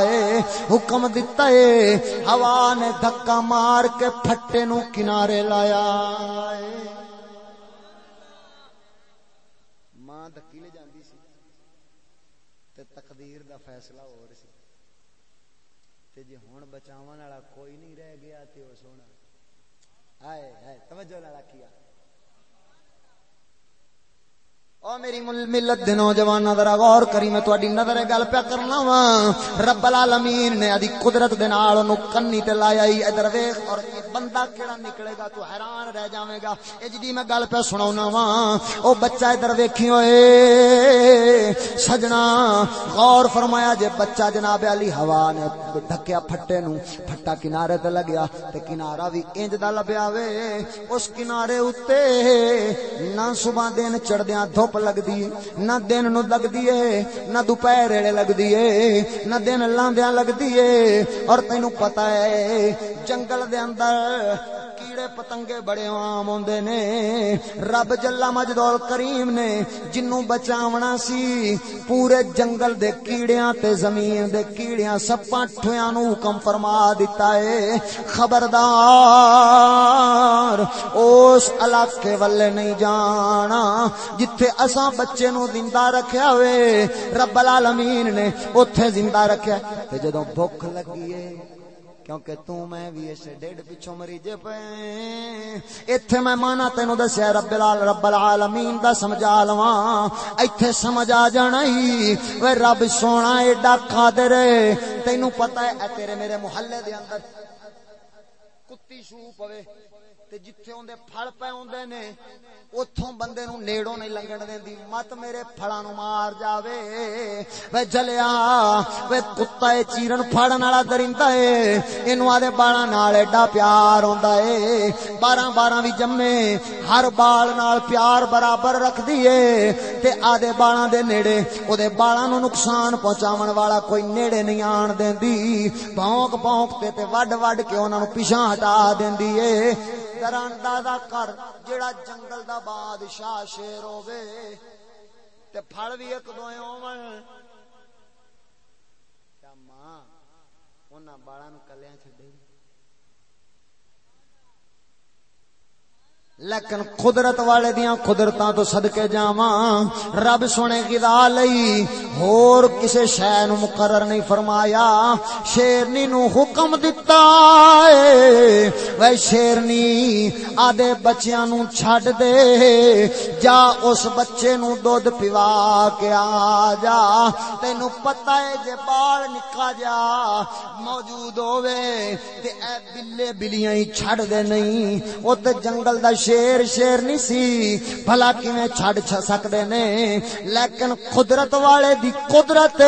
ہے حکم دتا ہے ہوا نے دھکا مار کے پھٹے نو کنارے لایا ماں دکی لے جاندی سی تے تقدیر دا فیصلہ ہو رہا سی تے جی ہوں بچاو والا کوئی نہیں رہ گیا تے سونا آئے آئے توجہ والا کیا او میری ملت دے نوجوان ذرا غور کری میں تہاڈی نظر گل پیا کرنا وا رب العالمین نے ادی قدرت دے نال اونوں کنی تے لایا ای ادھر ویکھ اور بندہ کیڑا نکلے گا تو حیران رہ جاویں گا اے جدی میں گل پیا سناونا وا او بچہ ادھر ویکھی اوئے سجنا غور فرمایا جے بچہ جناب علی ہوا نے دھکیا پھٹے نو پھٹا کنارے تے لگیا تے کنارا وی انج دا لبیا وے اس کنارے اوتے نہ صبح دن چڑھدیاں دھوپ لگ دی نہ دن نو لگدی ہے نہ دوپہر ویلے لگدی ہے نہ دن لاندیاں لگدی ہے اور تینوں پتہ ہے جنگل دے اندر کیڑے پتنگے بڑے عام ہوندے نے، رب جلا مجدول کریم نے جنوں بچاونا سی، پورے جنگل دے کیڑیاں تے زمین دے کیڑیاں سپاں ٹھیاں نو حکم فرما دیتا ہے۔ خبردار، اس علاقے والے نہیں جانا جتھے اساں بچے نو زندہ رکھیا ہوئے۔ رب العالمین نے اوتھے زندہ رکھیا۔ تے جدوں بھوک لگی ہے کیونکہ تو میں بھی اس ڈیڑھ پچھوں مری پے۔ ایتھے میں مانا تینو دسیا، رب العال، رب العالمین دا سمجھا لواں۔ ایتھے سمجھ آ جانا ہی وے رب سونا ایڈا قادر ہے۔ تینو پتہ ہے اے تیرے میرے محلے دے اندر کتی شو پوے۔ تے جتھے ہوندے پھڑ پے ہوندے نے اتوں بندے نو نیڑوں نہیں لنگن دیندی مت میرے پھڑاں نو مار جاوے وے جلیا وے کتا اے چیرن پھڑن والا درندہ اے اینو آدے بالاں نال ایڈا پیار ہوندا اے 12 12 وی جمے ہر بال نال پیار برابر رکھ دیے تے آدے بالاں دے نیڑے او دے بالاں نو نقصان پہنچاون والا کوئی نیڑے نہیں آن دیندی بھونک بھونک تے تے وڈ وڈ کے انہاں نو پیچھے ہٹا دیندی اے در اندازہ کر جڑا جنگل دا بادشاہ شیر ہوے تے پھڑ بھی ایک دو ہون کیا ماں، انہاں بالاں نو کلیاں چھڈے لیکن قدرت والے دیاں قدرتاں تو صدقے جاواں۔ رب سونے غذا لئی ہور کسے شے نو مقرر نہیں فرمایا۔ شیرنی نو حکم دتا اے۔ وے شیرنی آدے بچیاں نو چھڈ دے۔ جا اس بچے نو دودھ پیوا کے آ جا۔ تینو پتہ ہے جے بال نکا جا، موجود ہووے تے اے بلے بلیاں ہی چھڈ دے نہیں۔ او تے جنگل دا شیر شیر شیر نہیں سی، بھلا کیویں چھڈ چھ سکدے نے؟ لیکن قدرت والے دی قدرت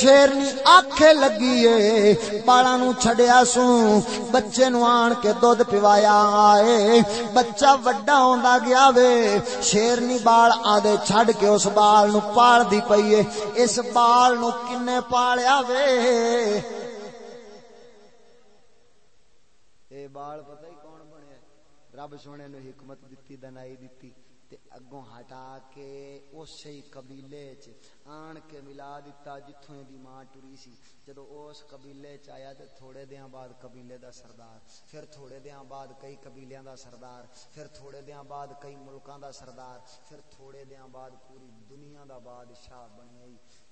شیرنی آکھے لگی اے، بالاں نو چھڈیا سو بچے نو آن کے دودھ پیوایا آئے بچہ وڈا ہوندا گیا وے شیرنی بال آدے چھڈ کے اس بال نو پال دی پئی اس بال نو کنے پالیا وے؟ اے بال پتہ ہی کون بنیا رب سونے نو حکمت دتی دنائی دتی تے اگوں ہٹا کے اسی قبیلے چ آن کے ملا دیتا جتھوں دی ماں ٹری سی۔ جدو اس قبیلے چ آیا تے تھوڑے دیاں بعد قبیلے دا سردار، پھر تھوڑے دیاں بعد کئی قبیلیاں دا سردار، پھر تھوڑے دیاں بعد کئی ملکاں دا سردار، پھر تھوڑے دیاں بعد پوری دنیا دا بادشاہ بنیا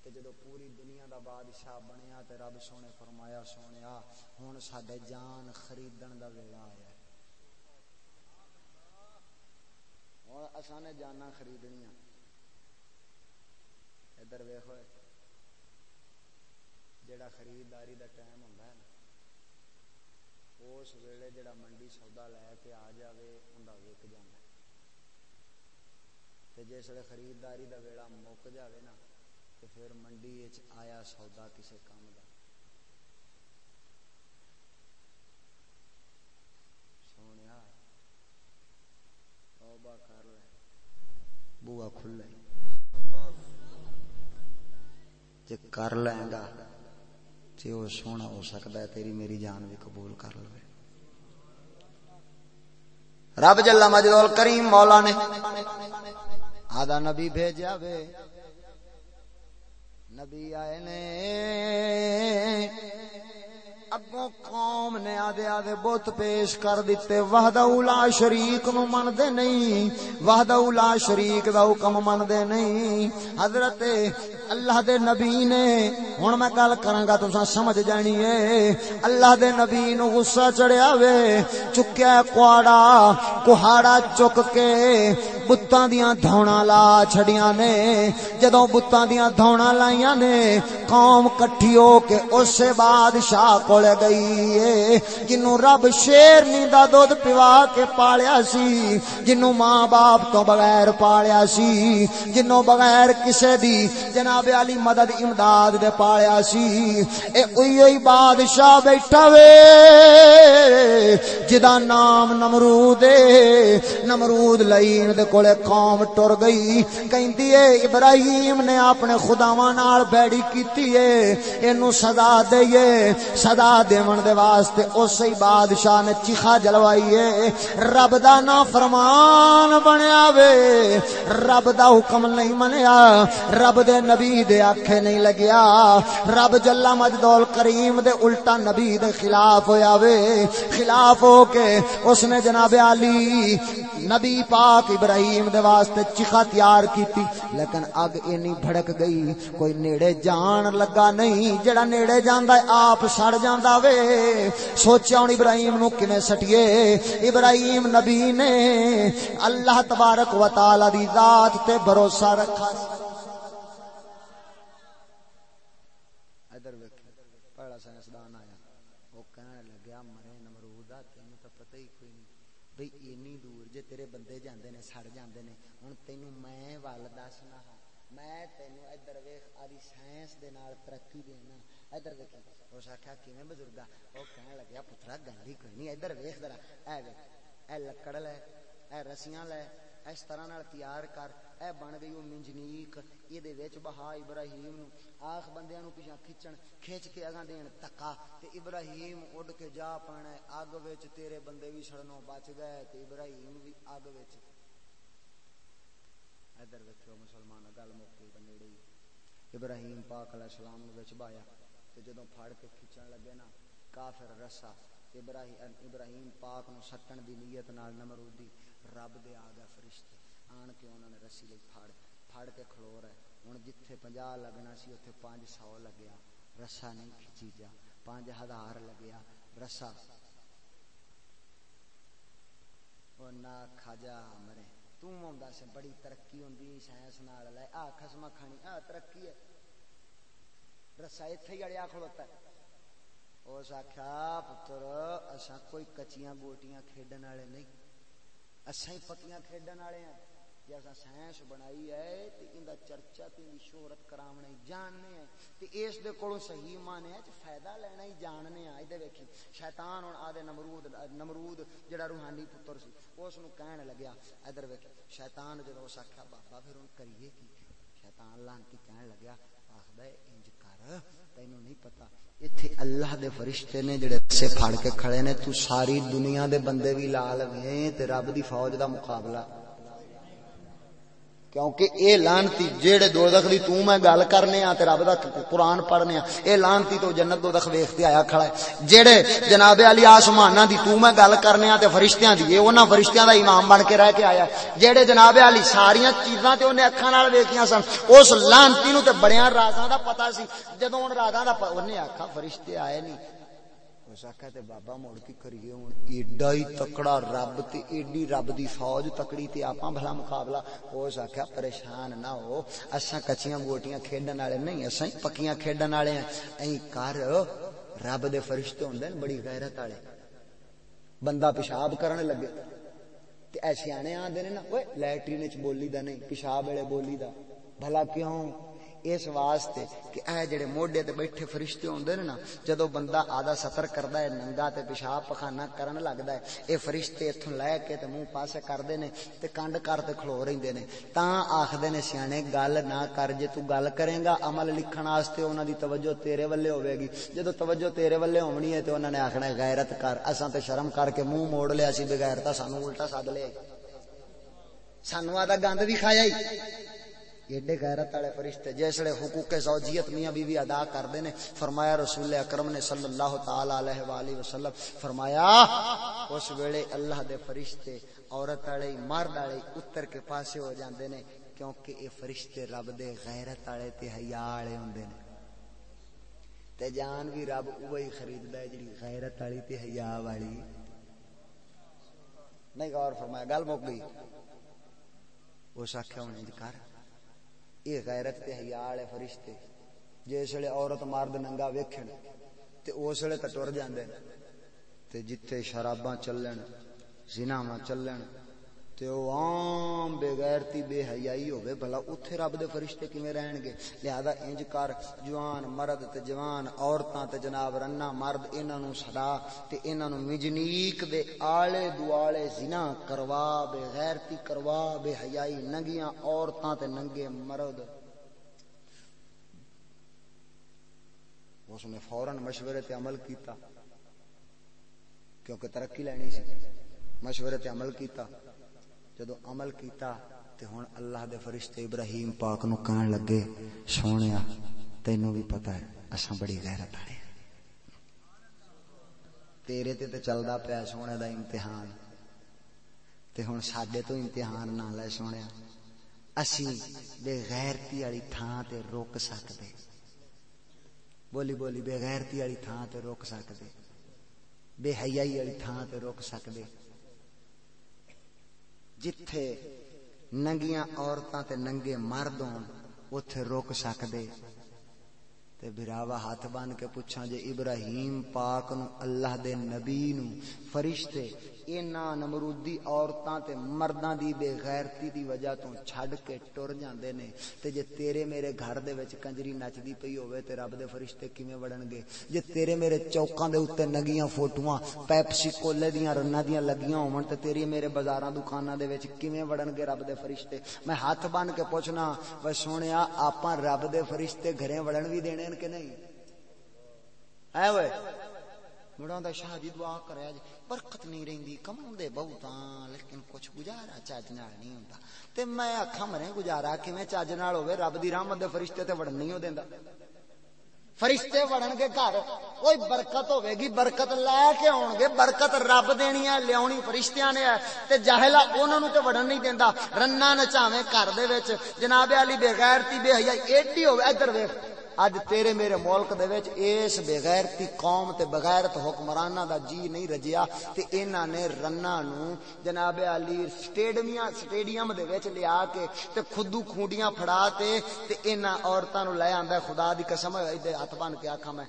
تے جدو پوری دنیا دا بادشاہ بنیا تے رب سونے فرمایا، سونیا، ہن ساڈے جان خریدن دا ویلا آیا۔ ہوں اصا نے جانا خریدنیا ادھر ویخو جڑا خریداری دا ٹائم ہوں نا، اس ویلے جڑا منڈی سودا لے کے آ جائے انہیں وک جانا جس ویلے خریداری دا ویلا مک جاوے نا تو پھر منڈی آیا سودا کسے کام دا توبہ کر لے بوا کھلے۔ جے کر لیں گا، جے وہ سونا ہو سکتا ہے، تیری میری جان بھی قبول کر لو رب جلا مجدول کریم مولا نے آدھا نبی بھیجا وے۔ نبی آئے نے اگوں قوم نے آدھے آدھے بت پیش کر دیتے، وحدہ اولا شریک نو من دے نہیں، وحدہ اولا شریک دا حکم من دے نہیں۔ حضرت اللہ دے نبی نے، ہن میں گل کراں گا تساں سمجھ جانی ہے۔ اللہ دے نبی نو غصہ چڑھیا وے، چکیا کوڑا کوہاڑا چک کے بتاں دیاں دھونا لا چھڑیاں نے۔ جدوں بتاں دیاں دھونا لائیاں نے، قوم کٹھی ہو کے اس بادشاہ کول گئی ہے۔ جنوں رب شیر نی دا دودھ پیوا کے پالیا سی، جنوں ماں باپ تو بغیر پالیا سی، جنوں بغیر کسے دی جناب جناب علی مدد امداد دے پالیا سی۔ اے اوہی بادشاہ بیٹھا وے، جدا نام نمرود نمرود لین دے کولے قوم ٹر گئی۔ کہندی اے، ابراہیم نے اپنے خداواں نال بیڑی کیتی اے، اینو سزا دئیے سزا دیون دے واسطے اسی بادشاہ نے چیخا جلوائی اے۔ رب دا نا فرمان بنیا وے، رب دا حکم نہیں منیا۔ رب دے نبی دے آکھے نہیں لگیا۔ رب جلا مجدول کریم دے الٹا نبی دے خلاف ہویا وے۔ خلاف ہو کے اس نے جناب علی، نبی پاک ابراہیم دے واسطے چیخا تیار کیتی۔ لیکن اگ اینی بھڑک گئی۔ کوئی نیڑے جان لگا نہیں۔ جڑا نیڑے جاندا ہے، آپ سڑ جاندا وے۔ سوچیا ہن ابراہیم نو کیویں سٹیے۔ ابراہیم نبی نے اللہ تبارک و تعالی دی ذات تے بھروسہ رکھا ادھر ویکھ پہلا سائنسدان آیا وہ کہنے لگیا مرے نمرودا تینوں تو پتہ ہی کوئی نہیں بھئی اینی دور جے تیرے بندے جاندے نے سڑ جاندے نے ہن تینوں میں ول دسنا میں تینوں ادھر ویکھ آدی سائنس دے نال دینا ادھر ویکھ اس آخیا کیویں بزرگا وہ کہنے لگیا پترا گل ہی کوئی نہیں ادھر ویخ ذرا اے ویخ اے لکڑ لے اے رسیاں لے اس طرح نال تیار کر اے بن گئی وہ منجنیک یہ دے وچ بہا ابراہیم نو آخ بندیاں نو پیچھے کھچن کھچ کے اگاں دین تکا تے ابراہیم اڑ کے جا پانا ہے اگ وچ تیرے بندے بھی سڑنوں بچ گئے تے ابراہیم بھی اگ وچ ادھر ویکھو مسلمان گل مک گئی نیڑے ابراہیم پاک علیہ السلام نو وچ بایا تے جدوں کے کھچن لگے نا، کافر رسا ابراہیم پاک نو سٹن دی نیت نال نمرودی رب دے آ گیا فرشتے آن کے انہوں نے رسی لئی پھاڑ پھاڑ کے کھلو رہے۔ ہوں جتھے پنجا لگنا سی اتنے پانچ سو لگیا۔ رسا نہیں کھچی جا پانچ ہزار لگیا۔ رسا۔ نہ کھاجا مرے۔ تم سے بڑی ترقی ہوں سائنس نال آ خسما کھانی آ ترقی ہے رسا اتے ہی اڑیا کھڑوتا ہے اس آخیا پتر اصا کوئی کچیاں گوٹیاں کھیڈن والے نہیں اصا ہی پکیاں کھیڈن والے ہیں جی اصا سائنس بنائی ہے تو ان چرچا تو شہرت کراونا ہی جاننے ہیں۔ تو اس دے کولوں صحیح مانے ہے فائدہ لینا ہی جاننے ہیں۔ ادھر ویکھی شیطان ہوں آدھے نمرود نمرود جڑا روحانی پتر سی، اس نو کہن لگیا ادھر ویکھی شیطان جب اس آخیا بابا پھر ہوں کریے کی؟ شیطان لانتی کہن لگیا آخر انج کر، تینوں نہیں پتا اتنے اللہ دے فرشتے نے جڑے رسے پھڑ کے کھڑے نے، تو ساری دنیا دے بندے بھی لا لویں تے رب دی فوج دا مقابلہ۔ کیونکہ اے لانتی جیڑے دوزخ دی تو میں گل کرنے آ تے رب دا قرآن پڑھنے آ اے لانتی تو جنت دوزخ ویکھتے آیا کھڑا ہے۔ جیڑے جناب علی آسماناں دی تو میں گل کرنے آ تے فرشتیاں دی، اے انہاں فرشتیاں دا امام بن کے رہ کے آیا جیڑے جناب علی ساریاں چیزاں تے اونے اکھاں نال ویکھیاں سن، اس لانتی نو تے بڑیاں رازاں دا پتہ سی۔ جدوں ان رازاں دا اونے آکھا، فرشتے آئے نہیں۔ اس آخیا تے بابا مڑ کی کریے ہوں۔ ایڈا ہی تکڑا رب تے ایڈی رب دی فوج تکڑی تے آپاں بھلا مقابلہ۔ اس آخیا پریشان نہ ہو۔ اساں کچیاں گوٹیاں کھیڈن والے نہیں، اساں پکیاں کھیڈن والے ہیں۔ ایں کر۔ رب دے فرشتے ہوندے بڑی غیرت والے۔ بندہ پیشاب کرنے لگے۔ تے ایسے آنے آندے نے نا، اوئے لیٹرین وچ بولی دا نہیں، پیشاب ویلے بولی دا بھلا کیوں؟ اس واسطے کہ اے جڑے موڈے تے بیٹھے فرشتے ہوندے نے نا، جدو بندہ آدھا سفر کردا ہے، ننگا تے پیشاب پخانا کرن لگدا ہے، اے فرشتے ایتھوں لے کے تے منہ پاسے کردے نے تے کنڈ کر تے کھلو رہندے نے۔ تاں آکھدے نے، سیانے گل نہ کر، جے تو گل کرے گا، عمل لکھن واسطے انہاں دی توجہ تیرے ولے ہوے گی۔ جدو توجہ تیرے ولے ہونی ہے تے انہاں نے آکھنا غیرت کر، اساں تے شرم کر کے منہ موڑ لیا سی بغیرتا سانو الٹا سد لے سانو آدھا گند بھی کھایا ہی۔ ایڈے غیرت والے فرشتے جسے حقوق زوجیت میاں بیوی ادا کرتے نے، فرمایا رسول اکرم نے صلی اللہ تعالی علیہ والہ وسلم، فرمایا، اس ویلے اللہ دے فرشتے عورت والے، مرد والے اتر کے پاسے ہو جاندے نے، کیونکہ اے فرشتے رب دے غیرت والے تے حیا والے ہوندے نے۔ تے جان بھی رب وہی خریددا ہے جڑی غیرت والی تے حیا والی۔ نہیں غور فرمایا، گل مک گئی۔ اس آخیا ہوں کر یہ غیرت تے حیا والے فرشتے۔ جس ویلے عورت مرد ننگا ویکھن، تے اس ویلے تے ٹر جاندے۔ تے جتھے شراباں چلن، زناواں چلن تے او عام بے غیرتی بے حیائی ہوے بھلا اوتھے رب دے فرشتے کیویں رہن گے لہذا انج کر جوان مرد تے جوان عورتاں تے جناب رنا مرد، انہاں نو صدا تے انہاں نو مجنیک دے آلے دوالے زنا کروا بے غیرتی کروا، بے حیائی ننگیاں عورتاں تے ننگے مرد۔ اس نے فوراً مشورے تے عمل کیتا، کیونکہ ترقی لینی سی۔ مشورے تے عمل کیتا۔ جدو عمل کیتا تے ہن اللہ دے فرشتے ابراہیم پاک نو کہن لگے، سونیا تینوں بھی پتہ ہے، اساں بڑی غیرت والے تیرے تے تے چلدا پیا سونے دا امتحان۔ تے ہن ساڈے تو امتحان نہ لے سونیا۔ اسی بے غیرتی والی تھاں تے روک سکدے۔ بولی بولی، بے غیرتی والی تھاں تے روک سکدے۔ بے حیائی والی تھاں تے روک سکدے۔ جتھے ننگیاں عورتاں تے ننگے مرد ہون اوتھے روک سکدے تے براوا ہاتھ بن کے پوچھاں جے ابراہیم پاک نو اللہ دے نبی نو فرشتے اینا نمرودی عورتاں تے مرداں دی بے غیرتی دی وجہ تو چھڈ کے ٹر جاندے نے۔ تے جے تیرے میرے گھر دے وچ کنجری نچدی پئی ہوے تے رب دے فرشتے کیویں وڑن گے؟ جے تیرے میرے چوکاں دے اوتے نگیاں فوٹواں پیپسی کولے دیاں رناں دیاں لگیاں ہون تے تیری میرے بازاراں دکاناں دے وچ کیویں وڑن گے رب دے فرشتے؟ میں ہاتھ بن کے پوچھنا و سونیا، آپاں رب دے فرشتے گھریں وڑن وی دینے کہ نہیں؟ اے وے؟ مڑا دا شاہ دی دعا کریا جی برکت نہیں رہندی کماوندے بہتاں لیکن کچھ گزارا چج نال نہیں ہوندا تے میں آکھاں مرے گزارا کیویں چج نال ہوے رب دی رحمت دے فرشتے تے وڑن نہیں ہو دیندا
فرشتے وڑن گے گھر کوئی برکت ہوے گی برکت لے کے آن گے برکت رب دینی ہے لیا فرشتیاں نے ہے تے جاہلا انہوں نے تے وڑن نہیں دیندا رنا نچاویں گھر دے وچ جناب علی بے غیرتی بے حیا ایڈی ہوے ادھر ویکھ اج تیرے میرے ملک دے وچ اس بغیرتی قوم تے بغیرت حکمراناں دا جی نہیں رجیا تے انہاں نے رنا نو جناب علی سٹیڈمیاں سٹیڈیم دے وچ لیا کے تے خودو کھونڈیاں پھڑا تے تے انہاں عورتاں نو لے آندا خدا دی قسم اے ہتھ بن کے آکھاں میں۔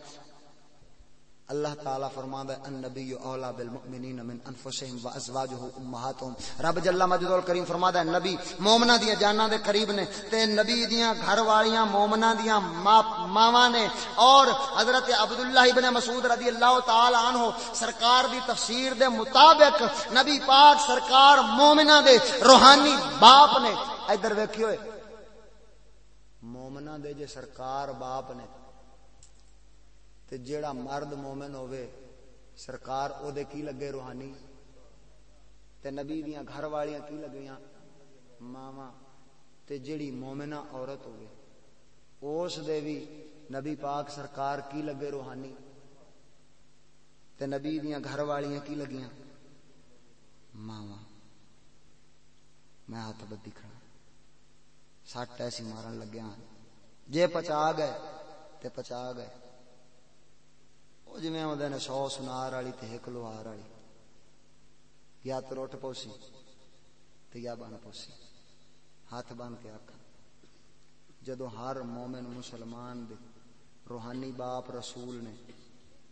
اللہ تعالی فرماندا ہے، النبی اولا بالمؤمنین من انفسهم وازواجه امهاتهم رب جل مجد الکریم فرمادا ہے، نبی مومناں دی جاناں دے قریب نے، تے نبی دیاں گھر والیاں مومناں دیاں ماواں نے۔ اور حضرت عبداللہ ابن مسعود رضی اللہ تعالی عنہ، سرکار دی تفسیر دے مطابق نبی پاک سرکار مومناں دے روحانی باپ نے۔ ادھر ویکھیو مومناں دے جے سرکار باپ نے تے جیڑا مرد مومن ہوئے سرکار او دے کی لگے روحانی؟ تے نبی دیاں گھر والیاں کی لگیاں؟ ماما، تے جیڑی مومنہ عورت ہوئے اس دے بھی نبی پاک سرکار کی لگے روحانی؟ تے نبی دیاں گھر والیاں کی لگیاں؟ ماما، میں ہاتھ بدی کھڑا، سٹ ایسی مارن لگیا ہاں۔ جے پچا گئے، تے پچا گئے۔ وہ جی آدھے نے سو سنار والی تے ایک لوہار والی یا تو روٹ پوسی تو یا بن پوسی ہاتھ بن کے آخ جدو ہر مومن مسلمان دے روحانی باپ رسول نے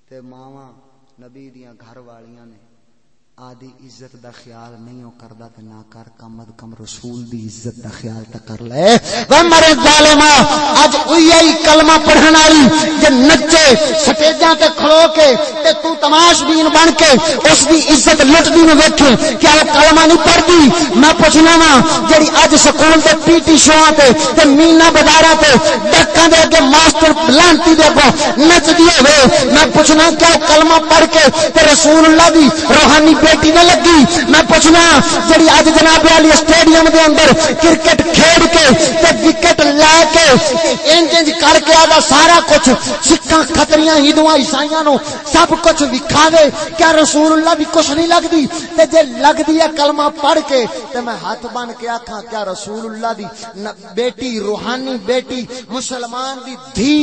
تے ماواں نبی دیاں گھر والیاں نے آدھی عزت دا خیال نہیں ہو کردا تے نہ کر، کم از کم رسول دی عزت دا خیال تے کر لے۔
وہ مرے ظالما اج اوہی کلمہ پڑھن والی جے نچے سٹیجاں تے کھلو کے تے تو تماش بین بن کے اس دی عزت لٹ دی نو ویکھے کیا وہ کلمہ نہیں پڑھدی؟ میں پوچھنا وا، جڑی اج سکول تے پی ٹی شوہاں تے تے مینا بازاراں تے ڈکاں دے اگے ماسٹر لانتی دے کو نچدی ہوے میں پوچھنا کیا کلمہ پڑھ کے تے رسول اللہ دی روحانی بیٹی نہ لگی۔ میں پوچھنا، جڑی اج جناب والی اسٹیڈیم دے اندر کرکٹ کھیل کے تے وکٹ لے کے انج انج کر کے آدا سارا کچھ، سکھاں خطریاں ہندوؤں عیسائیاں نو سب کچھ وکھاوے۔ کیا رسول اللہ بھی کچھ نہیں لگدی تے جے لگدی ہے کلمہ پڑھ کے، تے میں ہاتھ بن کے آکھاں، کیا رسول اللہ دی بیٹی روحانی بیٹی مسلمان دی دھی؟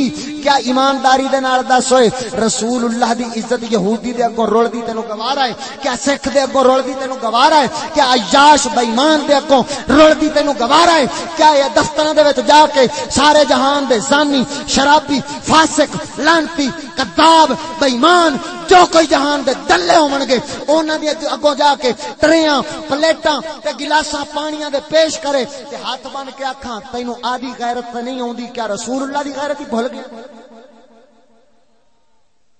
کیا ایمانداری دے نال دس ہوئے؟ رسول اللہ دی عزت یہودی دے اگوں رول دی تینو گوارا ہے۔ کیا سکھ دے اگوں رول دی تینو گوارا ہے کیا عیاش بے ایمان دے اگوں رول دی تینو گوارا ہے کیا یہ دفتراں دے وچ جا کے سارے جہان دے زانی شرابی فاسق لانتی کذاب بے ایمان جو کوئی جہان دے دلے ہون گے انہاں دی اگوں جا کے تریاں پلیٹاں تے گلاساں پانیاں دے پیش کرے تے ہاتھ بن کے آکھاں تینو آدھی غیرت تے نہیں اوندی کیا رسول اللہ دی غیرت ہی بھول گیا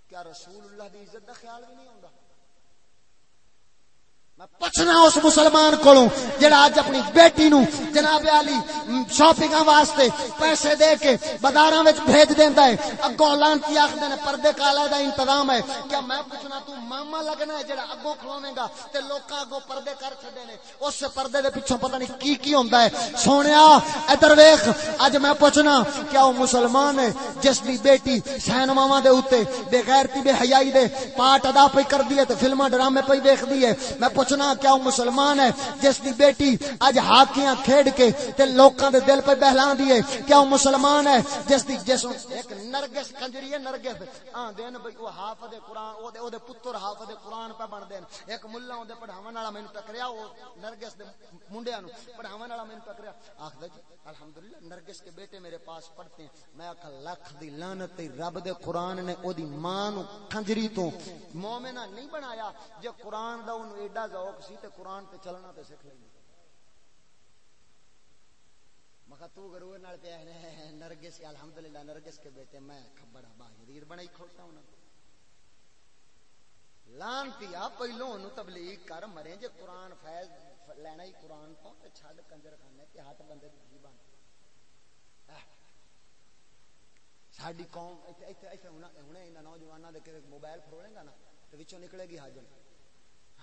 کیا رسول اللہ دی عزت دا خیال بھی نہیں پوچھنا اس مسلمان کو جڑا اج اپنی بیٹی نو جناب علی شاپنگ واسطے پیسے دے کے بازاراں وچ بھیج دیندا ہے۔ اگوں لانتی آکھدے نے، پردے کالا دا انتظام ہے۔ کیا میں پوچھنا، تو ماما لگنا ہے جڑا اگوں کھلونے گا تے لوکاں اگوں پردے کر چھڈے نے۔ اس پردے دے پیچھے پتہ نہیں کی کی ہوندا ہے۔ سونیا، ادھر ویکھ، اج میں پوچھنا، کیا وہ مسلمان ہے جس دی بیٹی سینماواں دے اوتے بے غیرتی، بے حیائی دے پاٹ ادا پئی کر دی ہے تے فلماں ڈرامے پئی ویکھدی ہے؟ میں پوچھنا کیا وہ مسلمان ہے، جس دی بیٹی اج ہاکیاں کھیڈ کے تے لوکاں دے دل پہ بہلا دی ہے۔ کیا وہ مسلمان ہے، جس دی جس ایک نرگس کنجری ہے، نرگس۔ ہاں دین بھئی وہ حافظ قرآن او دے او دے پتر حافظ قرآن پہ بن دین۔ ایک ملہ اون دے پڑھاون والا مینوں ٹکریا او نرگس دے منڈیاں نو پڑھاون والا مینوں ٹکریا آکھدا جی الحمدللہ، نرگس کے بیٹے میرے پاس پڑھتے ہیں۔ میں آکھا، لکھ دی لعنت رب دے قرآن نے او دی ماں نو کنجری تو مومنہ نہیں بنایا، جے قرآن دا اونوں ایڈا ذوق سی تے قرآن تے چلنا تے سکھ لئی مکھا تو غرور نال پیا ہے نرگس، الحمدللہ نرگس کے بیٹے میں کھبڑا با یزید بنائی کھوٹا ہوں لانتی آ، پہلو انو تبلیغ کر مرے جے قرآن فیض لینا ہی قرآن تو تے چھڈ کنجر کھانے تے ہاتھ بندے دی جی بن ساڈی قوم، ایتھے ایتھے ایتھے ہن ہن نوجواناں دے موبائل پھروڑے گا نا، تے وچوں نکلے گی حاجن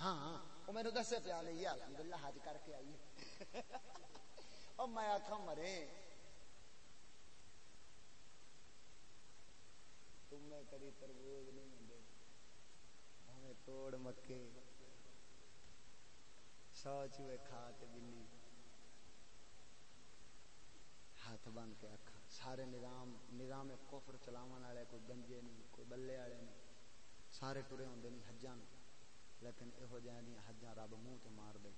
ہاں،, ہاں وہ میرے دسے پیا نہیں الحمدللہ حج کر کے آئی۔ اور میں آخا مرے۔ میں کدی تربوز نہیں ہوں ہمیں توڑ مکے۔ سو چوہے کھا کے بلی ہاتھ بن کے آخا سارے نظام نظام کفر چلاون والے، کوئی گنجے نہیں، کوئی بلے والے نہیں۔ سارے ٹرے ہوندے نہیں، حجاں لیکن یہو جہاں حجاں رب منہ تے مار دے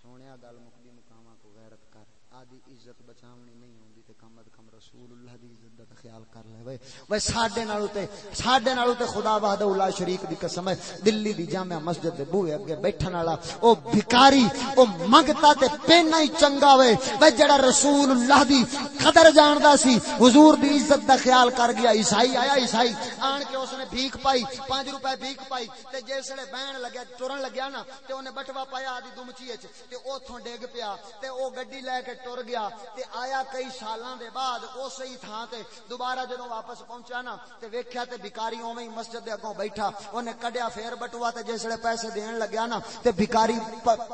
سونے گل مکدی مقام کو غیرت کر۔ آدھی عزت بچاونی نہیں ہوندی تے کم از کم رسول اللہ دی عزت دا خیال کر لے وے۔ وے ساڈے نالو تے، ساڈے نالو تے خدا وحدہ لا شریک دی قسم ہے۔ دلی دی جامع مسجد دے بوئے اگے بیٹھن والا، او بھکاری، او منگتا تے پینا ہی چنگا وے۔ وے جڑا رسول اللہ دی قدر جاندا سی، حضور دی عزت دا خیال کر گیا، عیسائی آیا، عیسائی۔ آن کے اس نے بھیک پائی 5 روپے بھیک پائی۔ تے جسے بہن لگیا ٹرن لگیا نا، تے اونے بٹوا پایا آدی دمچی وچ۔ تے اوتھوں ڈگ پیا، تے او گڈی لے کے ٹر گیا تے آیا کئی سالاں دے بعد اسی تھاں تے دوبارہ جدوں واپس پہنچا نا تے ویکھیا تے بھکاری اوویں مسجد دے اگوں بیٹھا اونے کڈیا پھر بٹوا تے جس جسے پیسے دین لگیا نا تے بھکاری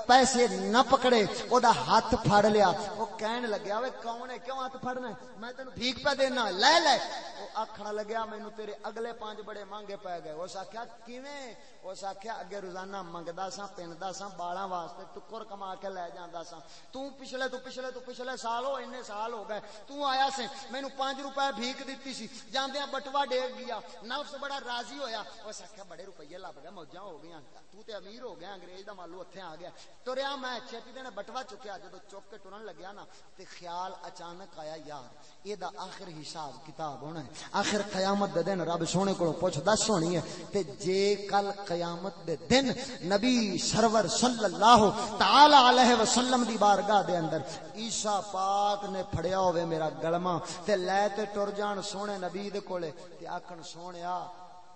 پیسے نہ پکڑے او دا ہاتھ پھڑ لیا او کہن لگیا وے کون ہے؟ کیوں ہاتھ پھڑنا ہے؟ میں تینوں بھیک پہ دینا، لے لے۔ او آکھنا لگیا مینوں تیرے اگلے پانچ بڑے مانگے پے گئے۔ اس آکھیا، کیویں؟ اس آکھیا، اگے روزانہ منگدا سا پیندا سا بالاں واسطے ٹکر کما کے لے جاندا سا تو پچھلے تو پچھلے تو پچھلے سال ہو اینے سال ہو گئے۔ تو آیا سے، مینوں 5 روپے بھیک دتی سی۔ جاندیاں بٹوا ڈیگ گیا۔ نفس بڑا راضی ہویا۔ اس آکھیا، بڑے روپے لب گئے، موجاں ہو گئیاں۔ تو تے امیر ہو گیا انگریز دا مالو اوتھے آ گیا۔ تریا میں چھتی دینے بٹوا چکیا، جدوں چک کے ٹرن لگیا نا، تے خیال اچانک آیا، یار، اے دا آخر حساب کتاب ہونا ہے۔ آخر قیامت دے دن رب سونے کو پوچھ دس ہونی ہے، تے جے کل قیامت قیامت دے دن نبی سرور صلی اللہ تعالی علیہ وسلم دی بارگاہ دے اندر عیسیٰ پاک نے پھڑیا ہوئے میرا گلما تے لے تے ٹر جان سونے نبی دے کولے تے آکھن سونیا،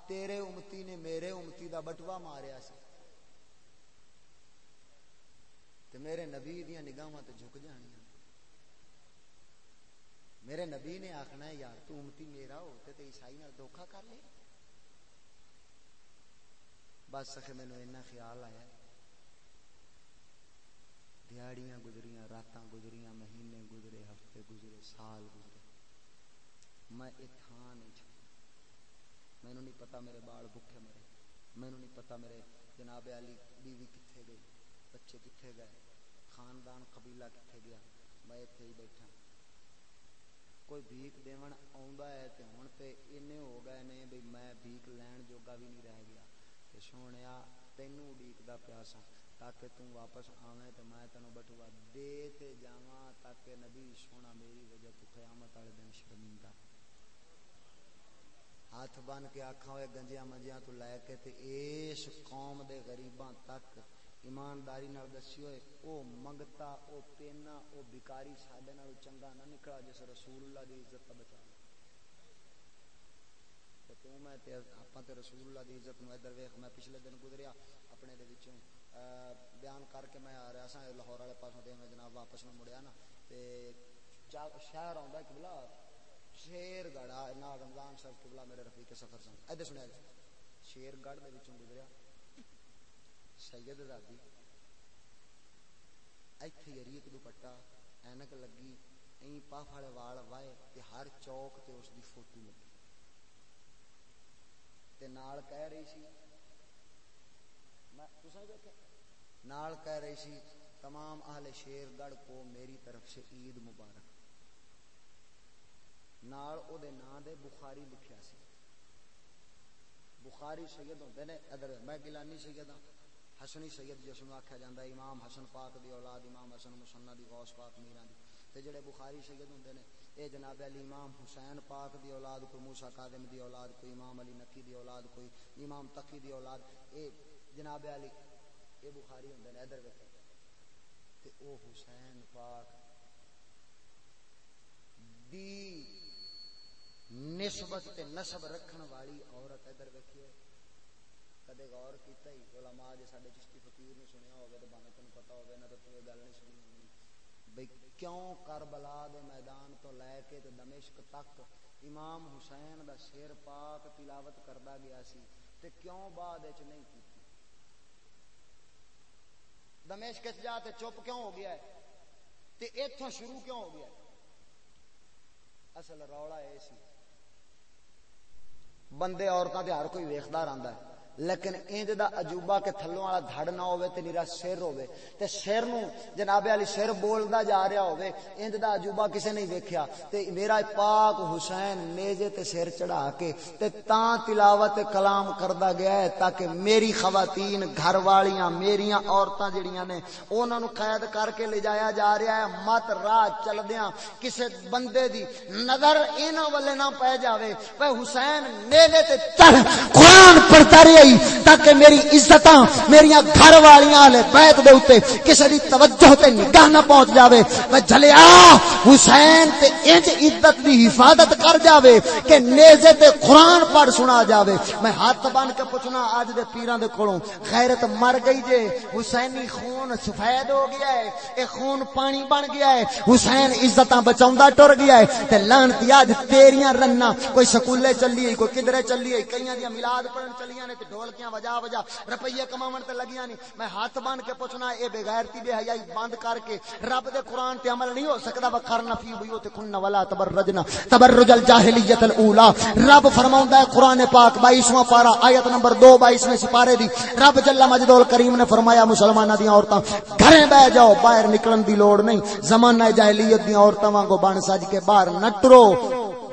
تیرے امتی نے میرے امتی دا بٹوا ماریا سی۔ تے میرے نبی دیاں نگاہاں تے جھک جانیاں۔ میرے نبی نے آخنا ہے، یار تو امتی میرا ہو تے عیسائی نال دھوکا کر لے۔ بس سکے مینوں اینا خیال آیا۔ دیہڑیاں گزریاں، راتاں گزریاں، مہینے گزرے، ہفتے گزرے، سال گزرے۔ میں یہ تھان نہیں چھوڑ مینوں نہیں پتا میرے بال بھوکے مرے۔ مینوں نہیں پتا میرے جناب علی بیوی کتنے گئی بچے کتنے گئے، خاندان قبیلہ کتنے گیا۔ میں اتنے ہی بیٹھا۔ کوئی بھیک دیون آوندا ہے تے ہن ہو گئے نے بھئی میں بھیک لین جوگا بھی نہیں رہ گیا۔ تے سونیا تینوں اڈیکدا پیا سا تاکہ تم واپس آویں تے میں تینوں بٹوا دے تے جاواں تاکہ نبی سونا میری وجہ تو قیامت والے دن شرمندہ ہاتھ بن کے آکھاں ہوئے گنجیاں منجیاں تو لے کے تے اس قوم دے غریباں تک ایمانداری نال دسی ہوئے او منگتا او پینا او بیکاری ساڈے نال چنگا نہ نکلا جس رسول اللہ دی عزت بچا تے تو میں تے اپاں تے رسول اللہ دی عزت نو ادھر ویکھ میں پچھلے دن گزریا اپنے دے وچوں بیان کر کے میں آ رہا سا لاہور والے پاسوں تے میں جناب واپس میں مڑیا نا۔ تے شہر آندا قبلہ شیر گڑھا نا رمضان صاحب قبلہ میرے رفیق سفر سن ادھر سنیا جی، شیر گڑھ دے وچوں گزریا۔ سید زادی، ایتھے یریک دوپٹا اینک لگی این پاف والے وال وائے، تے ہر چوک تے اس دی فوٹو لگی تے نال کہہ رہی سی۔ میں تساں نال کہہ رہی سی، تمام اہل شیر گڑھ کو میری طرف سے عید مبارک۔ نال او دے نام دے بخاری لکھیا سی۔ بخاری سید ہوندے نے، ادھر میں گیلانی سید ہاں حسنی سید جس نو آکھیا جاندا ہے، امام حسن پاک دی اولاد، امام حسن مسنہ دی، غوث پاک میران دی۔ تے جڑے بخاری سید ہوندے نے اے جناب علی امام حسین پاک دی اولاد، کوئی موسی کاظم دی اولاد، کوئی امام علی نقی دی اولاد، کوئی امام تقی دی اولاد، اے جناب علی، اے بخاری ہوندے نے ادھر ویکھو۔ تے او حسین پاک دی نسبت تے نسب رکھن والی عورت، ادھر ویکھیے۔ کدے غور کیتا ہی، علماء جے ساڈے چشتی فقیر نے سنیا ہوگا تے بانے تینوں پتہ ہوگا نہ تے تو گل نہیں سنی بھئی کیوں کربلا دے میدان تو لے کے تے دمشق تک امام حسین دا شیر پاک تلاوت کردا گیا سی تے کیوں بعد وچ نہیں کیتی؟ دمشق وچ جا تے چپ کیوں ہو گیا ہے؟ تے ایتھوں شروع کیوں ہو گیا ہے؟ اصل روڑا اے سی،
بندے عورتوں کے ہر کوئی ویخدار آتا ہے۔ لیکن انج دا عجوبہ کہ تھلوں والا دھڑ نہ ہوے تے نیرا سر ہوے تے سر نو جناب علی سر بولدا جا رہا ہوے انج دا عجوبہ کسے نہیں ویکھیا۔ تے میرا پاک حسین نیزے تے سر چڑھا کے، تے تاں تلاوت کلام کردا گیا ہے تاکہ میری خواتین، گھر والیاں، میریاں عورتاں جڑیاں نے انہاں نو قید کر کے لے جایا جا رہا ہے۔ مت راہ چلدیاں، کسے بندے دی نظر انہاں والے نہ پے جاوے۔ اے حسین نیزے تے چڑھ،
قرآن پڑھتا رہے رہی تاکہ میری عزت میری گھر والیاں لے بیت دے اوتے کسے دی توجہ تے نگاہ نہ پہنچ جاوے۔ میں جھلیا، حسین تے انج عزت دی حفاظت کر جاوے کہ نیزے تے قرآن پڑھ سنا جاوے۔ میں ہاتھ بن کے پوچھنا اج دے پیراں دے کولوں، غیرت مر گئی جے، حسینی خون سفید ہو گیا ہے، اے خون پانی بن گیا ہے۔ حسین عزتاں بچاوندا ٹر گیا ہے۔ تے لعنتی اج تیریاں رنا کوئی سکولے چلی کوئی کدھرے چلی کئیاں دی میلاد پڑھن چلیاں نے تے ڈھولکیاں وجا وجا روپیے کماون تے لگیاں نہیں میں ہاتھ بن کے پوچھنا اے بے غیرتی، بے حیائی بند کر کے رب دے قران تے عمل نہیں ہو سکدا وقرن فی بیوت کن ولا تبرجنا تبرج الجاہلیت الاولی۔ رب فرماوندا ہے قران پاک 22واں پارہ ایت نمبر 2 22ویں سپارے دی۔ رب جل مجد الکریم نے فرمایا، مسلماناں دی عورتاں، گھریں بیٹھ جاؤ، باہر نکلن دی لوڑ نہیں۔ زمانہ جاہلیت دی عورتاں وانگو بن سج کے باہر نہ ٹرو۔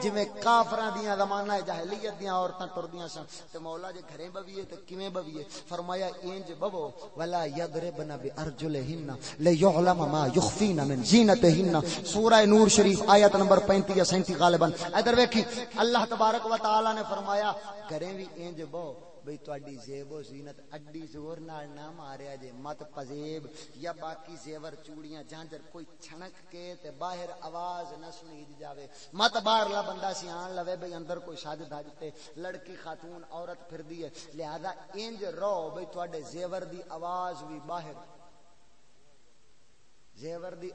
جویں کافراں دیاں زمانہ جاہلیت دیاں عورتاں ٹردیاں سن، تے مولا جے گھرے بویے تے کیویں بویے؟ فرمایا انج بوو، ولا یضربن بارجلہن لیعلم ما یخفین من زینتہن سورہ نور شریف، آیت نمبر 35 یا 37 غالبا۔ ادھر ویکھی اللہ تبارک و تعالی نے فرمایا گھرے بھی انج بو بھئی تواڈی زیب و زینت، اڈی زور نال نہ ماریا جے، مت پزیب، یا باقی زیور، چوڑیاں، جانجر، کوئی چھنک کے تے باہر آواز نہ سنی دی جاوے۔ مت باہر لا بندہ سیان لوے بھئی اندر کوئی ساج دھج تے لڑکی خاتون عورت پھر دی ہے۔ لہذا انج رو بھئی تواڈے زیور دی آواز بھی باہر۔ زیور دی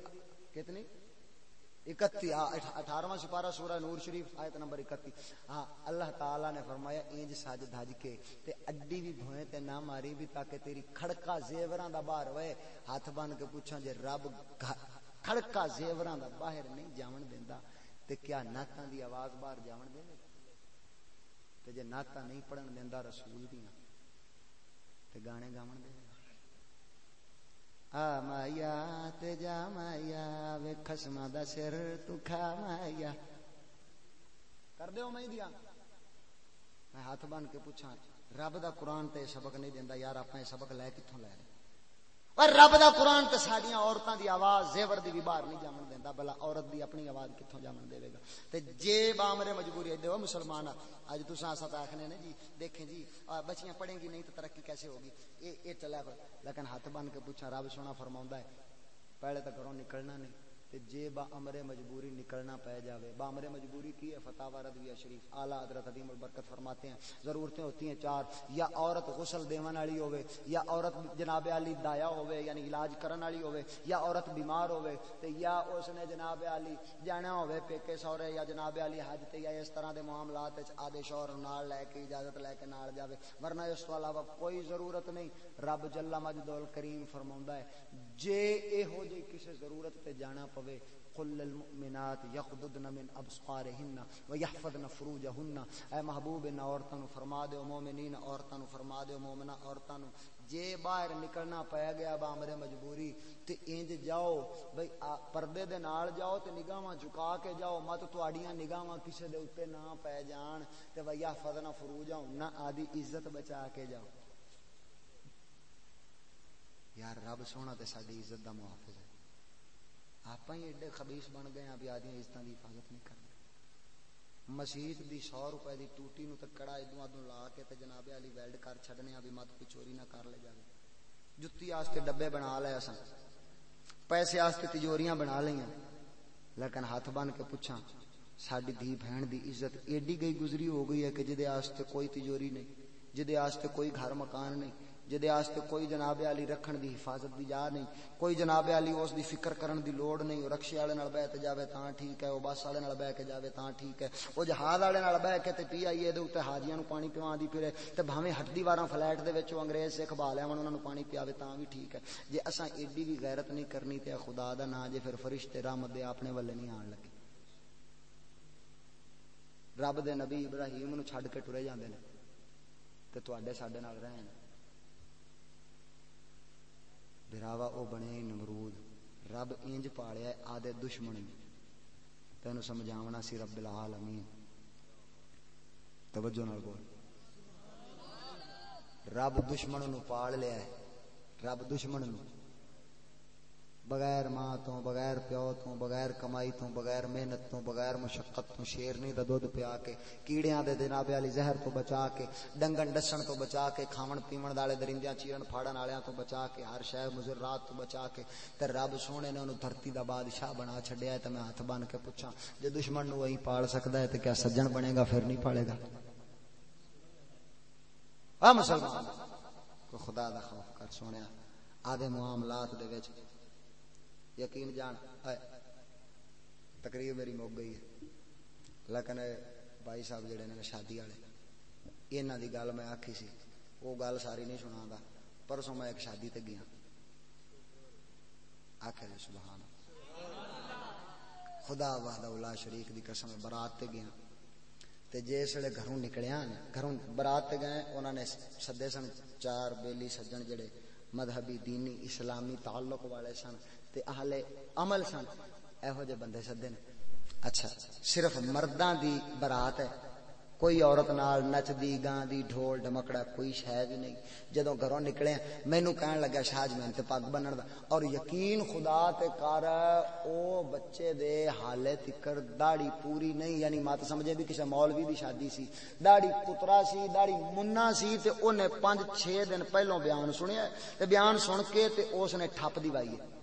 کتنی؟ اکتی ہاں، اٹھارہواں سپارہ سورہ نور شریف، آیت نمبر اکتی ہاں اللہ تعالیٰ نے فرمایا، اینج ساج دھج کے، تے اڈی بھی بھوئے، تے نہ ماری بھی تاکہ تیری کھڑکا زیوراں دا باہر ہوئے۔ ہاتھ بن کے پوچھاں جے رب کھڑکا زیوراں دا باہر نہیں جاون دیندا، تے کیا ناتاں دی آواز باہر جاون دے تے جے ناتاں نہیں پڑھن دیندا رسول دیاں، تے گانے گاون دے مایا تجا جا مایا وے خسما دا سر تو مایا کر دیو میں دیا میں ہاتھ بن کے پوچھا رب دا قرآن تے سبق نہیں دیندا یار اپنے سبق لے کتھوں لے رہے پر رب دا قرآن تے ساڈیاں عورتاں دی آواز، زیور دی بھی باہر نہیں جامن دیندا بلا عورت دی اپنی آواز کتھوں جامن دے گا؟ تے جے بامرے مجبوری ہے دیو مسلمان اج تساں اسا آکھنے نے جی دیکھیں جی بچیاں پڑھیں گی نہیں تو ترقی کیسے ہوگی؟ اے اے چلا لیکن ہاتھ بن کے پوچھا رب سونا فرماوندا ہے، پہلے تو گھروں نکلنا نہیں۔ تے جے با امر مجبوری نکلنا پہ جاوے۔ با امر مجبوری کی ہے؟ فتح رضویہ شریف۔ اعلی حضرت عظیم البرکت فرماتے ہیں، ضرورتیں ہوتی ہیں چار۔ یا عورت غسل دیون والی ہوے یا عورت جناب علی دایا ہوے یعنی علاج کرن والی ہوے یا عورت بیمار ہوے تے یا اس نے جناب علی جانا ہوے پیکے سورے، یا جناب علی حج تے، یا اس طرح دے معاملات وچ آدے شوہر نال لے کے اجازت لے کے نال جاوے۔ ورنہ اس تو علاوہ کوئی ضرورت نہیں۔ رب جل مجد الکریم فرماوندا ہے، جے اے ہو جے جی کسے ضرورت تے جانا پوے ہوئے قل للمؤمنات يغضضن من ابصارهن ويحفظن فروجهن۔ اے محبوب ان عورتاں نو فرما دے مومنین، عورتاں نو فرما دے مومنا عورتاں نو۔ جے باہر نکلنا پیا گیا با امر مجبوری، تے انج جاؤ، بھئی پردے دے نال جاؤ تے نگاہاں جھکا کے جاؤ۔ مت تواڈیاں نگاہاں کسے دے اوتے نہ پے جان، تے ويحفظن فروجهن۔ آدی عزت بچا کے جاؤ۔ یار، رب سونا تے ساری عزت دا محافظ ہے۔ آپ ہی ایڈے خبیص بن گئے ہیں آدی عزت کی حفاظت نہیں کرتے مسیت دی سو روپے دی ٹوٹی نو تے کڑا ادو ادو لا کے تے جناب علی ویلڈ کر چھڈنے ابھی مت کوئی چوری نہ کر لے جائے جتی واسطے ڈبے بنا لے اساں پیسے واسطے تجوریاں بنا لیاں لیکن ہاتھ بن کے پوچھاں ساڈی دھی بہن دی عزت ایڈی گئی گزری ہو گئی ہے کہ جدے واسطے کوئی تجوری نہیں جدے واسطے کوئی گھر مکان نہیں جدے آستے کوئی جناب علی رکھن دی حفاظت دی جا نہیں، کوئی جناب علی اس دی فکر کرن دی لوڑ نہیں او رکشے والے نال بیٹھ جاوے تاں ٹھیک ہے او بس والے نال بیٹھ کے جاوے تاں ٹھیک ہے او جہاز والے نال بیٹھ کے تے پی آئی دے اوتے حاجیاں نو پانی پیوان دی پھرے، تے بھاویں ہٹدی واراں فلیٹ دے وچ انگریز سکھ با لیاون انہاں نو پانی پیاوے تاں وی ٹھیک ہے۔ جے اساں ایڈی بھی غیرت نہیں کرنی تے خدا دا نا جے پھر فرشتے رحمت دے اپنے ولے نہیں آن لگے۔ رب دے نبی ابراہیم نو چھڈ کے ٹرے جاندے نے، تے تواڈے ساڈے نال رہن۔ بھراوا او بنے نمرود رب انج پالیا آدھے دشمن نے تینو سمجھاونا سی رب العالمین توجہ نال بول رب دشمن نو پال لیا ہے رب دشمن نو بغیر ماں تو، بغیر پیو تو، بغیر کمائی تو، بغیر محنت تو، بغیر مشقت تو شیرنی دا دودھ پیا کے، کیڑیاں دے جناب والی زہر تو بچا کے، ڈنگن ڈسن تو بچا کے، کھاون پیمن والے درندیاں چیرن پھاڑن والےاں تو بچا کے، ہر شے مضرات تو بچا کے، تے رب سونے نے اونوں دھرتی دا بادشاہ بنا چھڈیا ہے تے میں ہاتھ بن کے پوچھاں، جے دشمن نو وہی پال سکدا ہے تے کیا سجن بنے گا پھر نہیں پالے گا؟ آ مسلمان کو خدا دا خوف کر سونیا، آدھے معاملات دے وچ یقین جان۔ تقریر میری مک گئی ہے۔ لیکن بھائی صاحب جڑے نے شادی والے یہاں دی گل میں آخی سی وہ گل ساری نہیں سنا پرسوں میں ایک شادی تے گیا۔ آخر جی، سبحان۔ خدا وحدہ اللہ شریک دی قسم، برات تے گیا۔ تے جسے گھروں نکلیا گھروں برات تے گئے انہوں نے سدے سن چار بیلی سجن جڑے مذہبی، دینی، اسلامی تعلق والے سن۔ تے اہل عمل سن۔ ایہو جے بندے سدے نے۔ اچھا صرف مرداں دی برات ہے۔ کوئی عورت نال نچ دی گاں دی ڈھول، ڈمکڑا، کوئی شے بھی نہیں۔ جدوں گھروں نکلے مینوں کہن لگا شاہ جی جمین تے پگ بنن دا۔ اور یقین خدا تے کر، او بچے دے حالے تکر داڑھی پوری نہیں۔ یعنی مات سمجھے بھی کسے مولوی دی شادی سی، داڑھی پترا سی، داڑھی منا سی تے اونے 5 6 دن پہلوں بیان سنیا تے بیان سن کے تے اس نے ٹھپ دیوائی ہے۔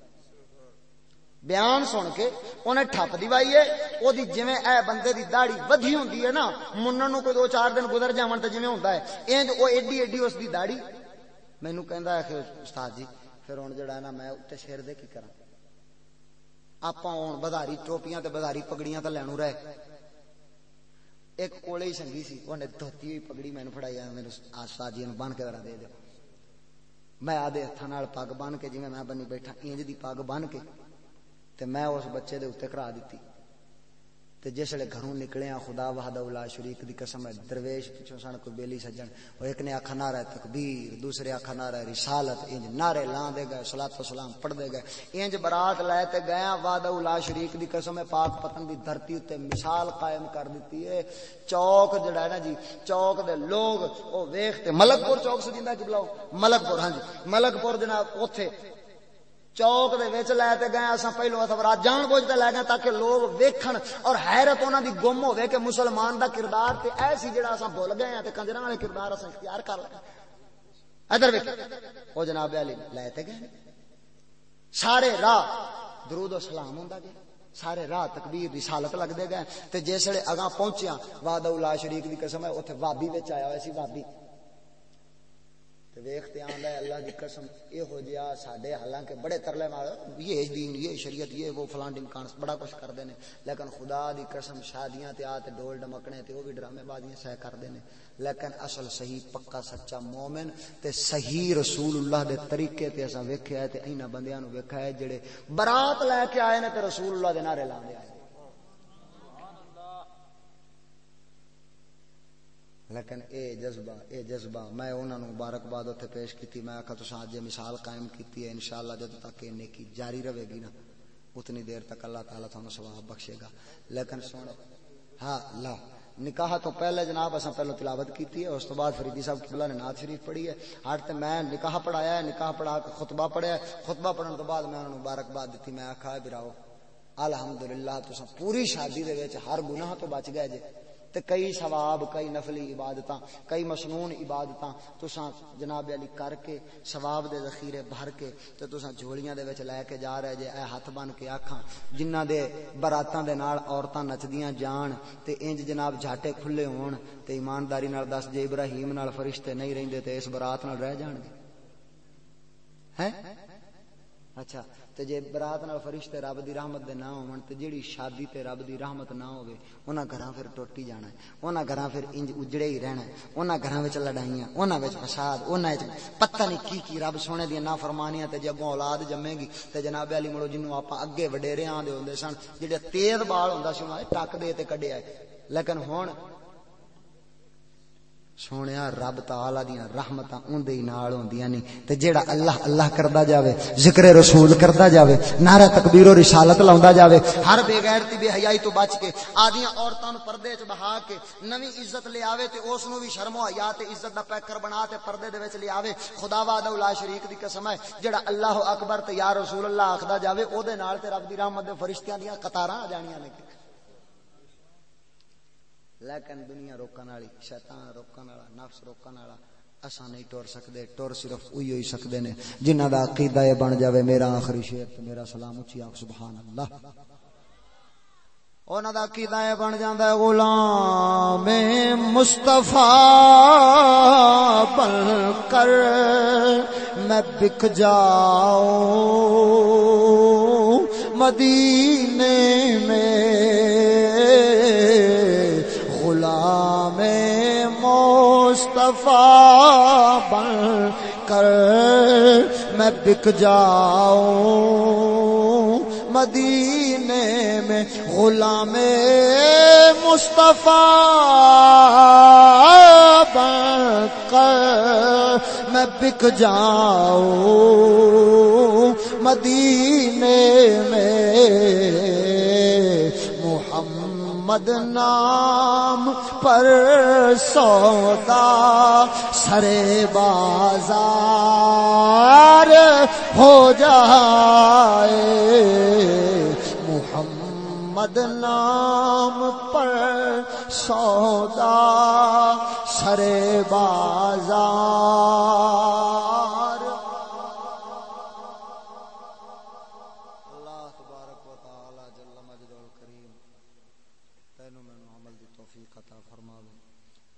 بیان سن کے انہیں ٹھپ دیوائی ہے۔ وہ جویں اے بندے دی داڑھی ودھی ہوندی ہے نا، منن نو کوئی دو چار دن گزر جاون تے جویں ہوندا ہے۔ اینج او ایڈی ایڈی اس دی داڑھی۔ مینوں کہندا ہے کہ استاد جی پھر ہن جڑا نا، میں اوتے سر دے کی کراں؟ آپاں ہن بازاری ٹوپیاں تے بازاری پگڑیاں تے لینو رہے۔ ایک کولے ہی سنگی سی اونے دھوتی ہوئی پگڑی مینوں پھڑائی آ میرے استاد جی نوں بن کے ذرا دے دے میں آدھے ہتھاں نال پگ بن کے، جویں میں بنی بیٹھا انج دی پگ بن کے۔ تے میں اس بچے دے اتنے کرا دیتی۔ تے جس ویلے گھروں نکلے ہیں خدا وحدہ الا شریک دی قسم ہے، درویش پیچھے سن کوئی بیلی سجن۔ او ایک نے آکھا، نعرہ تکبیر، دوسرے آکھا، نعرہ رسالت۔ انج نعرے لان دے گئے، صلوات و سلام پڑھ دے گئے۔ انج برات لے تے گیا وحدہ الا شریک دی قسم ہے، پاک پتن دی دھرتی تے مثال قائم کر دیتی ہے۔ چوک جڑا ہے نا جی چوک دے لوگ او ویکھ تے ملک پور چوک سجیندا کہ جی، بلاؤ ملک پور ہاں جی ملک پور جناب، اوتھے چوک دے وچ لے تے گئے اساں، پہلو اتھا جان بوجھ تے لے گئے تاکہ لوگ ویکھن اور حیرت انہاں دی گم ہوے کہ مسلمان دا کردار تے ایسی جڑا اساں بھول گئے ہیں تے کنجراں والے کردار اساں اختیار کر لے ادھر ویکھ او جناب علی، لے تے گئے۔ سارے راہ درود و سلام ہوندا گیا۔ سارے راہ تکبیر، رسالت لگ دے گئے۔ تے جسے اگاں پہنچیاں، وعدہ اللہ شریک دی قسم ہے، اوتھے وابی وچ آیا ہویا سی، وابی۔ ویختے آندا ہے، اللہ دی قسم یہ ہو جیا ساڈے حالانکہ بڑے ترلے مار یہ دین، یہ شریعت، یہ وہ فلان ڈمکان بڑا کچھ کردے نے۔ لیکن خدا دی قسم شادیاں تے آ تے ڈول ڈمکنے تے وہ بھی ڈرامے بازیاں سہ کردے نے۔ لیکن اصل صحیح، پکا، سچا مومن تے صحیح رسول اللہ دے طریقے تے اساں ویکھیا تے انہاں بندیاں نو ویکھیا ہے جڑے برات لے کے آئے نے تے رسول اللہ دے نعرے لاندے آئے۔ لیکن اے جذبہ اے جذبہ، میں انہوں نے مبارکباد اتنے پیش کی میں آخا تو اج مثال قائم کی ہے، انشاءاللہ جب تک یہ نیکی جاری رہے گی نا، اتنی دیر تک اللہ تعالیٰ تھانوں سواب بخشے گا۔ لیکن سن ہاں لا، نکاح تو پہلے جناب اصا پہلو تلاوت کی ہے، اس تو بعد فریدی صاحب قبلہ نے نعت شریف پڑھی ہے۔ ہر تے میں نکاح پڑھایا ہے، نکاح پڑھا کے خطبہ پڑھیا ہے۔ خطبہ پڑھنے تو بعد میں انہوں نے مبارکباد دیتی، میں آخا براؤ، الحمدللہ تو پوری شادی دے ہر گناہ تو بچ گئے جے۔ تے کئی ثواب، کئی نفلی عبادتاں، کئی مسنون عبادتاں تساں جناب علی کر کے، ثواب دے ذخیرے بھر کے تے تساں جھولیاں دے وچ لے کے جا رہے جے اے ہاتھ بن کے آکھاں، جنہاں دے براتاں دے نال عورتاں نچدیاں جان تے انج جناب جھاٹے کھلے ہون تے ایمانداری نال دس جے ابراہیم نال فرشتے نہیں رہندے تے اس برات نال رہ جان گے۔ ہیں اچھا تے جے برات نال فرشتے رب دی رحمت دے نہ ہون، تے جیڑی شادی تے رب دی رحمت نہ ہوے انہاں گھراں پھر ٹوٹی جانا ہے۔ انہاں گھراں پھر انج اجڑے ہی رہنا ہے۔ انہاں گھراں وچ لڑائیاں انہاں وچ فساد انہاں وچ پتہ نہیں کی کی رب سونے دی نافرمانیاں تے جے اولاد جمے گی، تے جناب علی مڑو جنوں آپا اگے وڈیرے آندے ہوندے سن، جڑے تیز بال ہوندا سی انہاں ٹک دے تے کڈیا ہے لیکن ہوں سونے رب تعالی دیا رحمت اندر ہی نال ہوندیاں نہیں تے جیڑا اللہ اللہ کردا جاوے ذکر رسول کردا جاوے نعرہ تکبیر و رسالت لاوندا جاوے ہر بے غیرتی بے حیائی تو بچ کے آدیاں عورتاں نو پردے چ بہا کے نوی عزت لے آوے تے اس نو بھی شرم و حیا تے عزت دا پیکر بنا تے پردے دے وچ لے آوے خدا وحدہ لا شریک دی قسم ہے جیڑا اللہ اکبر تے یا رسول اللہ آکھدا جاوے او دے نال تے رب دی رحمت دے فرشتیاں دیاں قطاراں آ جانیاں نے لیکن دنیا روکن والی، شیطان روکن والا، نفس روکن والا، اساں نہیں ٹر سکدے ٹر صرف اوہی ہوئی سکدے نے، جنہاں دا عقیدہ یہ بن جاوے، میرا آخری شعر تے میرا سلام اچھی آکھ سبحان اللہ انہاں دا عقیدہ یہ بن جاندا ہے، غلام مصطفی بن کر میں بک جاؤں مدینے میں۔ مصطفیٰ بن کر میں بک جاؤں مدینے میں غلام مصطفیٰ بن کر میں بک جاؤں مدینے میں محمد نام پر سودا سرے بازار ہو جائے۔ محمد نام پر سودا سرے بازار اللہ تبارک و تعالی جل مجد الکریم تینو میں عمل دی توفیق عطا فرماوے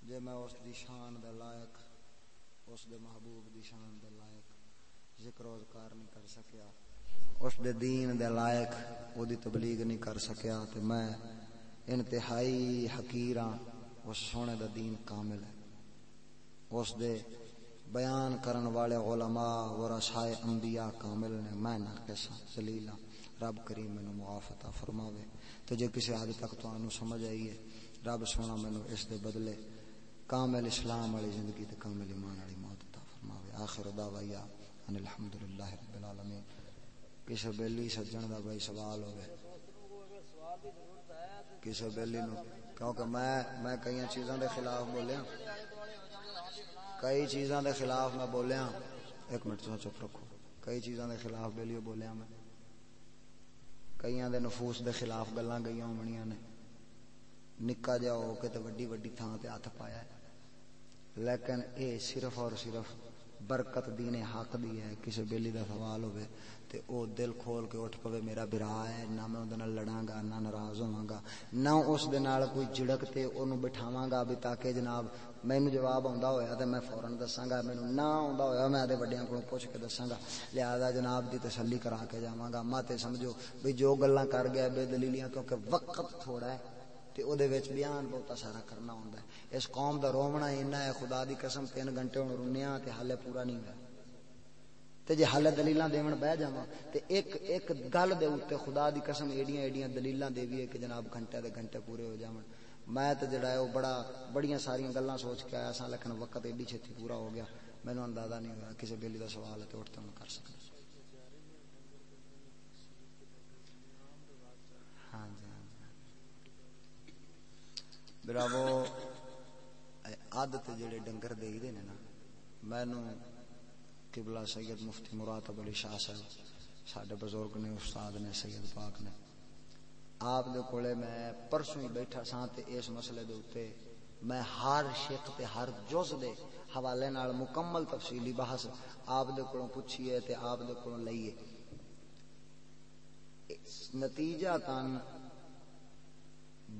جے میں اس دی شان دے لائق اس دے محبوب دی شان دے لائق ذکر و اذکار نہیں کر سکیا اس دے دین دے لائق او دی تبلیغ نہیں کر سکیا تے میں انتہائی حقیراں اس سونے دا دین کامل ہے۔ اس دے بیان کرن والے علماء ورثاء انبیاء کامل نے میں ناقص ذلیل ہاں، رب کریم مینوں معاف عطا فرماوے۔ تو جے کسی حد تک تانوں سمجھ آئی ہے، رب سونا مینوں اس دے بدلے کامل اسلام والی زندگی تے کامل ایمان والی موت عطا فرماوے۔ آخر دعوایا ہاں، ان الحمدللہ رب العالمین۔ کسی بیلی سجن دا بھائی سوال ہوے کسی بیلی نو کیونکہ میں میں کئی چیزاں دے خلاف بولیا کئی چیزاں دے خلاف میں بولیا ایک منٹ تو چپ رکھو کئی چیزاں دے خلاف بیلیو بولیا میں کئی دے نفوس دے خلاف گلاں گئیاں ہونیاں نے نکا جا ہو کے تے وڈی وڈی تھاں تے ہاتھ پایا ہے لیکن اے صرف اور صرف برکت دین حق دی ہے، کسی بیلی دا سوال ہوئے تے او دل کھول کے اٹھ پوے، میرا برا ہے، نہ میں اودے نال لڑاں گا نہ ناراض ہوواں گا نہ اس دے نال کوئی جھڑک تے اونوں بٹھاواں گا بھی تاکہ جناب مینوں جواب آوندا ہویا تے میں فورن دساں گا مینوں نہ آوندا ہویا میں دے وڈیاں کولوں پوچھ کے دساں گا لہذا جناب دی تسلی کرا کے جاواں گا ماتے سمجھو بھی جو گلاں کر گیا، بے دلیلیاں کیونکہ وقت تھوڑا ہے۔ تے او دے وچ بیان بہت سارا کرنا ہوندا ہے۔ اس قوم دا روونا اینا ہے، خدا دی قسم تین گھنٹے ہن رونیاں تے حالے پورا نہیں ہوا تے جے حالے دلیلاں دیون بہ جاواں، تے ایک ایک گل دے اوتے خدا دی قسم ایڈیاں ایڈیاں دلیلاں دیویے کہ جناب گھنٹے دے گھنٹے پورے ہو جاون۔ میں تے جڑا ہے، او بڑا، بڑیاں ساریاں گلاں سوچ کے آیا سا لیکن وقت ایڈی چھتی پورا ہو گیا۔ مینوں اندازہ نہیں ہوا کسی بیلی دا سوال ہے تے اٹھ تے کر سکدا ہاں جی ہاں جی براو عادت جڑے ڈنگر دے دے نے نا مینوں قبلہ سید مفتی مراتب علی شاہ صاحب ساڈے بزرگ نے استاد نے سید پاک نے آپ دے کولے میں پرسوں ہی بیٹھا ساں تے اس مسئلے دے اوتے میں ہر شق تے ہر جز دے حوالے نال مکمل تفصیلی بحث آپ دے کولوں پوچھیے تے آپ دے کولوں لئیے نتیجہ تن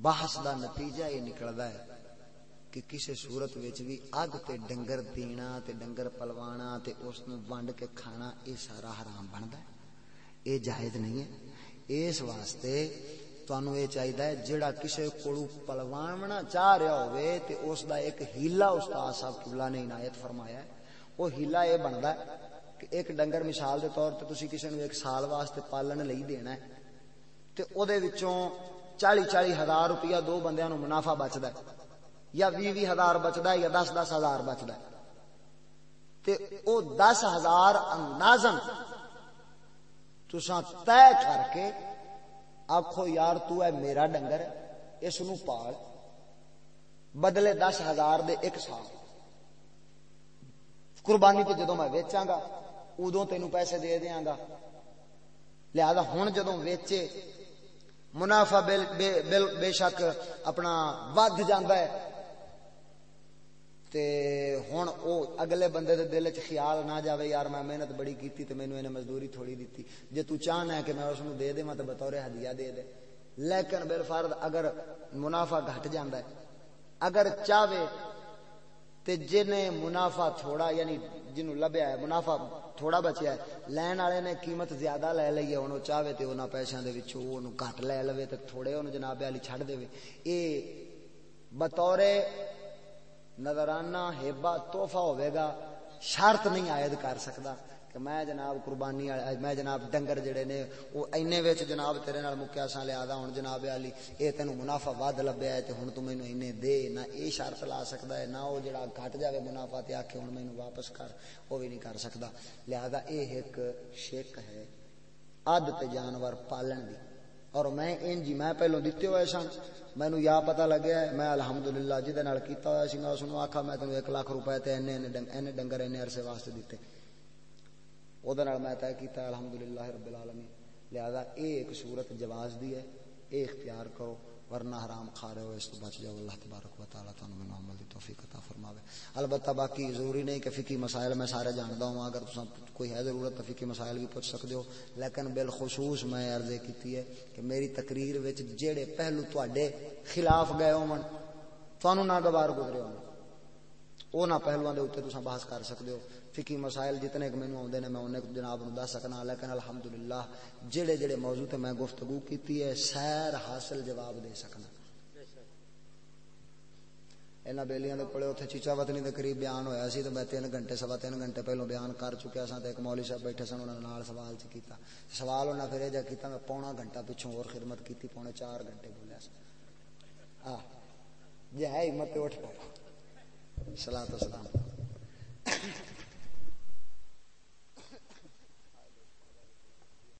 بحث دا نتیجہ یہ نکلدا ہے کہ کسی صورت وچ بھی اگ تے ڈنگر دینا تے ڈنگر پلوانا تے اس نو ونڈ کے کھانا اے سارا حرام بندا ہے۔ اے جائز نہیں ہے۔ اس واسطے تانوں اے چاہیدا ہے جڑا کسی کولو پلوانا چاہ رہا ہوے تے اس دا ایک ہیلا استاد صاحب قبلہ نے عنایت فرمایا ہے۔ وہ ہیلا اے بندا ہے کہ ایک ڈنگر مثال دے طور تے تسی کسی نو ایک سال واسطے پالن لئی دینا ہے۔ تے او دے وچوں چالی چالی ہزار روپیہ دو بندیاں نو منافع بچدا ہے، یا بھی بھی ہزار بچدا ہے، یا دس دس ہزار بچدا ہے۔ تے او دس ہزار اندازن تساں طے کر کے آخو یار تو ہے میرا ڈنگر اس نو پال۔ بدلے دس ہزار دے ایک سال۔ قربانی تے جدو میں ویچاں گا ادو تینوں پیسے دے دیاں گا۔ لہذا ہوں جدو ویچے منافع بے, بے, بے, بے شک اپنا ود جاندہ ہے۔ تے ہن او اگلے بندے دے دل وچ خیال نہ جاوے یار میں محنت بڑی کیتی تے مینوں اینے مزدوری تھوڑی دتی جے تو چاہنا ہے کہ میں اس نو دے دیواں تے بطور ہدیہ دے دے۔ لیکن بالفرض اگر منافع گھٹ جاندا ہے اگر چاہے تے جنے منافع تھوڑا یعنی جنو لبیا ہے منافع تھوڑا بچیا ہے لین والے نے قیمت زیادہ لے لی ہے ہن چاہے تو انہوں پیسوں کے وچوں گھٹ لے لو تو تھوڑے انہوں جناب علی چڈ دے یہ بطور نظرانہ ہیبا توحفہ ہوئے گا شرط نہیں عائد کر سکتا کہ میں جناب قربانی میں جناب ڈنگر جڑے نے، وہ اینے وچ جناب تیرے نال مکیا سا لیا ہوں جناب علی۔ اے تینوں منافع ود لبیا ہے تے ہن تو مینوں اینے دے، نہ اے شرط لا سکدا ہے، نہ او جڑا گھٹ جاوے منافع تے آکھے ہن مینوں واپس کر، او بھی نہیں کر سکدا۔ لہذا اے ایک شک ہے اد تے جانور پالن دی۔ اور میں ان جی میں پہلو دیتے ہوئے سن مینو یا پتا لگیا ہے، میں الحمدللہ جہد نال کیتا ہوا سی، میں اس نو آکھا، میں تینوں ایک لاکھ روپے تے اینے اینے ڈنگر اینے عرصے واسطے دیتے او دے نال میں طے کیتا ہے الحمدللہ رب العالمین لہذا اے ایک صورت جواز دی ہے اے اختیار کرو ورنہ حرام کھا رہے ہو اس تو بچ جاؤ اللہ تبارک و تعالی تانوں میں عمل دی توفیق عطا فرماوے البتہ باقی ضروری نہیں کہ فقہی مسائل میں سارے جاندا ہوں اگر تساں کوئی ہے ضرورت تو فقہی مسائل بھی پوچھ سکدے ہو لیکن بالخصوص میں عرض کیتی ہے کہ میری تقریر وچ جڑے پہلو تواڈے خلاف گئے ہون تانوں ناگوار گزرے ہون او نہ پہلوਆਂ دے اوتے تساں بحث کر سکدے ہو فقہی مسائل جتنے کہ مینوں اوندے نے، میں انہیں جناب نو دس سکنا، لیکن الحمدللہ جڑے جڑے موضوع تے میں گفتگو کیتی ہے، سیر حاصل جواب دے سکنا۔ انہاں بیلیاں دے کولے اوتھے چیچا وطنی دے قریب بیان ہویا سی، تے میں 3 گھنٹے، سوا 3 گھنٹے پہلو بیان کر چکیا سا تے ایک مولوی صاحب بیٹھے سن، انہاں نال سوال چ کیتا۔ سوال انہاں پھر جا کیتا، میں پونا گھنٹہ پیچھے اور خدمت کیتی، پونے 4 گھنٹے بولیا سا ہاں جے ہے ہمت اٹھ پاؤ۔ صلاۃ والسلام۔